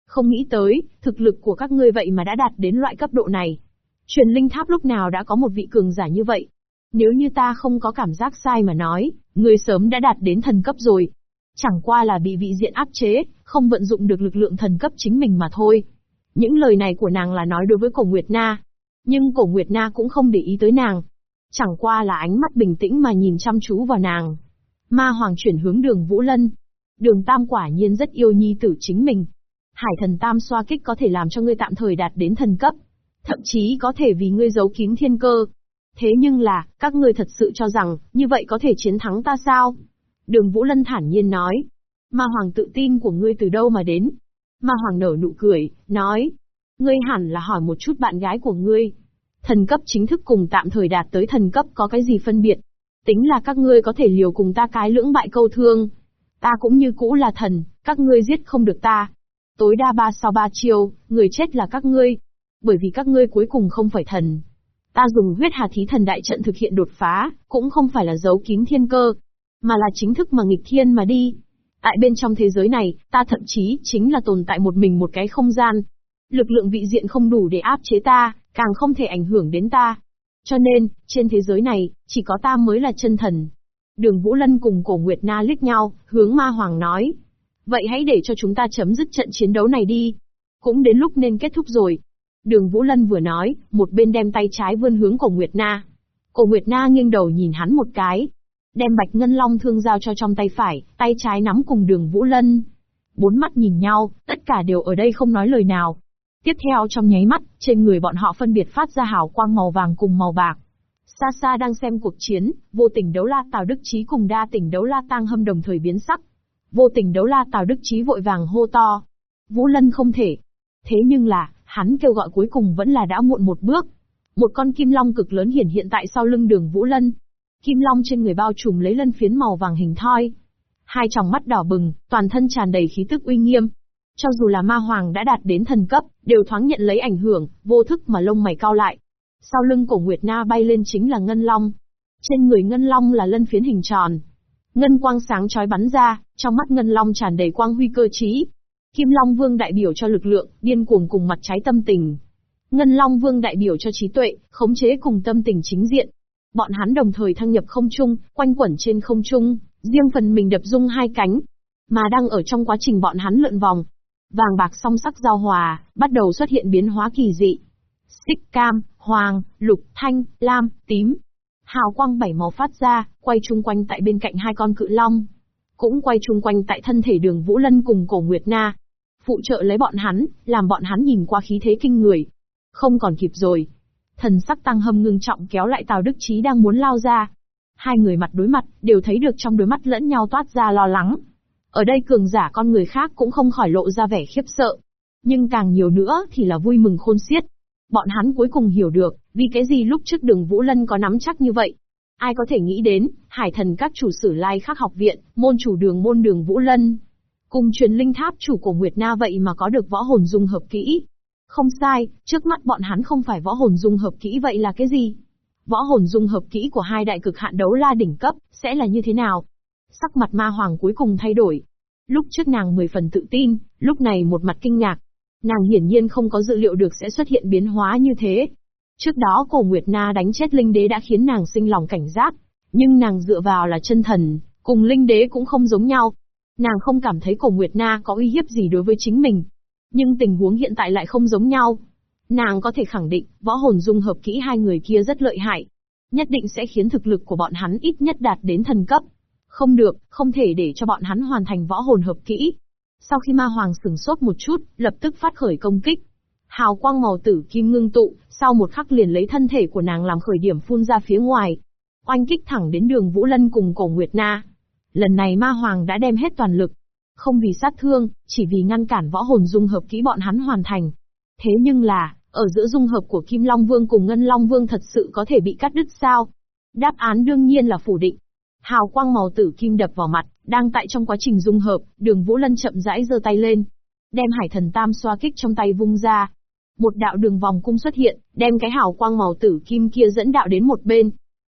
Không nghĩ tới, thực lực của các ngươi vậy mà đã đạt đến loại cấp độ này. Truyền linh tháp lúc nào đã có một vị cường giả như vậy. Nếu như ta không có cảm giác sai mà nói, người sớm đã đạt đến thần cấp rồi. Chẳng qua là bị vị diện áp chế, không vận dụng được lực lượng thần cấp chính mình mà thôi. Những lời này của nàng là nói đối với cổ Nguyệt Na. Nhưng cổ Nguyệt Na cũng không để ý tới nàng. Chẳng qua là ánh mắt bình tĩnh mà nhìn chăm chú vào nàng. Ma Hoàng chuyển hướng đường Vũ Lân. Đường Tam quả nhiên rất yêu nhi tử chính mình. Hải thần Tam xoa kích có thể làm cho ngươi tạm thời đạt đến thần cấp. Thậm chí có thể vì ngươi giấu kín thiên cơ. Thế nhưng là, các ngươi thật sự cho rằng, như vậy có thể chiến thắng ta sao? Đường Vũ Lân thản nhiên nói. Ma Hoàng tự tin của ngươi từ đâu mà đến? Ma Hoàng nở nụ cười, nói. Ngươi hẳn là hỏi một chút bạn gái của ngươi. Thần cấp chính thức cùng tạm thời đạt tới thần cấp có cái gì phân biệt? Tính là các ngươi có thể liều cùng ta cái lưỡng bại câu thương. Ta cũng như cũ là thần, các ngươi giết không được ta. Tối đa ba sau ba chiều, người chết là các ngươi. Bởi vì các ngươi cuối cùng không phải thần. Ta dùng huyết hà thí thần đại trận thực hiện đột phá, cũng không phải là giấu kín thiên cơ, mà là chính thức mà nghịch thiên mà đi. Tại bên trong thế giới này, ta thậm chí chính là tồn tại một mình một cái không gian. Lực lượng vị diện không đủ để áp chế ta, càng không thể ảnh hưởng đến ta. Cho nên, trên thế giới này, chỉ có ta mới là chân thần. Đường Vũ Lân cùng cổ Nguyệt Na liếc nhau, hướng ma hoàng nói. Vậy hãy để cho chúng ta chấm dứt trận chiến đấu này đi. Cũng đến lúc nên kết thúc rồi. Đường Vũ Lân vừa nói, một bên đem tay trái vươn hướng cổ Nguyệt Na. Cổ Nguyệt Na nghiêng đầu nhìn hắn một cái, đem Bạch Ngân Long thương giao cho trong tay phải, tay trái nắm cùng đường Vũ Lân. Bốn mắt nhìn nhau, tất cả đều ở đây không nói lời nào. Tiếp theo trong nháy mắt, trên người bọn họ phân biệt phát ra hào quang màu vàng cùng màu bạc. Xa xa đang xem cuộc chiến, vô tình đấu la Tào Đức Chí cùng đa tình đấu la Tang Hâm đồng thời biến sắc. Vô tình đấu la Tào Đức Chí vội vàng hô to. Vũ Lân không thể. Thế nhưng là, hắn kêu gọi cuối cùng vẫn là đã muộn một bước. Một con kim long cực lớn hiển hiện tại sau lưng đường Vũ Lân, Kim Long trên người bao trùm lấy lân phiến màu vàng hình thoi. Hai tròng mắt đỏ bừng, toàn thân tràn đầy khí tức uy nghiêm. Cho dù là ma hoàng đã đạt đến thần cấp, đều thoáng nhận lấy ảnh hưởng, vô thức mà lông mày cao lại. Sau lưng cổ Nguyệt Na bay lên chính là Ngân Long. Trên người Ngân Long là lân phiến hình tròn. Ngân quang sáng chói bắn ra, trong mắt Ngân Long tràn đầy quang huy cơ trí. Kim Long Vương đại biểu cho lực lượng, điên cuồng cùng mặt trái tâm tình. Ngân Long Vương đại biểu cho trí tuệ, khống chế cùng tâm tình chính diện, Bọn hắn đồng thời thăng nhập không trung, quanh quẩn trên không trung, riêng phần mình đập rung hai cánh. Mà đang ở trong quá trình bọn hắn lượn vòng. Vàng bạc song sắc giao hòa, bắt đầu xuất hiện biến hóa kỳ dị. Xích cam, hoàng, lục, thanh, lam, tím. Hào quang bảy màu phát ra, quay chung quanh tại bên cạnh hai con cự long. Cũng quay chung quanh tại thân thể đường Vũ Lân cùng cổ Nguyệt Na. Phụ trợ lấy bọn hắn, làm bọn hắn nhìn qua khí thế kinh người. Không còn kịp rồi, Thần sắc tăng hâm ngưng trọng kéo lại Tào Đức Chí đang muốn lao ra. Hai người mặt đối mặt, đều thấy được trong đôi mắt lẫn nhau toát ra lo lắng. Ở đây cường giả con người khác cũng không khỏi lộ ra vẻ khiếp sợ. Nhưng càng nhiều nữa thì là vui mừng khôn xiết. Bọn hắn cuối cùng hiểu được, vì cái gì lúc trước đường Vũ Lân có nắm chắc như vậy. Ai có thể nghĩ đến, hải thần các chủ sử lai khắc học viện, môn chủ đường môn đường Vũ Lân. Cùng truyền linh tháp chủ của Nguyệt Na vậy mà có được võ hồn dung hợp kỹ. Không sai, trước mắt bọn hắn không phải võ hồn dung hợp kỹ vậy là cái gì? Võ hồn dung hợp kỹ của hai đại cực hạn đấu la đỉnh cấp, sẽ là như thế nào? Sắc mặt ma hoàng cuối cùng thay đổi. Lúc trước nàng mười phần tự tin, lúc này một mặt kinh ngạc. Nàng hiển nhiên không có dự liệu được sẽ xuất hiện biến hóa như thế. Trước đó cổ Nguyệt Na đánh chết linh đế đã khiến nàng sinh lòng cảnh giác. Nhưng nàng dựa vào là chân thần, cùng linh đế cũng không giống nhau. Nàng không cảm thấy cổ Nguyệt Na có uy hiếp gì đối với chính mình. Nhưng tình huống hiện tại lại không giống nhau. Nàng có thể khẳng định, võ hồn dung hợp kỹ hai người kia rất lợi hại. Nhất định sẽ khiến thực lực của bọn hắn ít nhất đạt đến thần cấp. Không được, không thể để cho bọn hắn hoàn thành võ hồn hợp kỹ. Sau khi ma hoàng sừng sốt một chút, lập tức phát khởi công kích. Hào quang màu tử kim ngưng tụ, sau một khắc liền lấy thân thể của nàng làm khởi điểm phun ra phía ngoài. Oanh kích thẳng đến đường Vũ Lân cùng cổ Nguyệt Na. Lần này ma hoàng đã đem hết toàn lực. Không vì sát thương, chỉ vì ngăn cản võ hồn dung hợp kỹ bọn hắn hoàn thành. Thế nhưng là, ở giữa dung hợp của Kim Long Vương cùng Ngân Long Vương thật sự có thể bị cắt đứt sao? Đáp án đương nhiên là phủ định. Hào quang màu tử kim đập vào mặt, đang tại trong quá trình dung hợp, đường Vũ Lân chậm rãi giơ tay lên. Đem hải thần tam xoa kích trong tay vung ra. Một đạo đường vòng cung xuất hiện, đem cái hào quang màu tử kim kia dẫn đạo đến một bên.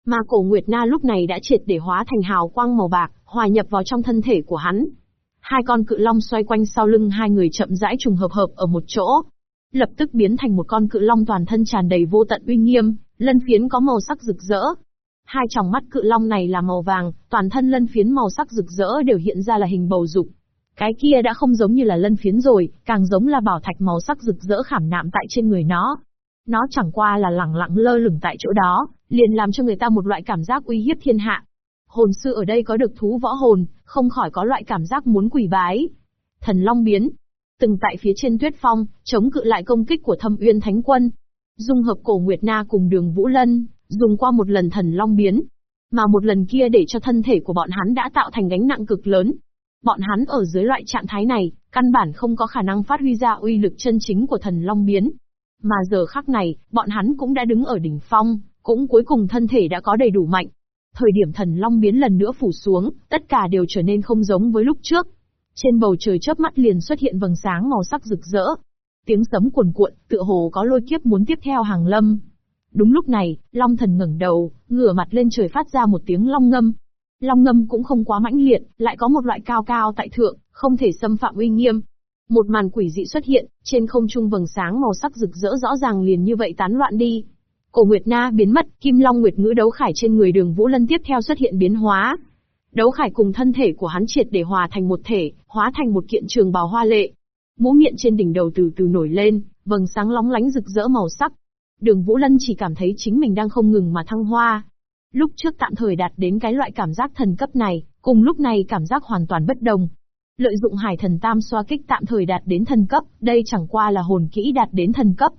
Mà cổ Nguyệt Na lúc này đã triệt để hóa thành hào quang màu bạc, hòa nhập vào trong thân thể của hắn. Hai con cự long xoay quanh sau lưng hai người chậm rãi trùng hợp hợp ở một chỗ. Lập tức biến thành một con cự long toàn thân tràn đầy vô tận uy nghiêm, lân phiến có màu sắc rực rỡ, Hai tròng mắt cự long này là màu vàng, toàn thân lân phiến màu sắc rực rỡ đều hiện ra là hình bầu dục. Cái kia đã không giống như là lân phiến rồi, càng giống là bảo thạch màu sắc rực rỡ khảm nạm tại trên người nó. Nó chẳng qua là lẳng lặng lơ lửng tại chỗ đó, liền làm cho người ta một loại cảm giác uy hiếp thiên hạ. Hồn sư ở đây có được thú võ hồn, không khỏi có loại cảm giác muốn quỳ bái. Thần Long biến. Từng tại phía trên tuyết phong, chống cự lại công kích của thâm uyên thánh quân. Dung hợp cổ Nguyệt Na cùng đường Vũ Lân, dùng qua một lần thần long biến. Mà một lần kia để cho thân thể của bọn hắn đã tạo thành gánh nặng cực lớn. Bọn hắn ở dưới loại trạng thái này, căn bản không có khả năng phát huy ra uy lực chân chính của thần long biến. Mà giờ khắc này, bọn hắn cũng đã đứng ở đỉnh phong, cũng cuối cùng thân thể đã có đầy đủ mạnh. Thời điểm thần long biến lần nữa phủ xuống, tất cả đều trở nên không giống với lúc trước. Trên bầu trời chớp mắt liền xuất hiện vầng sáng màu sắc rực rỡ. Tiếng sấm cuồn cuộn, tựa hồ có lôi kiếp muốn tiếp theo hàng lâm. Đúng lúc này, Long Thần ngẩng đầu, ngửa mặt lên trời phát ra một tiếng long ngâm. Long ngâm cũng không quá mãnh liệt, lại có một loại cao cao tại thượng, không thể xâm phạm uy nghiêm. Một màn quỷ dị xuất hiện, trên không trung vầng sáng màu sắc rực rỡ rõ ràng liền như vậy tán loạn đi. Cổ Nguyệt Na biến mất, Kim Long Nguyệt ngữ đấu khải trên người Đường Vũ Lân tiếp theo xuất hiện biến hóa. Đấu khải cùng thân thể của hắn triệt để hòa thành một thể, hóa thành một kiện trường bào hoa lệ. Mũ miệng trên đỉnh đầu từ từ nổi lên, vầng sáng lóng lánh rực rỡ màu sắc, Đường Vũ Lân chỉ cảm thấy chính mình đang không ngừng mà thăng hoa. Lúc trước tạm thời đạt đến cái loại cảm giác thần cấp này, cùng lúc này cảm giác hoàn toàn bất đồng. Lợi dụng hải thần tam xoa kích tạm thời đạt đến thần cấp, đây chẳng qua là hồn kỹ đạt đến thần cấp.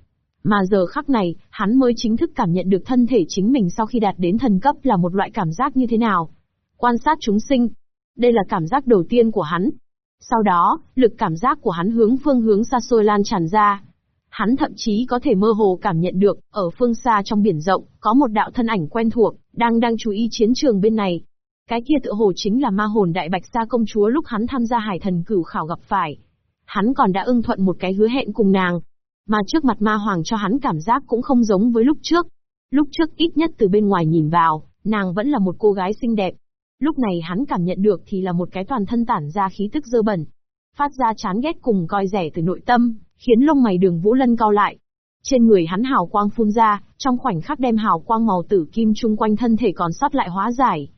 Mà giờ khắc này, hắn mới chính thức cảm nhận được thân thể chính mình sau khi đạt đến thần cấp là một loại cảm giác như thế nào. Quan sát chúng sinh. Đây là cảm giác đầu tiên của hắn. Sau đó, lực cảm giác của hắn hướng phương hướng xa xôi lan tràn ra. Hắn thậm chí có thể mơ hồ cảm nhận được, ở phương xa trong biển rộng, có một đạo thân ảnh quen thuộc, đang đang chú ý chiến trường bên này. Cái kia tựa hồ chính là ma hồn đại bạch sa công chúa lúc hắn tham gia hải thần cửu khảo gặp phải. Hắn còn đã ưng thuận một cái hứa hẹn cùng nàng. Mà trước mặt ma hoàng cho hắn cảm giác cũng không giống với lúc trước. Lúc trước ít nhất từ bên ngoài nhìn vào, nàng vẫn là một cô gái xinh đẹp. Lúc này hắn cảm nhận được thì là một cái toàn thân tản ra khí tức dơ bẩn. Phát ra chán ghét cùng coi rẻ từ nội tâm, khiến lông mày đường Vũ Lân cao lại. Trên người hắn hào quang phun ra, trong khoảnh khắc đem hào quang màu tử kim chung quanh thân thể còn sót lại hóa giải.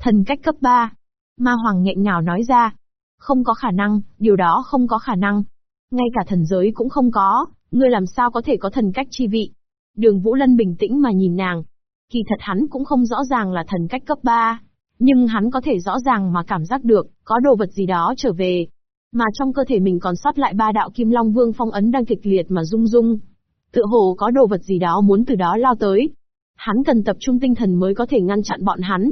Thần cách cấp 3. Ma Hoàng nghẹn ngào nói ra. Không có khả năng, điều đó không có khả năng. Ngay cả thần giới cũng không có, ngươi làm sao có thể có thần cách chi vị. Đường Vũ Lân bình tĩnh mà nhìn nàng. Kỳ thật hắn cũng không rõ ràng là thần cách cấp 3. Nhưng hắn có thể rõ ràng mà cảm giác được, có đồ vật gì đó trở về, mà trong cơ thể mình còn sót lại ba đạo Kim Long Vương phong ấn đang kịch liệt mà rung rung. Tựa hồ có đồ vật gì đó muốn từ đó lao tới. Hắn cần tập trung tinh thần mới có thể ngăn chặn bọn hắn.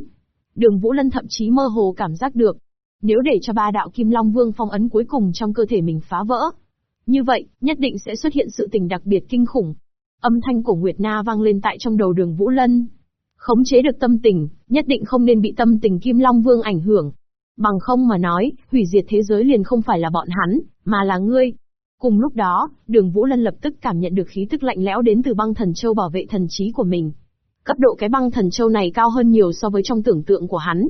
Đường Vũ Lân thậm chí mơ hồ cảm giác được. Nếu để cho ba đạo Kim Long Vương phong ấn cuối cùng trong cơ thể mình phá vỡ. Như vậy, nhất định sẽ xuất hiện sự tình đặc biệt kinh khủng. Âm thanh của Nguyệt Na vang lên tại trong đầu đường Vũ Lân. Khống chế được tâm tình, nhất định không nên bị tâm tình Kim Long Vương ảnh hưởng. Bằng không mà nói, hủy diệt thế giới liền không phải là bọn hắn, mà là ngươi. Cùng lúc đó, đường Vũ Lân lập tức cảm nhận được khí tức lạnh lẽo đến từ băng thần châu bảo vệ thần trí của mình. Cấp độ cái băng thần châu này cao hơn nhiều so với trong tưởng tượng của hắn.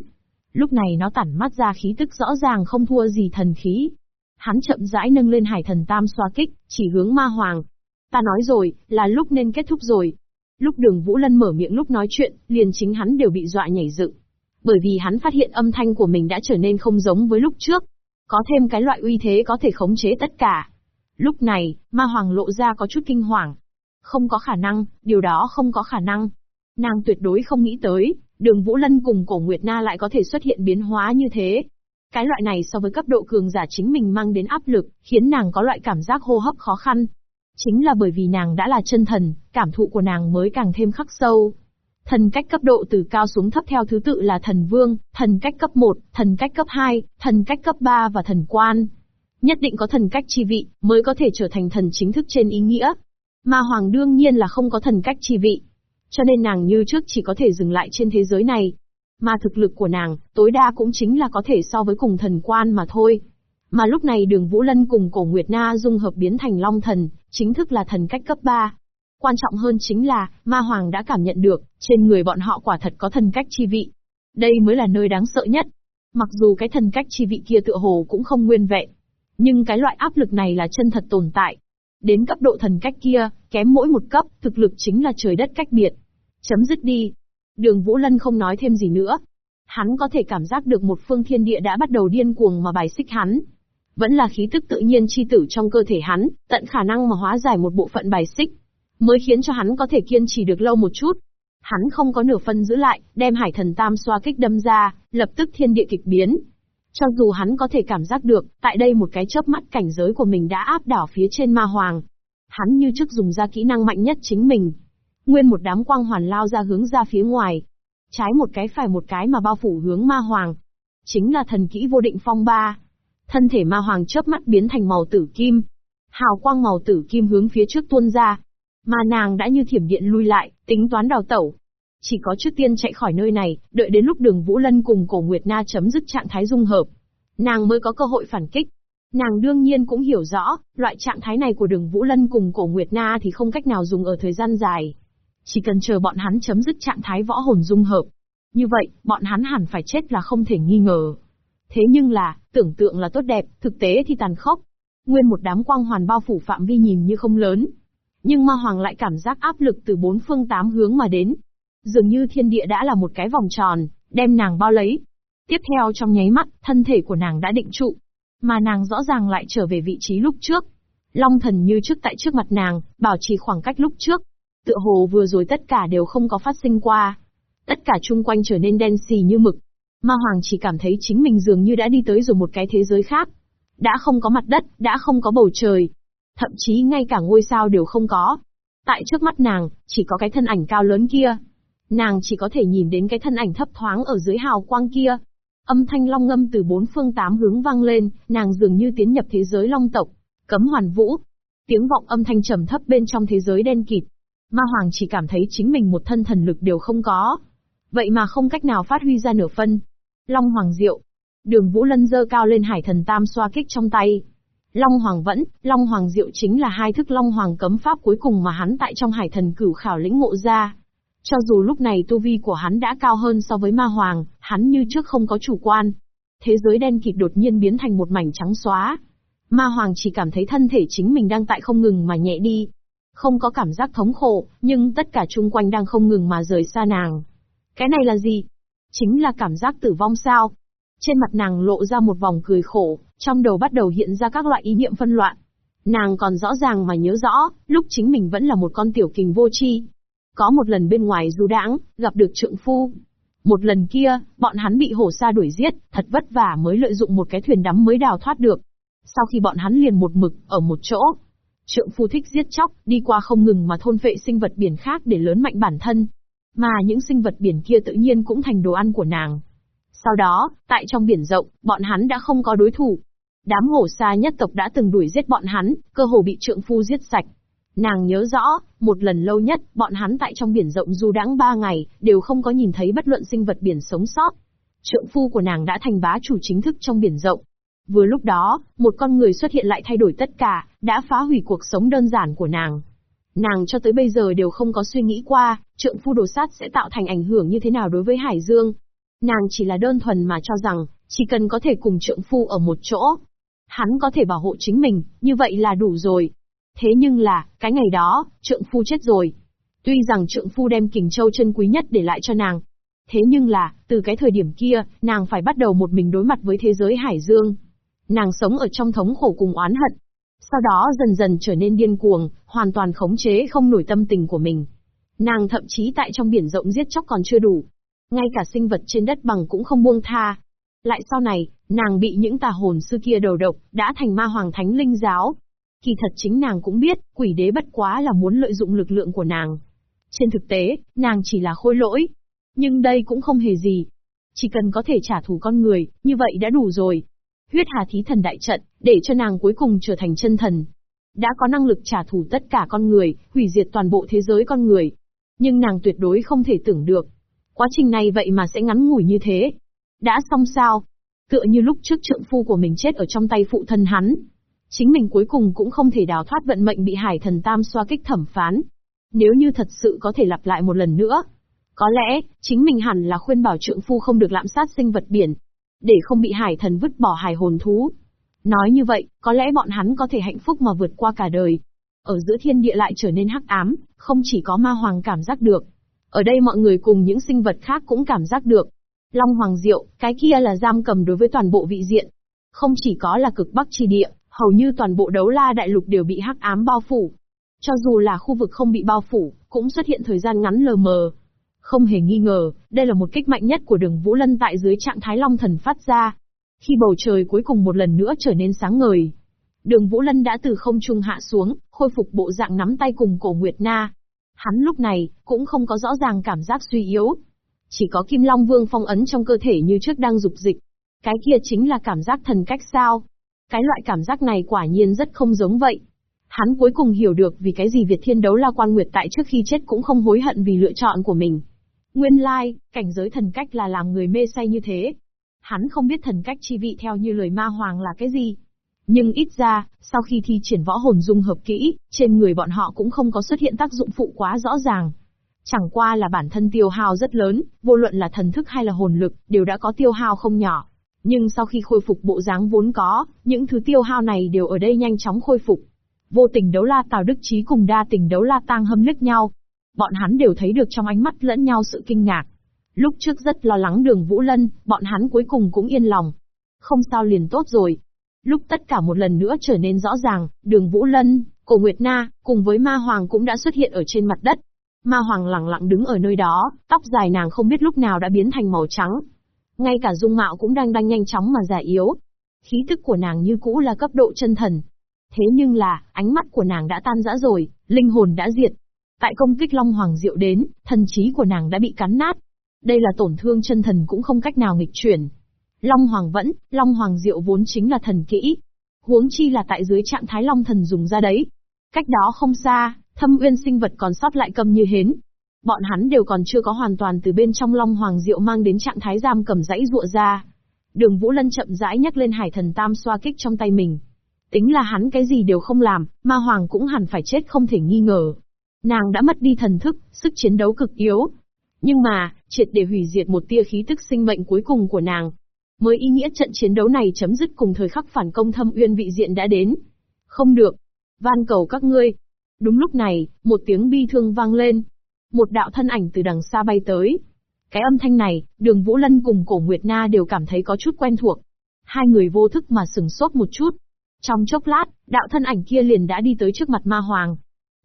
Lúc này nó tản mắt ra khí tức rõ ràng không thua gì thần khí. Hắn chậm rãi nâng lên hải thần tam xoa kích, chỉ hướng ma hoàng. Ta nói rồi, là lúc nên kết thúc rồi. Lúc đường Vũ Lân mở miệng lúc nói chuyện, liền chính hắn đều bị dọa nhảy dựng bởi vì hắn phát hiện âm thanh của mình đã trở nên không giống với lúc trước. Có thêm cái loại uy thế có thể khống chế tất cả. Lúc này, ma hoàng lộ ra có chút kinh hoàng. Không có khả năng, điều đó không có khả năng. Nàng tuyệt đối không nghĩ tới, Đường Vũ Lân cùng cổ Nguyệt Na lại có thể xuất hiện biến hóa như thế. Cái loại này so với cấp độ cường giả chính mình mang đến áp lực, khiến nàng có loại cảm giác hô hấp khó khăn. Chính là bởi vì nàng đã là chân thần, cảm thụ của nàng mới càng thêm khắc sâu. Thần cách cấp độ từ cao xuống thấp theo thứ tự là thần vương, thần cách cấp 1, thần cách cấp 2, thần cách cấp 3 và thần quan. Nhất định có thần cách chi vị, mới có thể trở thành thần chính thức trên ý nghĩa. mà Hoàng đương nhiên là không có thần cách chi vị. Cho nên nàng như trước chỉ có thể dừng lại trên thế giới này. Mà thực lực của nàng, tối đa cũng chính là có thể so với cùng thần quan mà thôi. Mà lúc này đường Vũ Lân cùng cổ Nguyệt Na dung hợp biến thành Long Thần, chính thức là thần cách cấp 3. Quan trọng hơn chính là, Ma Hoàng đã cảm nhận được, trên người bọn họ quả thật có thần cách chi vị. Đây mới là nơi đáng sợ nhất. Mặc dù cái thần cách chi vị kia tựa hồ cũng không nguyên vẹn. Nhưng cái loại áp lực này là chân thật tồn tại. Đến cấp độ thần cách kia, kém mỗi một cấp, thực lực chính là trời đất cách biệt. Chấm dứt đi. Đường Vũ Lân không nói thêm gì nữa. Hắn có thể cảm giác được một phương thiên địa đã bắt đầu điên cuồng mà bài xích hắn. Vẫn là khí tức tự nhiên chi tử trong cơ thể hắn, tận khả năng mà hóa giải một bộ phận bài xích. Mới khiến cho hắn có thể kiên trì được lâu một chút. Hắn không có nửa phân giữ lại, đem hải thần tam xoa kích đâm ra, lập tức thiên địa kịch biến. Cho dù hắn có thể cảm giác được, tại đây một cái chớp mắt cảnh giới của mình đã áp đảo phía trên ma hoàng. Hắn như trước dùng ra kỹ năng mạnh nhất chính mình. Nguyên một đám quang hoàn lao ra hướng ra phía ngoài. Trái một cái phải một cái mà bao phủ hướng ma hoàng. Chính là thần kỹ vô định phong ba. Thân thể ma hoàng chớp mắt biến thành màu tử kim. Hào quang màu tử kim hướng phía trước tuôn ra. Mà nàng đã như thiểm điện lui lại, tính toán đào tẩu. Chỉ có trước tiên chạy khỏi nơi này, đợi đến lúc đường Vũ Lân cùng cổ Nguyệt Na chấm dứt trạng thái dung hợp. Nàng mới có cơ hội phản kích. Nàng đương nhiên cũng hiểu rõ, loại trạng thái này của đường Vũ Lân cùng cổ Nguyệt Na thì không cách nào dùng ở thời gian dài. Chỉ cần chờ bọn hắn chấm dứt trạng thái võ hồn dung hợp. Như vậy, bọn hắn hẳn phải chết là không thể nghi ngờ. Thế nhưng là, tưởng tượng là tốt đẹp, thực tế thì tàn khốc. Nguyên một đám quang hoàn bao phủ phạm vi nhìn như không lớn. Nhưng ma hoàng lại cảm giác áp lực từ bốn phương tám hướng mà đến. Dường như thiên địa đã là một cái vòng tròn, đem nàng bao lấy. Tiếp theo trong nháy mắt, thân thể của nàng đã định trụ. Mà nàng rõ ràng lại trở về vị trí lúc trước. Long thần như trước tại trước mặt nàng, bảo trì khoảng cách lúc trước. Tựa hồ vừa rồi tất cả đều không có phát sinh qua. Tất cả chung quanh trở nên đen xì như mực. Ma Hoàng chỉ cảm thấy chính mình dường như đã đi tới rồi một cái thế giới khác. Đã không có mặt đất, đã không có bầu trời. Thậm chí ngay cả ngôi sao đều không có. Tại trước mắt nàng, chỉ có cái thân ảnh cao lớn kia. Nàng chỉ có thể nhìn đến cái thân ảnh thấp thoáng ở dưới hào quang kia. Âm thanh long ngâm từ bốn phương tám hướng vang lên, nàng dường như tiến nhập thế giới long tộc. Cấm hoàn vũ. Tiếng vọng âm thanh trầm thấp bên trong thế giới đen kịt. Ma Hoàng chỉ cảm thấy chính mình một thân thần lực đều không có. Vậy mà không cách nào phát huy ra nửa phân. Long Hoàng Diệu. Đường Vũ Lân dơ cao lên hải thần tam xoa kích trong tay. Long Hoàng Vẫn, Long Hoàng Diệu chính là hai thức Long Hoàng cấm pháp cuối cùng mà hắn tại trong hải thần cửu khảo lĩnh ngộ ra. Cho dù lúc này tu vi của hắn đã cao hơn so với ma hoàng, hắn như trước không có chủ quan. Thế giới đen kịt đột nhiên biến thành một mảnh trắng xóa. Ma hoàng chỉ cảm thấy thân thể chính mình đang tại không ngừng mà nhẹ đi. Không có cảm giác thống khổ, nhưng tất cả chung quanh đang không ngừng mà rời xa nàng. Cái này là gì? Chính là cảm giác tử vong sao? Trên mặt nàng lộ ra một vòng cười khổ, trong đầu bắt đầu hiện ra các loại ý niệm phân loạn. Nàng còn rõ ràng mà nhớ rõ, lúc chính mình vẫn là một con tiểu kình vô chi. Có một lần bên ngoài du đãng, gặp được trượng phu. Một lần kia, bọn hắn bị hổ sa đuổi giết, thật vất vả mới lợi dụng một cái thuyền đắm mới đào thoát được. Sau khi bọn hắn liền một mực, ở một chỗ. Trượng phu thích giết chóc, đi qua không ngừng mà thôn vệ sinh vật biển khác để lớn mạnh bản thân. Mà những sinh vật biển kia tự nhiên cũng thành đồ ăn của nàng. Sau đó, tại trong biển rộng, bọn hắn đã không có đối thủ. Đám hổ sa nhất tộc đã từng đuổi giết bọn hắn, cơ hồ bị trượng phu giết sạch. Nàng nhớ rõ, một lần lâu nhất, bọn hắn tại trong biển rộng du đãng ba ngày, đều không có nhìn thấy bất luận sinh vật biển sống sót. Trượng phu của nàng đã thành bá chủ chính thức trong biển rộng. Vừa lúc đó, một con người xuất hiện lại thay đổi tất cả, đã phá hủy cuộc sống đơn giản của nàng. Nàng cho tới bây giờ đều không có suy nghĩ qua, trượng phu đồ sát sẽ tạo thành ảnh hưởng như thế nào đối với Hải Dương. Nàng chỉ là đơn thuần mà cho rằng, chỉ cần có thể cùng trượng phu ở một chỗ, hắn có thể bảo hộ chính mình, như vậy là đủ rồi. Thế nhưng là, cái ngày đó, trượng phu chết rồi. Tuy rằng trượng phu đem kình châu chân quý nhất để lại cho nàng. Thế nhưng là, từ cái thời điểm kia, nàng phải bắt đầu một mình đối mặt với thế giới Hải Dương. Nàng sống ở trong thống khổ cùng oán hận. Sau đó dần dần trở nên điên cuồng, hoàn toàn khống chế không nổi tâm tình của mình. Nàng thậm chí tại trong biển rộng giết chóc còn chưa đủ. ngay cả sinh vật trên đất bằng cũng không buông tha. Lại sau này, nàng bị những tà hồn sư kia đầu độc, đã thành ma hoàng thánh linh giáo. Kỳ thật chính nàng cũng biết, quỷ đế bất quá là muốn lợi dụng lực lượng của nàng. Trên thực tế, nàng chỉ là khôi lỗi. Nhưng đây cũng không hề gì. Chỉ cần có thể trả thù con người, như vậy đã đủ rồi. Huyết hà thí thần đại trận, để cho nàng cuối cùng trở thành chân thần. Đã có năng lực trả thù tất cả con người, hủy diệt toàn bộ thế giới con người. Nhưng nàng tuyệt đối không thể tưởng được. Quá trình này vậy mà sẽ ngắn ngủi như thế. Đã xong sao? Tựa như lúc trước trượng phu của mình chết ở trong tay phụ thân hắn. Chính mình cuối cùng cũng không thể đào thoát vận mệnh bị hải thần tam xoa kích thẩm phán. Nếu như thật sự có thể lặp lại một lần nữa, có lẽ, chính mình hẳn là khuyên bảo trượng phu không được lạm sát sinh vật biển, để không bị hải thần vứt bỏ hải hồn thú. Nói như vậy, có lẽ bọn hắn có thể hạnh phúc mà vượt qua cả đời. Ở giữa thiên địa lại trở nên hắc ám, không chỉ có ma hoàng cảm giác được. Ở đây mọi người cùng những sinh vật khác cũng cảm giác được. Long Hoàng Diệu, cái kia là giam cầm đối với toàn bộ vị diện. Không chỉ có là cực bắc chi địa, hầu như toàn bộ đấu la đại lục đều bị hắc ám bao phủ. Cho dù là khu vực không bị bao phủ, cũng xuất hiện thời gian ngắn lờ mờ. Không hề nghi ngờ, đây là một kích mạnh nhất của đường Vũ Lân tại dưới trạng thái Long Thần phát ra. Khi bầu trời cuối cùng một lần nữa trở nên sáng ngời. Đường Vũ Lân đã từ không trung hạ xuống, khôi phục bộ dạng nắm tay cùng cổ Nguyệt Na. Hắn lúc này, cũng không có rõ ràng cảm giác suy yếu. Chỉ có Kim Long Vương phong ấn trong cơ thể như trước đang dục dịch. Cái kia chính là cảm giác thần cách sao. Cái loại cảm giác này quả nhiên rất không giống vậy. Hắn cuối cùng hiểu được vì cái gì Việt Thiên đấu la quan nguyệt tại trước khi chết cũng không hối hận vì lựa chọn của mình. Nguyên lai, cảnh giới thần cách là làm người mê say như thế. Hắn không biết thần cách chi vị theo như lời ma hoàng là cái gì. Nhưng ít ra, sau khi thi triển võ hồn dung hợp kỹ, trên người bọn họ cũng không có xuất hiện tác dụng phụ quá rõ ràng. Chẳng qua là bản thân tiêu hao rất lớn, vô luận là thần thức hay là hồn lực, đều đã có tiêu hao không nhỏ. Nhưng sau khi khôi phục bộ dáng vốn có, những thứ tiêu hao này đều ở đây nhanh chóng khôi phục. Vô tình đấu la Tào Đức Chí cùng đa tình đấu la Tang hâm liếc nhau, Bọn hắn đều thấy được trong ánh mắt lẫn nhau sự kinh ngạc. Lúc trước rất lo lắng đường Vũ Lân, bọn hắn cuối cùng cũng yên lòng. Không sao liền tốt rồi. Lúc tất cả một lần nữa trở nên rõ ràng, đường Vũ Lân, cổ Nguyệt Na, cùng với Ma Hoàng cũng đã xuất hiện ở trên mặt đất. Ma Hoàng lặng lặng đứng ở nơi đó, tóc dài nàng không biết lúc nào đã biến thành màu trắng. Ngay cả dung mạo cũng đang đang nhanh chóng mà già yếu. Khí tức của nàng như cũ là cấp độ chân thần. Thế nhưng là, ánh mắt của nàng đã tan rã rồi, linh hồn đã diệt, Tại công kích Long Hoàng Diệu đến, thần trí của nàng đã bị cắn nát. Đây là tổn thương chân thần cũng không cách nào nghịch chuyển. Long Hoàng vẫn, Long Hoàng Diệu vốn chính là thần kỹ. Huống chi là tại dưới trạng thái Long Thần dùng ra đấy. Cách đó không xa, thâm uyên sinh vật còn sót lại cầm như hến. Bọn hắn đều còn chưa có hoàn toàn từ bên trong Long Hoàng Diệu mang đến trạng thái giam cầm dãy ruộ ra. Đường Vũ Lân chậm rãi nhắc lên hải thần tam xoa kích trong tay mình. Tính là hắn cái gì đều không làm, ma hoàng cũng hẳn phải chết không thể nghi ngờ. Nàng đã mất đi thần thức, sức chiến đấu cực yếu. Nhưng mà, triệt để hủy diệt một tia khí tức sinh mệnh cuối cùng của nàng. Mới ý nghĩa trận chiến đấu này chấm dứt cùng thời khắc phản công thâm uyên vị diện đã đến. Không được. Van cầu các ngươi. Đúng lúc này, một tiếng bi thương vang lên. Một đạo thân ảnh từ đằng xa bay tới. Cái âm thanh này, đường Vũ Lân cùng cổ Nguyệt Na đều cảm thấy có chút quen thuộc. Hai người vô thức mà sừng sốt một chút. Trong chốc lát, đạo thân ảnh kia liền đã đi tới trước mặt ma hoàng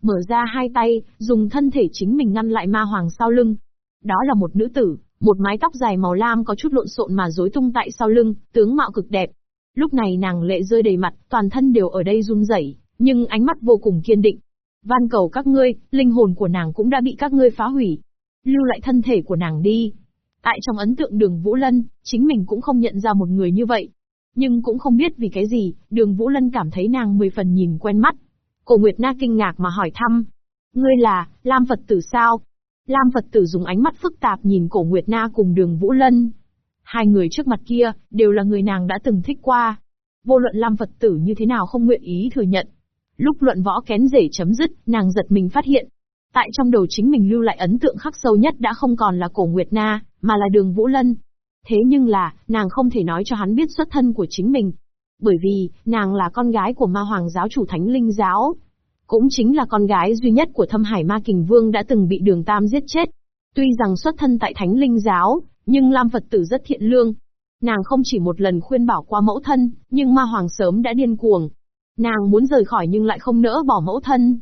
mở ra hai tay, dùng thân thể chính mình ngăn lại ma hoàng sau lưng. Đó là một nữ tử, một mái tóc dài màu lam có chút lộn xộn mà rối tung tại sau lưng, tướng mạo cực đẹp. Lúc này nàng lệ rơi đầy mặt, toàn thân đều ở đây run rẩy, nhưng ánh mắt vô cùng kiên định. Van cầu các ngươi, linh hồn của nàng cũng đã bị các ngươi phá hủy. Lưu lại thân thể của nàng đi. Tại trong ấn tượng đường Vũ Lân, chính mình cũng không nhận ra một người như vậy. Nhưng cũng không biết vì cái gì, đường Vũ Lân cảm thấy nàng mười phần nhìn quen mắt. Cổ Nguyệt Na kinh ngạc mà hỏi thăm. Ngươi là, Lam Phật tử sao? Lam Phật tử dùng ánh mắt phức tạp nhìn cổ Nguyệt Na cùng đường Vũ Lân. Hai người trước mặt kia, đều là người nàng đã từng thích qua. Vô luận Lam Phật tử như thế nào không nguyện ý thừa nhận. Lúc luận võ kén rể chấm dứt, nàng giật mình phát hiện. Tại trong đầu chính mình lưu lại ấn tượng khắc sâu nhất đã không còn là cổ Nguyệt Na, mà là đường Vũ Lân. Thế nhưng là, nàng không thể nói cho hắn biết xuất thân của chính mình, bởi vì, nàng là con gái của ma hoàng giáo chủ Thánh Linh Giáo. Cũng chính là con gái duy nhất của thâm hải ma kình vương đã từng bị đường Tam giết chết. Tuy rằng xuất thân tại Thánh Linh Giáo, nhưng Lam Phật tử rất thiện lương. Nàng không chỉ một lần khuyên bảo qua mẫu thân, nhưng ma hoàng sớm đã điên cuồng. Nàng muốn rời khỏi nhưng lại không nỡ bỏ mẫu thân.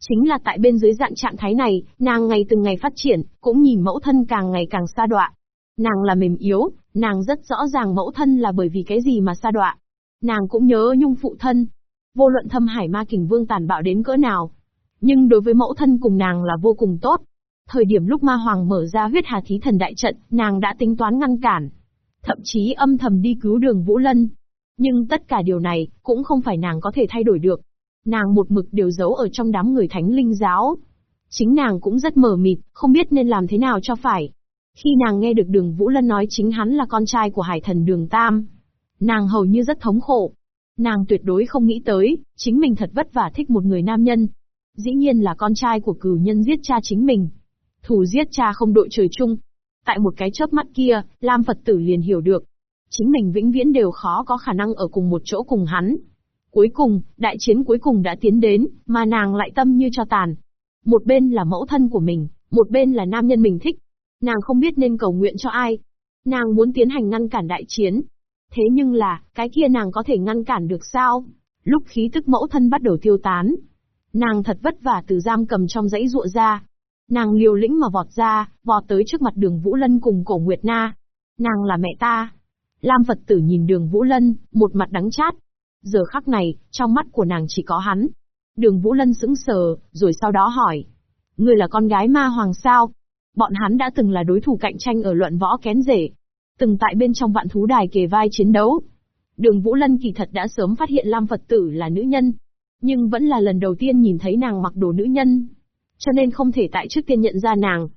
Chính là tại bên dưới dạng trạng thái này, nàng ngày từng ngày phát triển, cũng nhìn mẫu thân càng ngày càng xa đọa. Nàng là mềm yếu, nàng rất rõ ràng mẫu thân là bởi vì cái gì mà xa đọa. Nàng cũng nhớ nhung phụ thân. Vô luận thâm hải ma kình vương tàn bạo đến cỡ nào. Nhưng đối với mẫu thân cùng nàng là vô cùng tốt. Thời điểm lúc ma hoàng mở ra huyết hà thí thần đại trận, nàng đã tính toán ngăn cản. Thậm chí âm thầm đi cứu đường Vũ Lân. Nhưng tất cả điều này, cũng không phải nàng có thể thay đổi được. Nàng một mực đều giấu ở trong đám người thánh linh giáo. Chính nàng cũng rất mờ mịt, không biết nên làm thế nào cho phải. Khi nàng nghe được đường Vũ Lân nói chính hắn là con trai của hải thần đường Tam, nàng hầu như rất thống khổ. Nàng tuyệt đối không nghĩ tới, chính mình thật vất vả thích một người nam nhân. Dĩ nhiên là con trai của cửu nhân giết cha chính mình. Thù giết cha không đội trời chung. Tại một cái chớp mắt kia, Lam Phật tử liền hiểu được. Chính mình vĩnh viễn đều khó có khả năng ở cùng một chỗ cùng hắn. Cuối cùng, đại chiến cuối cùng đã tiến đến, mà nàng lại tâm như cho tàn. Một bên là mẫu thân của mình, một bên là nam nhân mình thích. Nàng không biết nên cầu nguyện cho ai. Nàng muốn tiến hành ngăn cản đại chiến. Thế nhưng là, cái kia nàng có thể ngăn cản được sao? Lúc khí tức mẫu thân bắt đầu tiêu tán. Nàng thật vất vả từ giam cầm trong dãy ruộ ra. Nàng liều lĩnh mà vọt ra, vọt tới trước mặt đường Vũ Lân cùng cổ Nguyệt Na. Nàng là mẹ ta. Lam Phật tử nhìn đường Vũ Lân, một mặt đắng chát. Giờ khắc này, trong mắt của nàng chỉ có hắn. Đường Vũ Lân sững sờ, rồi sau đó hỏi. Người là con gái ma hoàng sao? Bọn hắn đã từng là đối thủ cạnh tranh ở luận võ kén rể. Từng tại bên trong vạn thú đài kề vai chiến đấu. Đường Vũ Lân kỳ thật đã sớm phát hiện Lam Phật tử là nữ nhân. Nhưng vẫn là lần đầu tiên nhìn thấy nàng mặc đồ nữ nhân. Cho nên không thể tại trước tiên nhận ra nàng.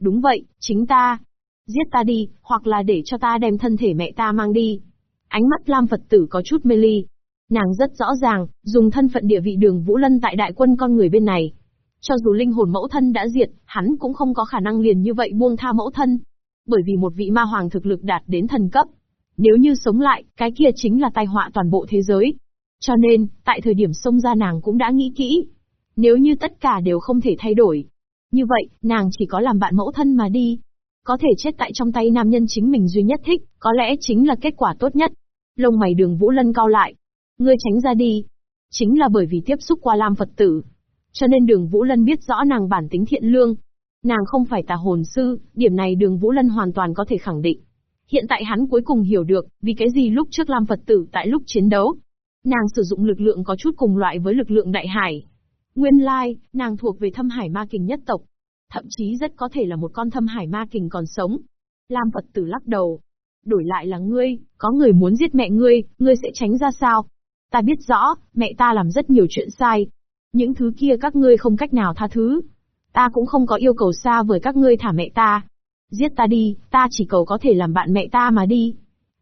Đúng vậy, chính ta. Giết ta đi, hoặc là để cho ta đem thân thể mẹ ta mang đi. Ánh mắt Lam Phật tử có chút mê ly. Nàng rất rõ ràng, dùng thân phận địa vị đường Vũ Lân tại đại quân con người bên này, cho dù linh hồn mẫu thân đã diệt, hắn cũng không có khả năng liền như vậy buông tha mẫu thân. Bởi vì một vị ma hoàng thực lực đạt đến thần cấp. Nếu như sống lại, cái kia chính là tai họa toàn bộ thế giới. Cho nên, tại thời điểm xông ra nàng cũng đã nghĩ kỹ. Nếu như tất cả đều không thể thay đổi. Như vậy, nàng chỉ có làm bạn mẫu thân mà đi. Có thể chết tại trong tay nam nhân chính mình duy nhất thích, có lẽ chính là kết quả tốt nhất. Lông mày đường Vũ Lân cao lại. Ngươi tránh ra đi. Chính là bởi vì tiếp xúc qua Lam Phật tử, cho nên đường Vũ Lân biết rõ nàng bản tính thiện lương. Nàng không phải tà hồn sư, điểm này đường Vũ Lân hoàn toàn có thể khẳng định. Hiện tại hắn cuối cùng hiểu được, vì cái gì lúc trước Lam Phật tử tại lúc chiến đấu. Nàng sử dụng lực lượng có chút cùng loại với lực lượng đại hải. Nguyên lai, nàng thuộc về thâm hải ma kình nhất tộc. Thậm chí rất có thể là một con thâm hải ma kình còn sống. Lam Phật tử lắc đầu. Đổi lại là ngươi, có người muốn giết mẹ ngươi, ngươi sẽ tránh ra sao? Ta biết rõ, mẹ ta làm rất nhiều chuyện sai, những thứ kia các ngươi không cách nào tha thứ. Ta cũng không có yêu cầu xa với các ngươi thả mẹ ta. Giết ta đi, ta chỉ cầu có thể làm bạn mẹ ta mà đi.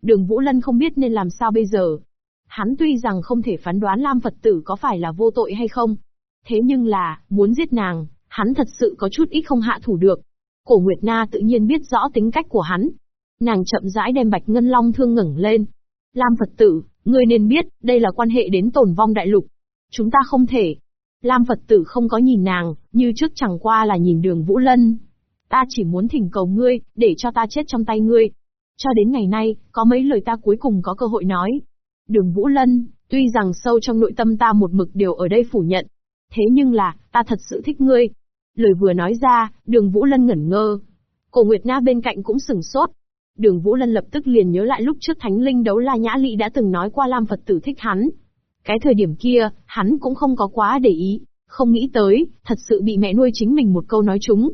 Đường Vũ Lân không biết nên làm sao bây giờ. Hắn tuy rằng không thể phán đoán Lam Phật tử có phải là vô tội hay không. Thế nhưng là, muốn giết nàng, hắn thật sự có chút ít không hạ thủ được. Cổ Nguyệt Na tự nhiên biết rõ tính cách của hắn. Nàng chậm rãi đem bạch ngân long thương ngẩng lên. Lam Phật tử, ngươi nên biết, đây là quan hệ đến tổn vong đại lục. Chúng ta không thể, Lam Phật tử không có nhìn nàng, như trước chẳng qua là nhìn đường Vũ Lân. Ta chỉ muốn thỉnh cầu ngươi, để cho ta chết trong tay ngươi. Cho đến ngày nay, có mấy lời ta cuối cùng có cơ hội nói. Đường Vũ Lân, tuy rằng sâu trong nội tâm ta một mực đều ở đây phủ nhận. Thế nhưng là, ta thật sự thích ngươi. Lời vừa nói ra, đường Vũ Lân ngẩn ngơ. Cổ Nguyệt Na bên cạnh cũng sừng sốt. Đường Vũ Lân lập tức liền nhớ lại lúc trước Thánh Linh đấu La Nhã Lị đã từng nói qua Lam Phật tử thích hắn. Cái thời điểm kia, hắn cũng không có quá để ý, không nghĩ tới, thật sự bị mẹ nuôi chính mình một câu nói chúng.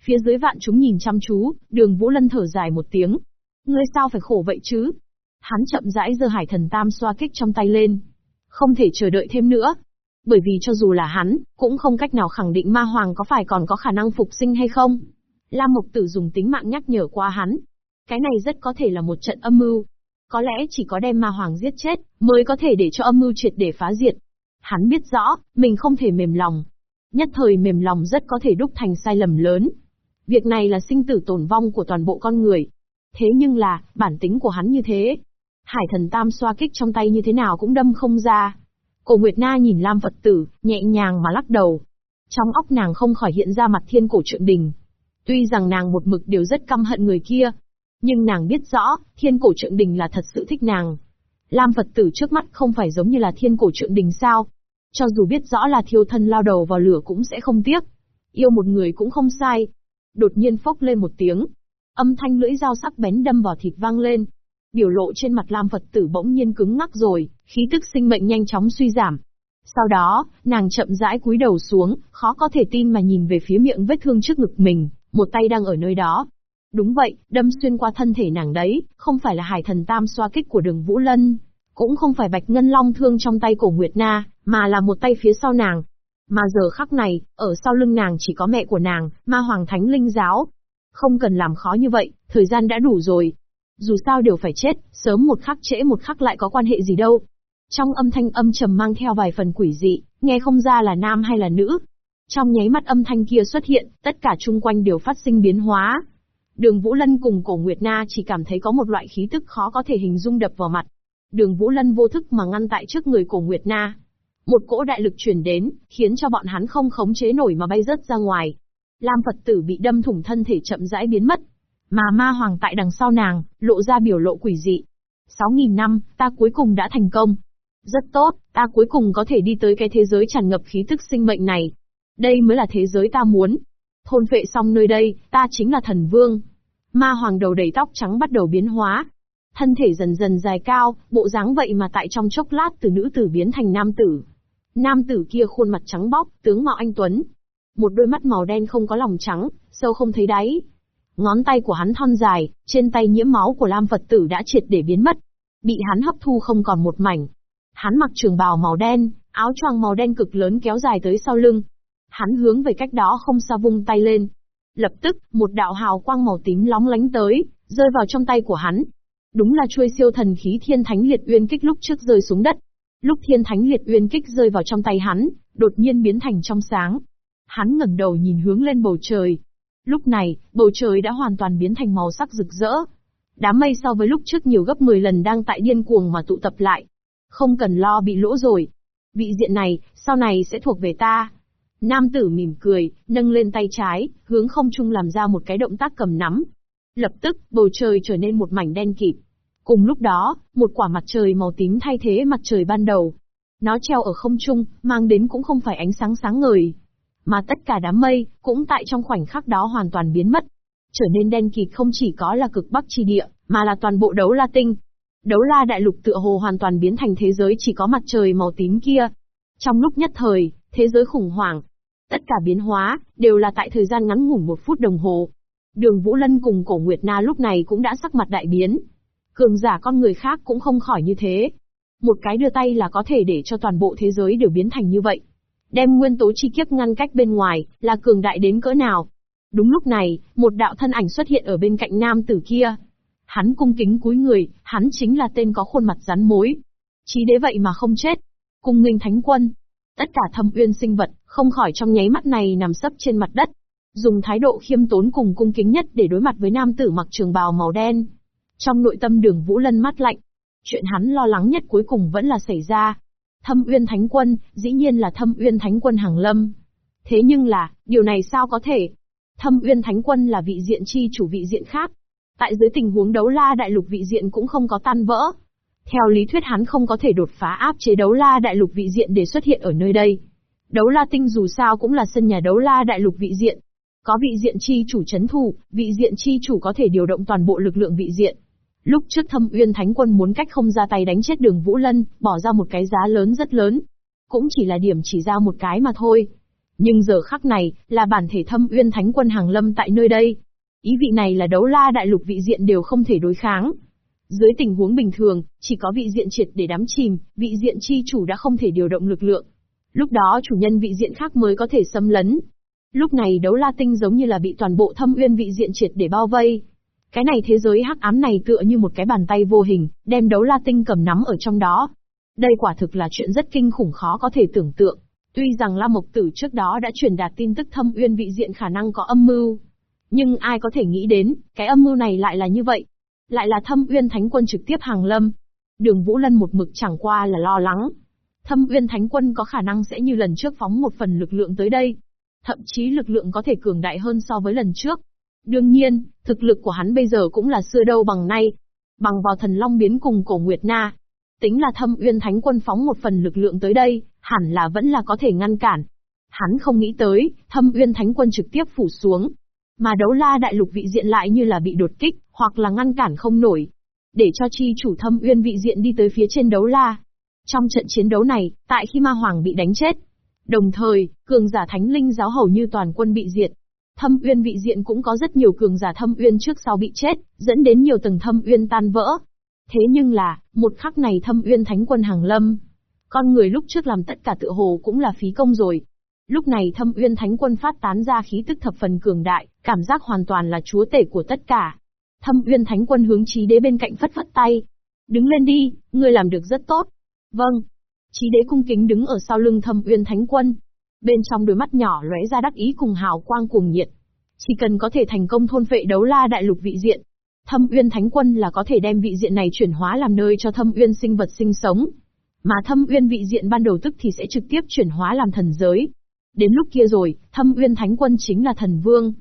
Phía dưới vạn chúng nhìn chăm chú, đường Vũ Lân thở dài một tiếng. Ngươi sao phải khổ vậy chứ? Hắn chậm rãi giơ hải thần tam xoa kích trong tay lên. Không thể chờ đợi thêm nữa. Bởi vì cho dù là hắn, cũng không cách nào khẳng định ma hoàng có phải còn có khả năng phục sinh hay không. Lam Mộc Tử dùng tính mạng nhắc nhở qua hắn. Cái này rất có thể là một trận âm mưu. Có lẽ chỉ có đem ma hoàng giết chết, mới có thể để cho âm mưu triệt để phá diệt. Hắn biết rõ, mình không thể mềm lòng. Nhất thời mềm lòng rất có thể đúc thành sai lầm lớn. Việc này là sinh tử tổn vong của toàn bộ con người. Thế nhưng là, bản tính của hắn như thế. Hải thần tam xoa kích trong tay như thế nào cũng đâm không ra. Cổ Nguyệt Na nhìn Lam Phật tử, nhẹ nhàng mà lắc đầu. Trong óc nàng không khỏi hiện ra mặt thiên cổ trượng đình. Tuy rằng nàng một mực đều rất căm hận người kia, nhưng nàng biết rõ, thiên cổ trượng đình là thật sự thích nàng. Lam Phật tử trước mắt không phải giống như là thiên cổ trượng đình sao. Cho dù biết rõ là thiêu thân lao đầu vào lửa cũng sẽ không tiếc. Yêu một người cũng không sai. Đột nhiên phốc lên một tiếng. Âm thanh lưỡi dao sắc bén đâm vào thịt vang lên. Biểu lộ trên mặt Lam Phật tử bỗng nhiên cứng ngắc rồi, khí tức sinh mệnh nhanh chóng suy giảm. Sau đó, nàng chậm rãi cúi đầu xuống, khó có thể tin mà nhìn về phía miệng vết thương trước ngực mình, một tay đang ở nơi đó. Đúng vậy, đâm xuyên qua thân thể nàng đấy, không phải là hải thần tam xoa kích của đường Vũ Lân, cũng không phải bạch ngân long thương trong tay cổ Nguyệt Na, mà là một tay phía sau nàng. Mà giờ khắc này, ở sau lưng nàng chỉ có mẹ của nàng, ma hoàng thánh linh giáo. Không cần làm khó như vậy, thời gian đã đủ rồi. Dù sao đều phải chết, sớm một khắc trễ một khắc lại có quan hệ gì đâu. Trong âm thanh âm trầm mang theo vài phần quỷ dị, nghe không ra là nam hay là nữ. Trong nháy mắt âm thanh kia xuất hiện, tất cả chung quanh đều phát sinh biến hóa. Đường Vũ Lân cùng cổ Nguyệt Na chỉ cảm thấy có một loại khí tức khó có thể hình dung đập vào mặt. Đường Vũ Lân vô thức mà ngăn tại trước người cổ Nguyệt Na. Một cỗ đại lực chuyển đến, khiến cho bọn hắn không khống chế nổi mà bay rớt ra ngoài. Lam Phật tử bị đâm thủng thân thể chậm rãi biến mất. Mà ma hoàng tại đằng sau nàng, lộ ra biểu lộ quỷ dị. Sáu nghìn năm, ta cuối cùng đã thành công. Rất tốt, ta cuối cùng có thể đi tới cái thế giới tràn ngập khí tức sinh mệnh này. Đây mới là thế giới ta muốn. Thôn vệ xong nơi đây, ta chính là thần vương. Ma hoàng đầu đầy tóc trắng bắt đầu biến hóa. Thân thể dần dần dài cao, bộ dáng vậy mà tại trong chốc lát từ nữ tử biến thành nam tử. Nam tử kia khuôn mặt trắng bóc, tướng mạo anh Tuấn. Một đôi mắt màu đen không có lòng trắng, sâu không thấy đáy. Ngón tay của hắn thon dài, trên tay nhiễm máu của Lam Phật tử đã triệt để biến mất. Bị hắn hấp thu không còn một mảnh. Hắn mặc trường bào màu đen, áo choàng màu đen cực lớn kéo dài tới sau lưng. Hắn hướng về cách đó không xa vung tay lên. Lập tức, một đạo hào quang màu tím lóng lánh tới, rơi vào trong tay của hắn. Đúng là chuôi siêu thần khí thiên thánh liệt uyên kích lúc trước rơi xuống đất. Lúc thiên thánh liệt uyên kích rơi vào trong tay hắn, đột nhiên biến thành trong sáng. Hắn ngẩng đầu nhìn hướng lên bầu trời. Lúc này, bầu trời đã hoàn toàn biến thành màu sắc rực rỡ. Đám mây so với lúc trước nhiều gấp 10 lần đang tại điên cuồng mà tụ tập lại. Không cần lo bị lỗ rồi. Vị diện này, sau này sẽ thuộc về ta. Nam tử mỉm cười, nâng lên tay trái, hướng không trung làm ra một cái động tác cầm nắm. Lập tức, bầu trời trở nên một mảnh đen kịt. Cùng lúc đó, một quả mặt trời màu tím thay thế mặt trời ban đầu. Nó treo ở không trung, mang đến cũng không phải ánh sáng sáng ngời. Mà tất cả đám mây, cũng tại trong khoảnh khắc đó hoàn toàn biến mất. Trở nên đen kịt không chỉ có là cực bắc chi địa, mà là toàn bộ đấu la tinh. Đấu la đại lục tựa hồ hoàn toàn biến thành thế giới chỉ có mặt trời màu tím kia. Trong lúc nhất thời, thế giới khủng hoảng. Tất cả biến hóa, đều là tại thời gian ngắn ngủn một phút đồng hồ. Đường Vũ Lân cùng cổ Nguyệt Na lúc này cũng đã sắc mặt đại biến, Cường giả con người khác cũng không khỏi như thế. Một cái đưa tay là có thể để cho toàn bộ thế giới đều biến thành như vậy. Đem nguyên tố chi kiếp ngăn cách bên ngoài, là cường đại đến cỡ nào. Đúng lúc này, một đạo thân ảnh xuất hiện ở bên cạnh nam tử kia. Hắn cung kính cúi người, hắn chính là tên có khuôn mặt rắn mối. Chí đế vậy mà không chết. Cung nghênh thánh quân. Tất cả thâm uyên sinh vật, không khỏi trong nháy mắt này nằm sấp trên mặt đất. Dùng thái độ khiêm tốn cùng cung kính nhất để đối mặt với nam tử mặc trường bào màu đen. Trong nội tâm đường Vũ Lân mắt lạnh. Chuyện hắn lo lắng nhất cuối cùng vẫn là xảy ra. Thâm Uyên Thánh Quân, dĩ nhiên là Thâm Uyên Thánh Quân Hàng Lâm. Thế nhưng là, điều này sao có thể? Thâm Uyên Thánh Quân là vị diện chi chủ vị diện khác. Tại dưới tình huống đấu la đại lục vị diện cũng không có tan vỡ. Theo lý thuyết hắn không có thể đột phá áp chế đấu la đại lục vị diện để xuất hiện ở nơi đây. Đấu la tinh dù sao cũng là sân nhà đấu la đại lục vị diện. Có vị diện chi chủ chấn thủ, vị diện chi chủ có thể điều động toàn bộ lực lượng vị diện. Lúc trước thâm uyên thánh quân muốn cách không ra tay đánh chết đường Vũ Lân, bỏ ra một cái giá lớn rất lớn. Cũng chỉ là điểm chỉ ra một cái mà thôi. Nhưng giờ khắc này, là bản thể thâm uyên thánh quân hàng lâm tại nơi đây. Ý vị này là đấu la đại lục vị diện đều không thể đối kháng. Dưới tình huống bình thường, chỉ có vị diện triệt để đắm chìm, vị diện chi chủ đã không thể điều động lực lượng. Lúc đó chủ nhân vị diện khác mới có thể xâm lấn. Lúc này đấu la tinh giống như là bị toàn bộ thâm uyên vị diện triệt để bao vây. Cái này thế giới hắc ám này tựa như một cái bàn tay vô hình, đem đấu la tinh cầm nắm ở trong đó. Đây quả thực là chuyện rất kinh khủng khó có thể tưởng tượng. Tuy rằng La Mộc Tử trước đó đã truyền đạt tin tức thâm uyên vị diện khả năng có âm mưu. Nhưng ai có thể nghĩ đến, cái âm mưu này lại là như vậy. Lại là thâm uyên thánh quân trực tiếp hàng lâm. Đường Vũ Lân một mực chẳng qua là lo lắng. Thâm uyên thánh quân có khả năng sẽ như lần trước phóng một phần lực lượng tới đây. Thậm chí lực lượng có thể cường đại hơn so với lần trước. Đương nhiên, thực lực của hắn bây giờ cũng là xưa đâu bằng nay. Bằng vào thần long biến cùng cổ Nguyệt Na. Tính là thâm uyên thánh quân phóng một phần lực lượng tới đây, hẳn là vẫn là có thể ngăn cản. Hắn không nghĩ tới, thâm uyên thánh quân trực tiếp phủ xuống. Mà đấu la đại lục vị diện lại như là bị đột kích, hoặc là ngăn cản không nổi. Để cho chi chủ thâm uyên vị diện đi tới phía trên đấu la. Trong trận chiến đấu này, tại khi ma hoàng bị đánh chết, Đồng thời, cường giả thánh linh giáo hầu như toàn quân bị diệt. Thâm uyên vị diện cũng có rất nhiều cường giả thâm uyên trước sau bị chết, dẫn đến nhiều tầng thâm uyên tan vỡ. Thế nhưng là, một khắc này thâm uyên thánh quân hàng lâm. Con người lúc trước làm tất cả tự hồ cũng là phí công rồi. Lúc này thâm uyên thánh quân phát tán ra khí tức thập phần cường đại, cảm giác hoàn toàn là chúa tể của tất cả. Thâm uyên thánh quân hướng trí đế bên cạnh phất phất tay. Đứng lên đi, ngươi làm được rất tốt. Vâng, Chí đế cung kính đứng ở sau lưng thâm uyên thánh quân. Bên trong đôi mắt nhỏ lóe ra đắc ý cùng hào quang cuồng nhiệt. Chỉ cần có thể thành công thôn phệ đấu la đại lục vị diện. Thâm uyên thánh quân là có thể đem vị diện này chuyển hóa làm nơi cho thâm uyên sinh vật sinh sống. Mà thâm uyên vị diện ban đầu tức thì sẽ trực tiếp chuyển hóa làm thần giới. Đến lúc kia rồi, thâm uyên thánh quân chính là thần vương.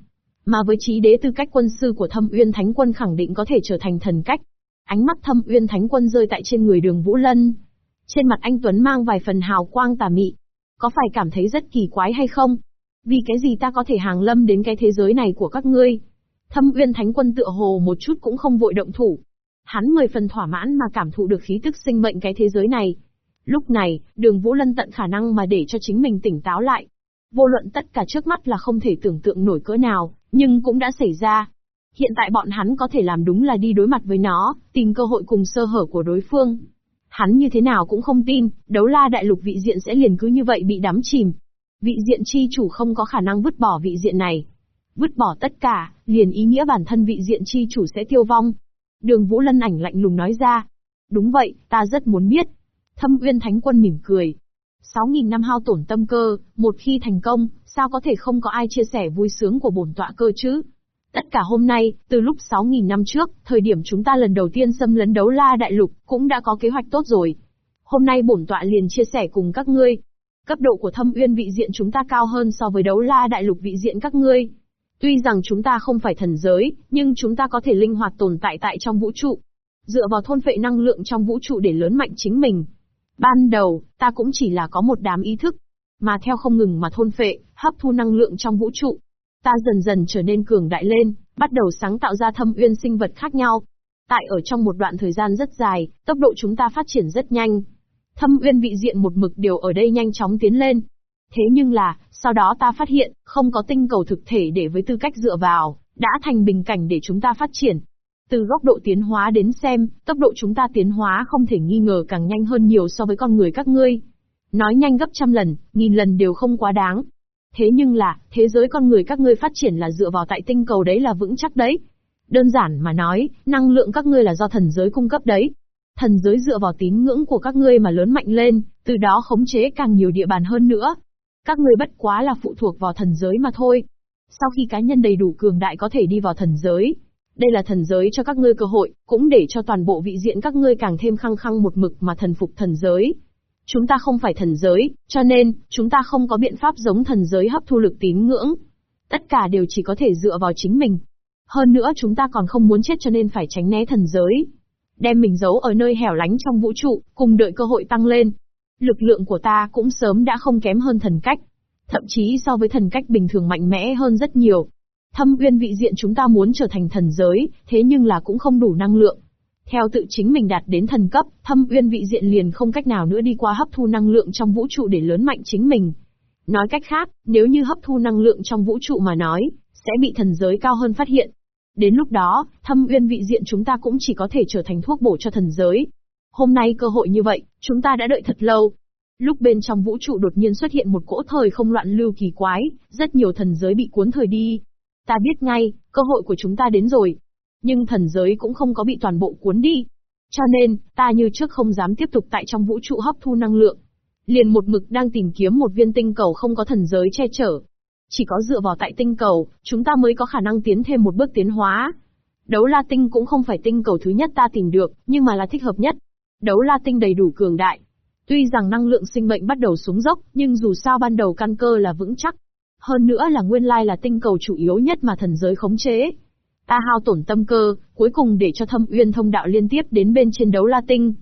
Mà với trí đế tư cách quân sư của thâm uyên thánh quân khẳng định có thể trở thành thần cách. Ánh mắt thâm uyên thánh quân rơi tại trên người đường Vũ Lân, trên mặt anh Tuấn mang vài phần hào quang tà mị. Có phải cảm thấy rất kỳ quái hay không? Vì cái gì ta có thể hàng lâm đến cái thế giới này của các ngươi? Thâm Uyên Thánh Quân tựa hồ một chút cũng không vội động thủ. Hắn mười phần thỏa mãn mà cảm thụ được khí tức sinh mệnh cái thế giới này. Lúc này, đường Vũ Lân tận khả năng mà để cho chính mình tỉnh táo lại. Vô luận tất cả trước mắt là không thể tưởng tượng nổi cỡ nào, nhưng cũng đã xảy ra. Hiện tại bọn hắn có thể làm đúng là đi đối mặt với nó, tìm cơ hội cùng sơ hở của đối phương. Hắn như thế nào cũng không tin, đấu la đại lục vị diện sẽ liền cứ như vậy bị đắm chìm. Vị diện chi chủ không có khả năng vứt bỏ vị diện này. Vứt bỏ tất cả, liền ý nghĩa bản thân vị diện chi chủ sẽ tiêu vong. Đường Vũ Lân ảnh lạnh lùng nói ra. Đúng vậy, ta rất muốn biết. Thâm Uyên Thánh Quân mỉm cười. Sáu nghìn năm hao tổn tâm cơ, một khi thành công, sao có thể không có ai chia sẻ vui sướng của bổn tọa cơ chứ? Tất cả hôm nay, từ lúc 6.000 năm trước, thời điểm chúng ta lần đầu tiên xâm lấn đấu la đại lục, cũng đã có kế hoạch tốt rồi. Hôm nay bổn tọa liền chia sẻ cùng các ngươi. Cấp độ của thâm uyên vị diện chúng ta cao hơn so với đấu la đại lục vị diện các ngươi. Tuy rằng chúng ta không phải thần giới, nhưng chúng ta có thể linh hoạt tồn tại tại trong vũ trụ. Dựa vào thôn phệ năng lượng trong vũ trụ để lớn mạnh chính mình. Ban đầu, ta cũng chỉ là có một đám ý thức, mà theo không ngừng mà thôn phệ, hấp thu năng lượng trong vũ trụ, Ta dần dần trở nên cường đại lên, bắt đầu sáng tạo ra thâm uyên sinh vật khác nhau. Tại ở trong một đoạn thời gian rất dài, tốc độ chúng ta phát triển rất nhanh. Thâm uyên vị diện một mực đều ở đây nhanh chóng tiến lên. Thế nhưng là, sau đó ta phát hiện, không có tinh cầu thực thể để với tư cách dựa vào, đã thành bình cảnh để chúng ta phát triển. Từ góc độ tiến hóa đến xem, tốc độ chúng ta tiến hóa không thể nghi ngờ càng nhanh hơn nhiều so với con người các ngươi. Nói nhanh gấp trăm lần, nghìn lần đều không quá đáng. Thế nhưng là, thế giới con người các ngươi phát triển là dựa vào tại tinh cầu đấy là vững chắc đấy. Đơn giản mà nói, năng lượng các ngươi là do thần giới cung cấp đấy. Thần giới dựa vào tín ngưỡng của các ngươi mà lớn mạnh lên, từ đó khống chế càng nhiều địa bàn hơn nữa. Các ngươi bất quá là phụ thuộc vào thần giới mà thôi. Sau khi cá nhân đầy đủ cường đại có thể đi vào thần giới, đây là thần giới cho các ngươi cơ hội, cũng để cho toàn bộ vị diện các ngươi càng thêm khăng khăng một mực mà thần phục thần giới. Chúng ta không phải thần giới, cho nên, chúng ta không có biện pháp giống thần giới hấp thu lực tín ngưỡng. Tất cả đều chỉ có thể dựa vào chính mình. Hơn nữa chúng ta còn không muốn chết cho nên phải tránh né thần giới. Đem mình giấu ở nơi hẻo lánh trong vũ trụ, cùng đợi cơ hội tăng lên. Lực lượng của ta cũng sớm đã không kém hơn thần cách. Thậm chí so với thần cách bình thường mạnh mẽ hơn rất nhiều. Thâm uyên vị diện chúng ta muốn trở thành thần giới, thế nhưng là cũng không đủ năng lượng. Theo tự chính mình đạt đến thần cấp, thâm uyên vị diện liền không cách nào nữa đi qua hấp thu năng lượng trong vũ trụ để lớn mạnh chính mình. Nói cách khác, nếu như hấp thu năng lượng trong vũ trụ mà nói, sẽ bị thần giới cao hơn phát hiện. Đến lúc đó, thâm uyên vị diện chúng ta cũng chỉ có thể trở thành thuốc bổ cho thần giới. Hôm nay cơ hội như vậy, chúng ta đã đợi thật lâu. Lúc bên trong vũ trụ đột nhiên xuất hiện một cỗ thời không loạn lưu kỳ quái, rất nhiều thần giới bị cuốn thời đi. Ta biết ngay, cơ hội của chúng ta đến rồi. Nhưng thần giới cũng không có bị toàn bộ cuốn đi. Cho nên, ta như trước không dám tiếp tục tại trong vũ trụ hấp thu năng lượng. Liền một mực đang tìm kiếm một viên tinh cầu không có thần giới che chở. Chỉ có dựa vào tại tinh cầu, chúng ta mới có khả năng tiến thêm một bước tiến hóa. Đấu la tinh cũng không phải tinh cầu thứ nhất ta tìm được, nhưng mà là thích hợp nhất. Đấu la tinh đầy đủ cường đại. Tuy rằng năng lượng sinh mệnh bắt đầu xuống dốc, nhưng dù sao ban đầu căn cơ là vững chắc. Hơn nữa là nguyên lai là tinh cầu chủ yếu nhất mà thần giới khống chế. Ta hao tổn tâm cơ, cuối cùng để cho thâm uyên thông đạo liên tiếp đến bên chiến đấu la tinh.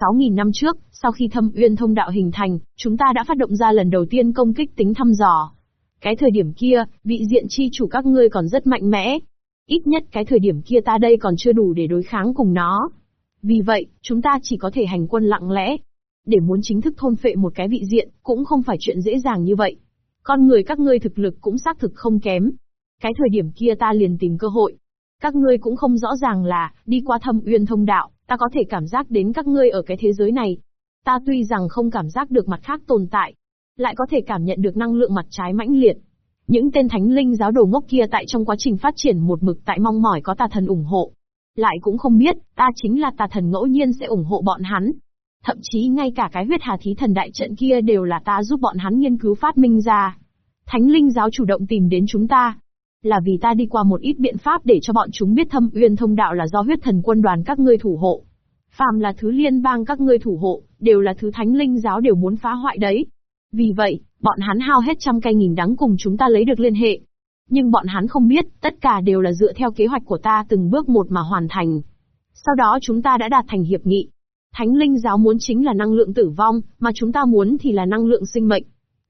6.000 năm trước, sau khi thâm uyên thông đạo hình thành, chúng ta đã phát động ra lần đầu tiên công kích tính thăm dò. Cái thời điểm kia, vị diện chi chủ các ngươi còn rất mạnh mẽ. Ít nhất cái thời điểm kia ta đây còn chưa đủ để đối kháng cùng nó. Vì vậy, chúng ta chỉ có thể hành quân lặng lẽ. Để muốn chính thức thôn phệ một cái vị diện, cũng không phải chuyện dễ dàng như vậy. Con người các ngươi thực lực cũng xác thực không kém. Cái thời điểm kia ta liền tìm cơ hội. Các ngươi cũng không rõ ràng là, đi qua thâm uyên thông đạo, ta có thể cảm giác đến các ngươi ở cái thế giới này. Ta tuy rằng không cảm giác được mặt khác tồn tại, lại có thể cảm nhận được năng lượng mặt trái mãnh liệt. Những tên thánh linh giáo đồ ngốc kia tại trong quá trình phát triển một mực tại mong mỏi có tà thần ủng hộ. Lại cũng không biết, ta chính là tà thần ngẫu nhiên sẽ ủng hộ bọn hắn. Thậm chí ngay cả cái huyết hà thí thần đại trận kia đều là ta giúp bọn hắn nghiên cứu phát minh ra. Thánh linh giáo chủ động tìm đến chúng ta. Là vì ta đi qua một ít biện pháp để cho bọn chúng biết thâm uyên thông đạo là do huyết thần quân đoàn các ngươi thủ hộ. Phàm là thứ liên bang các ngươi thủ hộ, đều là thứ thánh linh giáo đều muốn phá hoại đấy. Vì vậy, bọn hắn hao hết trăm cây nghìn đắng cùng chúng ta lấy được liên hệ. Nhưng bọn hắn không biết, tất cả đều là dựa theo kế hoạch của ta từng bước một mà hoàn thành. Sau đó chúng ta đã đạt thành hiệp nghị. Thánh linh giáo muốn chính là năng lượng tử vong, mà chúng ta muốn thì là năng lượng sinh mệnh.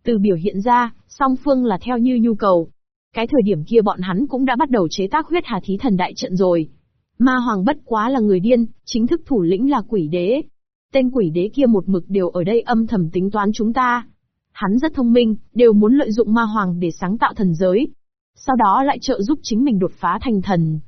Từ biểu hiện ra, song phương là theo như nhu cầu. Cái thời điểm kia bọn hắn cũng đã bắt đầu chế tác huyết hà thí thần đại trận rồi. Ma hoàng bất quá là người điên, chính thức thủ lĩnh là quỷ đế. Tên quỷ đế kia một mực đều ở đây âm thầm tính toán chúng ta. Hắn rất thông minh, đều muốn lợi dụng ma hoàng để sáng tạo thần giới. Sau đó lại trợ giúp chính mình đột phá thành thần.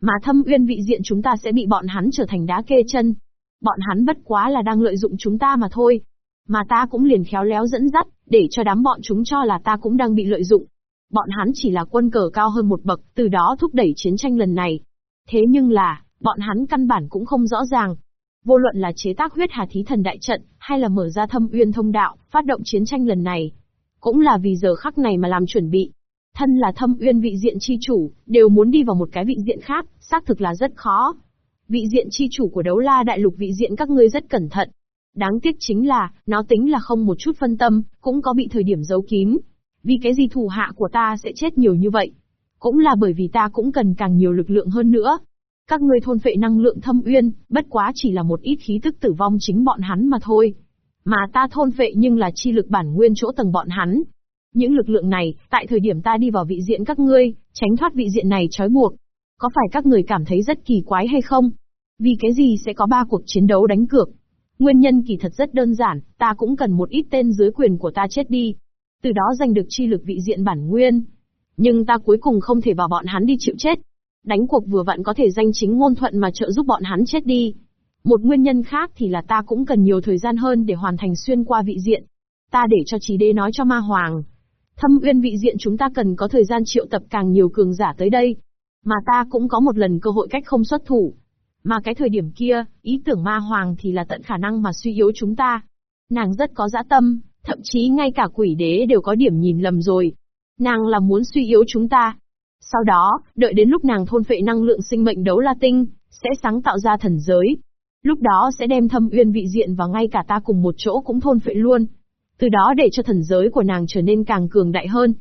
Mà thâm uyên vị diện chúng ta sẽ bị bọn hắn trở thành đá kê chân. Bọn hắn bất quá là đang lợi dụng chúng ta mà thôi. Mà ta cũng liền khéo léo dẫn dắt, để cho đám bọn chúng cho là ta cũng đang bị lợi dụng. Bọn hắn chỉ là quân cờ cao hơn một bậc, từ đó thúc đẩy chiến tranh lần này. Thế nhưng là, bọn hắn căn bản cũng không rõ ràng, Vô luận là chế tác huyết hà thí thần đại trận, hay là mở ra thâm uyên thông đạo, phát động chiến tranh lần này. Cũng là vì giờ khắc này mà làm chuẩn bị. Thân là thâm uyên vị diện chi chủ, đều muốn đi vào một cái vị diện khác, xác thực là rất khó. Vị diện chi chủ của đấu la đại lục vị diện các ngươi rất cẩn thận. Đáng tiếc chính là, nó tính là không một chút phân tâm, cũng có bị thời điểm giấu kín. Vì cái gì thủ hạ của ta sẽ chết nhiều như vậy? Cũng là bởi vì ta cũng cần càng nhiều lực lượng hơn nữa. Các ngươi thôn phệ năng lượng thâm uyên, bất quá chỉ là một ít khí tức tử vong chính bọn hắn mà thôi. Mà ta thôn phệ nhưng là chi lực bản nguyên chỗ tầng bọn hắn. Những lực lượng này, tại thời điểm ta đi vào vị diện các ngươi, tránh thoát vị diện này trói buộc. Có phải các người cảm thấy rất kỳ quái hay không? Vì cái gì sẽ có ba cuộc chiến đấu đánh cược? Nguyên nhân kỳ thật rất đơn giản, ta cũng cần một ít tên dưới quyền của ta chết đi. Từ đó giành được chi lực vị diện bản nguyên. Nhưng ta cuối cùng không thể bảo bọn hắn đi chịu chết. Đánh cuộc vừa vặn có thể danh chính ngôn thuận mà trợ giúp bọn hắn chết đi. Một nguyên nhân khác thì là ta cũng cần nhiều thời gian hơn để hoàn thành xuyên qua vị diện. Ta để cho trí đế nói cho ma hoàng. Thâm uyên vị diện chúng ta cần có thời gian triệu tập càng nhiều cường giả tới đây. Mà ta cũng có một lần cơ hội cách không xuất thủ. Mà cái thời điểm kia, ý tưởng ma hoàng thì là tận khả năng mà suy yếu chúng ta. Nàng rất có dã tâm, thậm chí ngay cả quỷ đế đều có điểm nhìn lầm rồi. Nàng là muốn suy yếu chúng ta, sau đó, đợi đến lúc nàng thôn phệ năng lượng sinh mệnh đấu la tinh, sẽ sáng tạo ra thần giới. Lúc đó sẽ đem thâm uyên vị diện và ngay cả ta cùng một chỗ cũng thôn phệ luôn. Từ đó để cho thần giới của nàng trở nên càng cường đại hơn.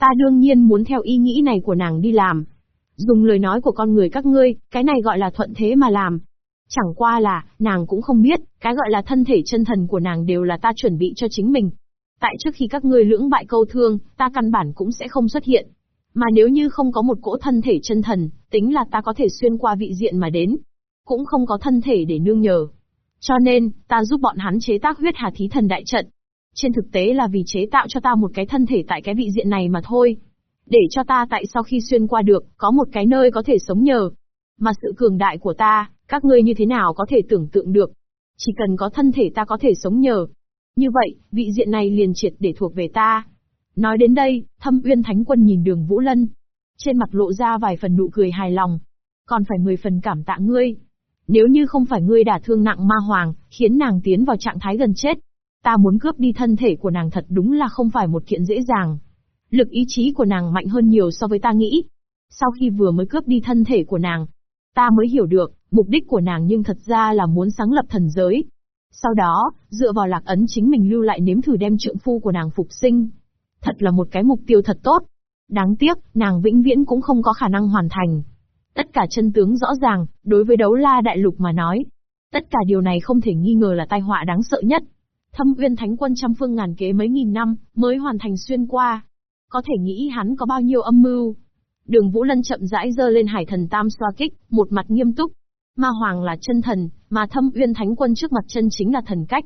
Ta đương nhiên muốn theo ý nghĩ này của nàng đi làm. Dùng lời nói của con người các ngươi, cái này gọi là thuận thế mà làm. Chẳng qua là, nàng cũng không biết, cái gọi là thân thể chân thần của nàng đều là ta chuẩn bị cho chính mình. Tại trước khi các ngươi lưỡng bại câu thương, ta căn bản cũng sẽ không xuất hiện. Mà nếu như không có một cỗ thân thể chân thần, tính là ta có thể xuyên qua vị diện mà đến. Cũng không có thân thể để nương nhờ. Cho nên, ta giúp bọn hắn chế tác huyết hà thí thần đại trận. Trên thực tế là vì chế tạo cho ta một cái thân thể tại cái vị diện này mà thôi. Để cho ta tại sau khi xuyên qua được, có một cái nơi có thể sống nhờ. Mà sự cường đại của ta, các ngươi như thế nào có thể tưởng tượng được. Chỉ cần có thân thể ta có thể sống nhờ. Như vậy, vị diện này liền triệt để thuộc về ta. Nói đến đây, thâm uyên thánh quân nhìn đường Vũ Lân. Trên mặt lộ ra vài phần nụ cười hài lòng. Còn phải mười phần cảm tạ ngươi. Nếu như không phải ngươi đả thương nặng ma hoàng, khiến nàng tiến vào trạng thái gần chết. Ta muốn cướp đi thân thể của nàng thật đúng là không phải một kiện dễ dàng. Lực ý chí của nàng mạnh hơn nhiều so với ta nghĩ. Sau khi vừa mới cướp đi thân thể của nàng, ta mới hiểu được, mục đích của nàng nhưng thật ra là muốn sáng lập thần giới. Sau đó, dựa vào lạc ấn chính mình lưu lại nếm thử đem trượng phu của nàng phục sinh. Thật là một cái mục tiêu thật tốt. Đáng tiếc, nàng vĩnh viễn cũng không có khả năng hoàn thành. Tất cả chân tướng rõ ràng, đối với đấu la đại lục mà nói. Tất cả điều này không thể nghi ngờ là tai họa đáng sợ nhất. Thâm uyên thánh quân trăm phương ngàn kế mấy nghìn năm, mới hoàn thành xuyên qua. Có thể nghĩ hắn có bao nhiêu âm mưu. Đường Vũ Lân chậm rãi giơ lên hải thần tam xoa kích, một mặt nghiêm túc. Ma Hoàng là chân thần, mà thâm uyên thánh quân trước mặt chân chính là thần cách.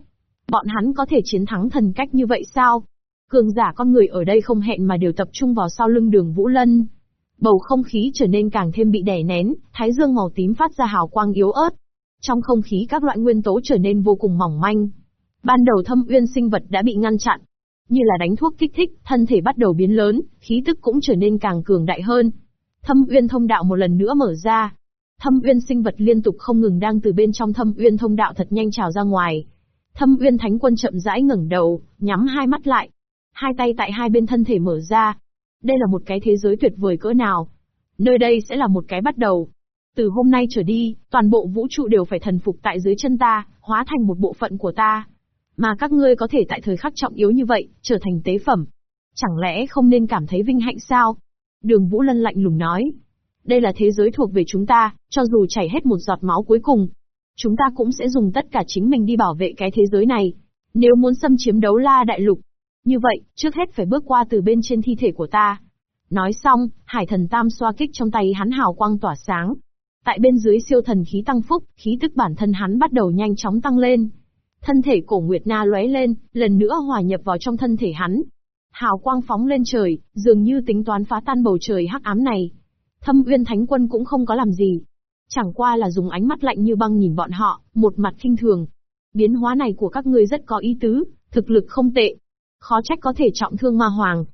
Bọn hắn có thể chiến thắng thần cách như vậy sao? Cường giả con người ở đây không hẹn mà đều tập trung vào sau lưng đường Vũ Lân. Bầu không khí trở nên càng thêm bị đè nén, thái dương màu tím phát ra hào quang yếu ớt. Trong không khí các loại nguyên tố trở nên vô cùng mỏng manh. Ban đầu thâm uyên sinh vật đã bị ngăn chặn. Như là đánh thuốc kích thích, thân thể bắt đầu biến lớn, khí tức cũng trở nên càng cường đại hơn. Thâm uyên thông đạo một lần nữa mở ra. Thâm uyên sinh vật liên tục không ngừng đang từ bên trong thâm uyên thông đạo thật nhanh trào ra ngoài. Thâm uyên thánh quân chậm rãi ngẩng đầu, nhắm hai mắt lại. Hai tay tại hai bên thân thể mở ra. Đây là một cái thế giới tuyệt vời cỡ nào. Nơi đây sẽ là một cái bắt đầu. Từ hôm nay trở đi, toàn bộ vũ trụ đều phải thần phục tại dưới chân ta, hóa thành một bộ phận của ta. Mà các ngươi có thể tại thời khắc trọng yếu như vậy, trở thành tế phẩm. Chẳng lẽ không nên cảm thấy vinh hạnh sao? Đường Vũ Lân lạnh lùng nói. Đây là thế giới thuộc về chúng ta, cho dù chảy hết một giọt máu cuối cùng. Chúng ta cũng sẽ dùng tất cả chính mình đi bảo vệ cái thế giới này. Nếu muốn xâm chiếm đấu la đại lục. Như vậy, trước hết phải bước qua từ bên trên thi thể của ta. Nói xong, hải thần tam xoa kích trong tay hắn hào quang tỏa sáng. Tại bên dưới siêu thần khí tăng phúc, khí tức bản thân hắn bắt đầu nhanh chóng tăng lên. Thân thể cổ Nguyệt Na lóe lên, lần nữa hòa nhập vào trong thân thể hắn. Hào quang phóng lên trời, dường như tính toán phá tan bầu trời hắc ám này. Thâm Uyên Thánh Quân cũng không có làm gì. Chẳng qua là dùng ánh mắt lạnh như băng nhìn bọn họ, một mặt khinh thường. Biến hóa này của các ngươi rất có ý tứ, thực lực không tệ. Khó trách có thể trọng thương ma hoàng.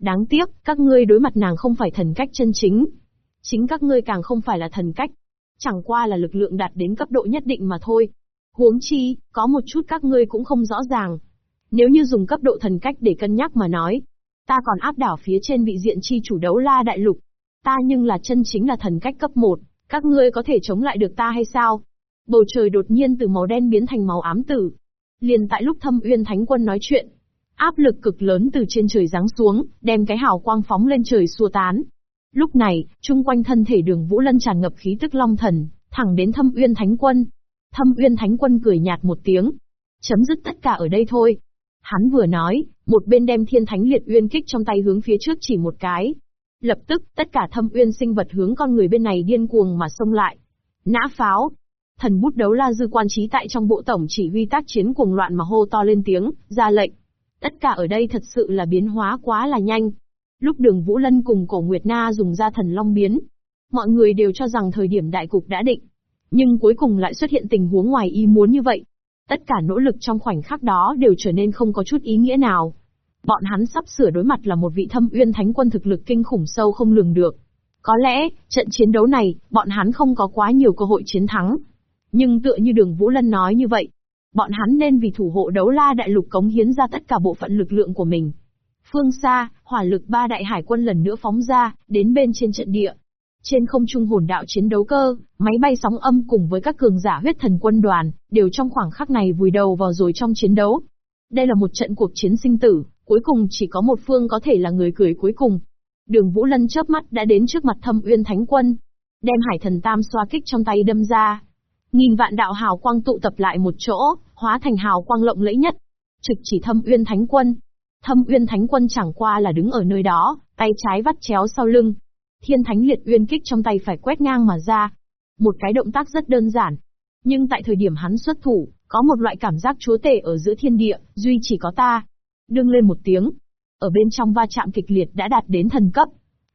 Đáng tiếc, các ngươi đối mặt nàng không phải thần cách chân chính. Chính các ngươi càng không phải là thần cách. Chẳng qua là lực lượng đạt đến cấp độ nhất định mà thôi. Huống chi, có một chút các ngươi cũng không rõ ràng. Nếu như dùng cấp độ thần cách để cân nhắc mà nói, ta còn áp đảo phía trên vị diện chi chủ đấu la đại lục. Ta nhưng là chân chính là thần cách cấp 1, các ngươi có thể chống lại được ta hay sao? Bầu trời đột nhiên từ màu đen biến thành màu ám tử. Liền tại lúc thâm uyên thánh quân nói chuyện, áp lực cực lớn từ trên trời giáng xuống, đem cái hào quang phóng lên trời xua tán. Lúc này, chung quanh thân thể đường Vũ Lân tràn ngập khí tức long thần, thẳng đến thâm uyên thánh quân. Thâm Uyên Thánh Quân cười nhạt một tiếng. Chấm dứt tất cả ở đây thôi. Hắn vừa nói, một bên đem thiên thánh liệt uyên kích trong tay hướng phía trước chỉ một cái. Lập tức, tất cả thâm uyên sinh vật hướng con người bên này điên cuồng mà xông lại. Nã pháo. Thần bút đấu la dư quan trí tại trong bộ tổng chỉ huy tác chiến cuồng loạn mà hô to lên tiếng, ra lệnh. Tất cả ở đây thật sự là biến hóa quá là nhanh. Lúc đường Vũ Lân cùng cổ Nguyệt Na dùng ra thần long biến. Mọi người đều cho rằng thời điểm đại cục đã định. Nhưng cuối cùng lại xuất hiện tình huống ngoài ý muốn như vậy. Tất cả nỗ lực trong khoảnh khắc đó đều trở nên không có chút ý nghĩa nào. Bọn hắn sắp sửa đối mặt là một vị thâm uyên thánh quân thực lực kinh khủng sâu không lường được. Có lẽ, trận chiến đấu này, bọn hắn không có quá nhiều cơ hội chiến thắng. Nhưng tựa như đường Vũ Lân nói như vậy, bọn hắn nên vì thủ hộ đấu la đại lục cống hiến ra tất cả bộ phận lực lượng của mình. Phương xa, hỏa lực ba đại hải quân lần nữa phóng ra, đến bên trên trận địa. Trên không trung hồn đạo chiến đấu cơ, máy bay sóng âm cùng với các cường giả huyết thần quân đoàn, đều trong khoảng khắc này vùi đầu vào rồi trong chiến đấu. Đây là một trận cuộc chiến sinh tử, cuối cùng chỉ có một phương có thể là người cười cuối cùng. Đường Vũ Lân chớp mắt đã đến trước mặt thâm uyên thánh quân. Đem hải thần tam xoa kích trong tay đâm ra. Nghìn vạn đạo hào quang tụ tập lại một chỗ, hóa thành hào quang lộng lẫy nhất. Trực chỉ thâm uyên thánh quân. Thâm uyên thánh quân chẳng qua là đứng ở nơi đó, tay trái vắt chéo sau lưng, Thiên Thánh Liệt Uyên kích trong tay phải quét ngang mà ra. Một cái động tác rất đơn giản. Nhưng tại thời điểm hắn xuất thủ, có một loại cảm giác chúa tể ở giữa thiên địa, duy chỉ có ta. Đương lên một tiếng. Ở bên trong va chạm kịch liệt đã đạt đến thần cấp.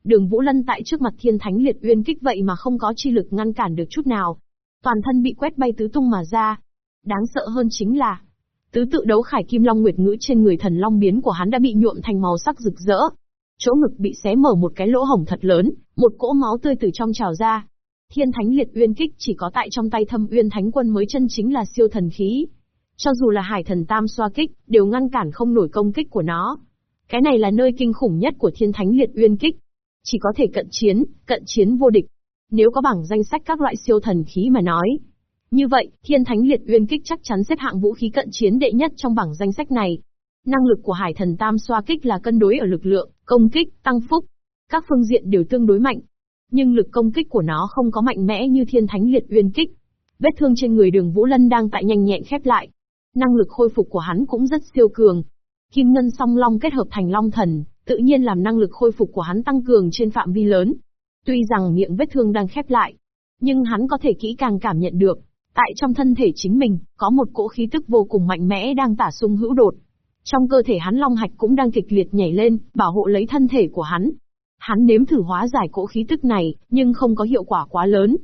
Đường Vũ Lân tại trước mặt Thiên Thánh Liệt Uyên kích vậy mà không có chi lực ngăn cản được chút nào. Toàn thân bị quét bay tứ tung mà ra. Đáng sợ hơn chính là, tứ tự đấu khải kim long nguyệt ngữ trên người thần long biến của hắn đã bị nhuộm thành màu sắc rực rỡ, chỗ ngực bị xé mở một cái lỗ hổng thật lớn, một cỗ máu tươi từ trong trào ra. Thiên Thánh Liệt Uyên Kích chỉ có tại trong tay Thâm Uyên Thánh Quân mới chân chính là siêu thần khí. Cho dù là Hải Thần Tam xoa kích, đều ngăn cản không nổi công kích của nó. Cái này là nơi kinh khủng nhất của Thiên Thánh Liệt Uyên Kích. Chỉ có thể cận chiến, cận chiến vô địch. Nếu có bảng danh sách các loại siêu thần khí mà nói, như vậy, Thiên Thánh Liệt Uyên Kích chắc chắn xếp hạng vũ khí cận chiến đệ nhất trong bảng danh sách này. Năng lực của Hải Thần Tam xoa kích là cân đối ở lực lượng, công kích, tăng phúc. Các phương diện đều tương đối mạnh. Nhưng lực công kích của nó không có mạnh mẽ như Thiên Thánh Liệt Uyên kích. Vết thương trên người Đường Vũ Lân đang tại nhanh nhẹn khép lại. Năng lực khôi phục của hắn cũng rất siêu cường. Kim Ngân Song Long kết hợp thành Long Thần, tự nhiên làm năng lực khôi phục của hắn tăng cường trên phạm vi lớn. Tuy rằng miệng vết thương đang khép lại, nhưng hắn có thể kỹ càng cảm nhận được, tại trong thân thể chính mình, có một cỗ khí tức vô cùng mạnh mẽ đang tả sung hữu đột. Trong cơ thể hắn long hạch cũng đang kịch liệt nhảy lên, bảo hộ lấy thân thể của hắn. Hắn nếm thử hóa giải cỗ khí tức này, nhưng không có hiệu quả quá lớn.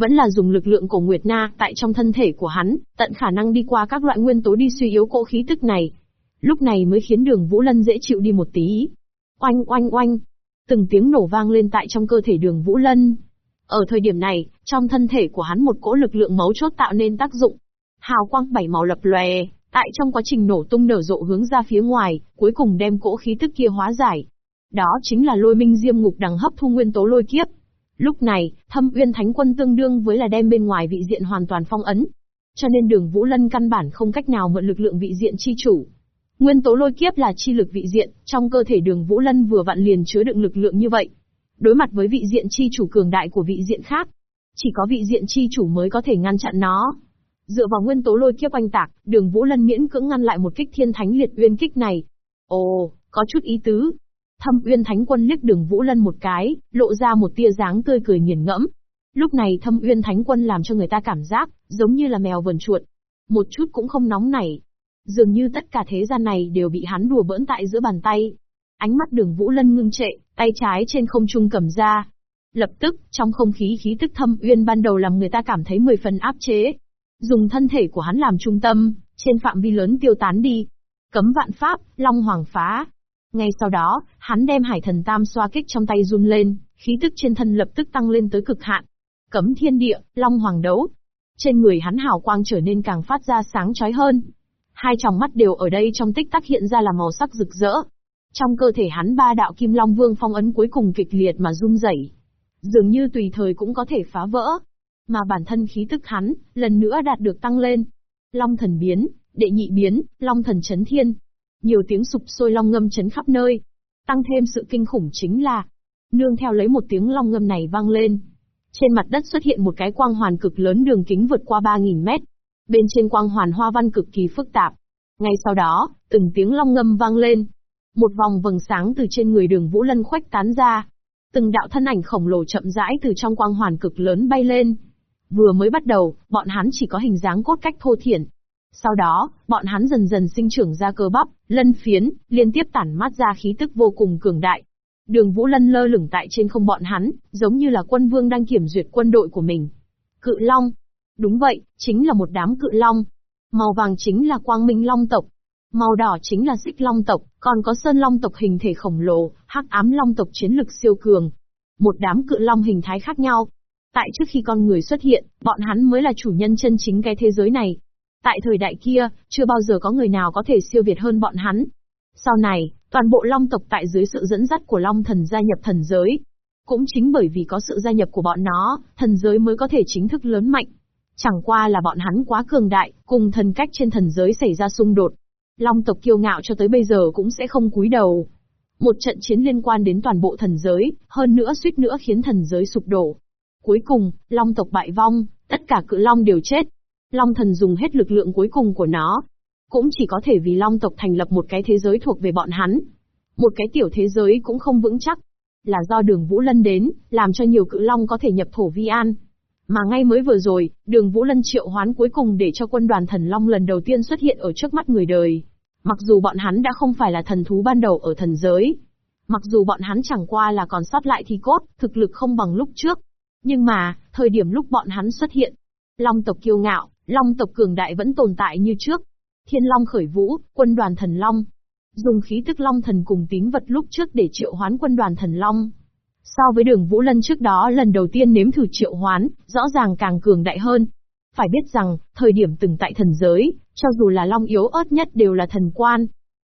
Vẫn là dùng lực lượng của Nguyệt Na tại trong thân thể của hắn, tận khả năng đi qua các loại nguyên tố đi suy yếu cỗ khí tức này. Lúc này mới khiến đường Vũ Lân dễ chịu đi một tí. Oanh oanh oanh. Từng tiếng nổ vang lên tại trong cơ thể đường Vũ Lân. Ở thời điểm này, trong thân thể của hắn một cỗ lực lượng mấu chốt tạo nên tác dụng. Hào quang bảy màu lập lòe, tại trong quá trình nổ tung nở rộ hướng ra phía ngoài, cuối cùng đem cỗ khí tức kia hóa giải. Đó chính là lôi minh diêm ngục đằng hấp thu nguyên tố lôi kiếp. Lúc này, thâm uyên thánh quân tương đương với là đem bên ngoài vị diện hoàn toàn phong ấn. Cho nên đường Vũ Lân căn bản không cách nào mượn lực lượng vị diện chi chủ. Nguyên tố lôi kiếp là chi lực vị diện, trong cơ thể đường Vũ Lân vừa vặn liền chứa đựng lực lượng như vậy. Đối mặt với vị diện chi chủ cường đại của vị diện khác, chỉ có vị diện chi chủ mới có thể ngăn chặn nó. Dựa vào nguyên tố lôi kiếp oanh tạc, đường Vũ Lân miễn cưỡng ngăn lại một kích thiên thánh liệt uyên kích này. Ồ, có chút ý tứ. Thâm uyên thánh quân liếc đường Vũ Lân một cái, lộ ra một tia dáng tươi cười nghiền ngẫm. Lúc này thâm uyên thánh quân làm cho người ta cảm giác, giống như là mèo vờn chuột. Một chút cũng không nóng nảy. Dường như tất cả thế gian này đều bị hắn đùa bỡn tại giữa bàn tay. Ánh mắt đường Vũ Lân ngưng trệ, tay trái trên không trung cầm ra. Lập tức, trong không khí khí tức thâm uyên ban đầu làm người ta cảm thấy mười phần áp chế. Dùng thân thể của hắn làm trung tâm, trên phạm vi lớn tiêu tán đi. Cấm vạn pháp, long hoàng phá. Ngay sau đó, hắn đem hải thần tam xoa kích trong tay run lên, khí tức trên thân lập tức tăng lên tới cực hạn. Cấm thiên địa, long hoàng đấu. Trên người hắn hào quang trở nên càng phát ra sáng chói hơn. Hai tròng mắt đều ở đây trong tích tắc hiện ra là màu sắc rực rỡ. Trong cơ thể hắn ba đạo kim long vương phong ấn cuối cùng kịch liệt mà run rẩy, dường như tùy thời cũng có thể phá vỡ. Mà bản thân khí tức hắn, lần nữa đạt được tăng lên. Long thần biến, đệ nhị biến, long thần chấn thiên. Nhiều tiếng sụp sôi long ngâm chấn khắp nơi. Tăng thêm sự kinh khủng chính là, nương theo lấy một tiếng long ngâm này vang lên. Trên mặt đất xuất hiện một cái quang hoàn cực lớn đường kính vượt qua 3.000 mét. Bên trên quang hoàn hoa văn cực kỳ phức tạp. Ngay sau đó, từng tiếng long ngâm vang lên. Một vòng vầng sáng từ trên người đường Vũ Lân khuếch tán ra. Từng đạo thân ảnh khổng lồ chậm rãi từ trong quang hoàn cực lớn bay lên. Vừa mới bắt đầu, bọn hắn chỉ có hình dáng cốt cách thô thiển. Sau đó, bọn hắn dần dần sinh trưởng ra cơ bắp, lân phiến, liên tiếp tản mát ra khí tức vô cùng cường đại. Đường Vũ Lân lơ lửng tại trên không bọn hắn, giống như là quân vương đang kiểm duyệt quân đội của mình. Cự Long. Đúng vậy, chính là một đám cự Long. Màu vàng chính là quang minh Long tộc. Màu đỏ chính là xích Long tộc, còn có sơn Long tộc hình thể khổng lồ, hắc ám Long tộc chiến lực siêu cường. Một đám cự Long hình thái khác nhau, Tại trước khi con người xuất hiện, bọn hắn mới là chủ nhân chân chính cái thế giới này. Tại thời đại kia, chưa bao giờ có người nào có thể siêu việt hơn bọn hắn. Sau này, toàn bộ Long tộc tại dưới sự dẫn dắt của Long thần gia nhập thần giới. Cũng chính bởi vì có sự gia nhập của bọn nó, thần giới mới có thể chính thức lớn mạnh. Chẳng qua là bọn hắn quá cường đại, cùng thần cách trên thần giới xảy ra xung đột. Long tộc kiêu ngạo cho tới bây giờ cũng sẽ không cúi đầu. Một trận chiến liên quan đến toàn bộ thần giới, hơn nữa suýt nữa khiến thần giới sụp đổ. Cuối cùng, Long tộc bại vong, tất cả cự Long đều chết. Long thần dùng hết lực lượng cuối cùng của nó. Cũng chỉ có thể vì Long tộc thành lập một cái thế giới thuộc về bọn hắn. Một cái tiểu thế giới cũng không vững chắc. Là do đường Vũ Lân đến, làm cho nhiều cự Long có thể nhập thổ vi an. Mà ngay mới vừa rồi, đường Vũ Lân triệu hoán cuối cùng để cho quân đoàn thần Long lần đầu tiên xuất hiện ở trước mắt người đời. Mặc dù bọn hắn đã không phải là thần thú ban đầu ở thần giới. Mặc dù bọn hắn chẳng qua là còn sót lại thi cốt, thực lực không bằng lúc trước. Nhưng mà, thời điểm lúc bọn hắn xuất hiện, Long tộc kiêu ngạo, Long tộc cường đại vẫn tồn tại như trước. Thiên Long khởi vũ, quân đoàn thần Long. Dùng khí tức Long thần cùng tín vật lúc trước để triệu hoán quân đoàn thần Long. So với đường Vũ Lân trước đó lần đầu tiên nếm thử triệu hoán, rõ ràng càng cường đại hơn. Phải biết rằng, thời điểm từng tại thần giới, cho dù là Long yếu ớt nhất đều là thần quan.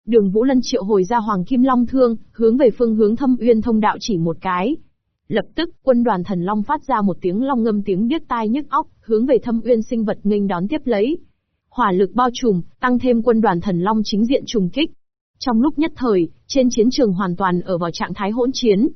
Đường Vũ Lân triệu hồi ra Hoàng Kim Long Thương, hướng về phương hướng thâm uyên thông đạo chỉ một cái, Lập tức, quân đoàn thần long phát ra một tiếng long ngâm tiếng điếc tai nhức óc, hướng về thâm uyên sinh vật nghênh đón tiếp lấy. Hỏa lực bao trùm, tăng thêm quân đoàn thần long chính diện trùng kích. Trong lúc nhất thời, trên chiến trường hoàn toàn ở vào trạng thái hỗn chiến.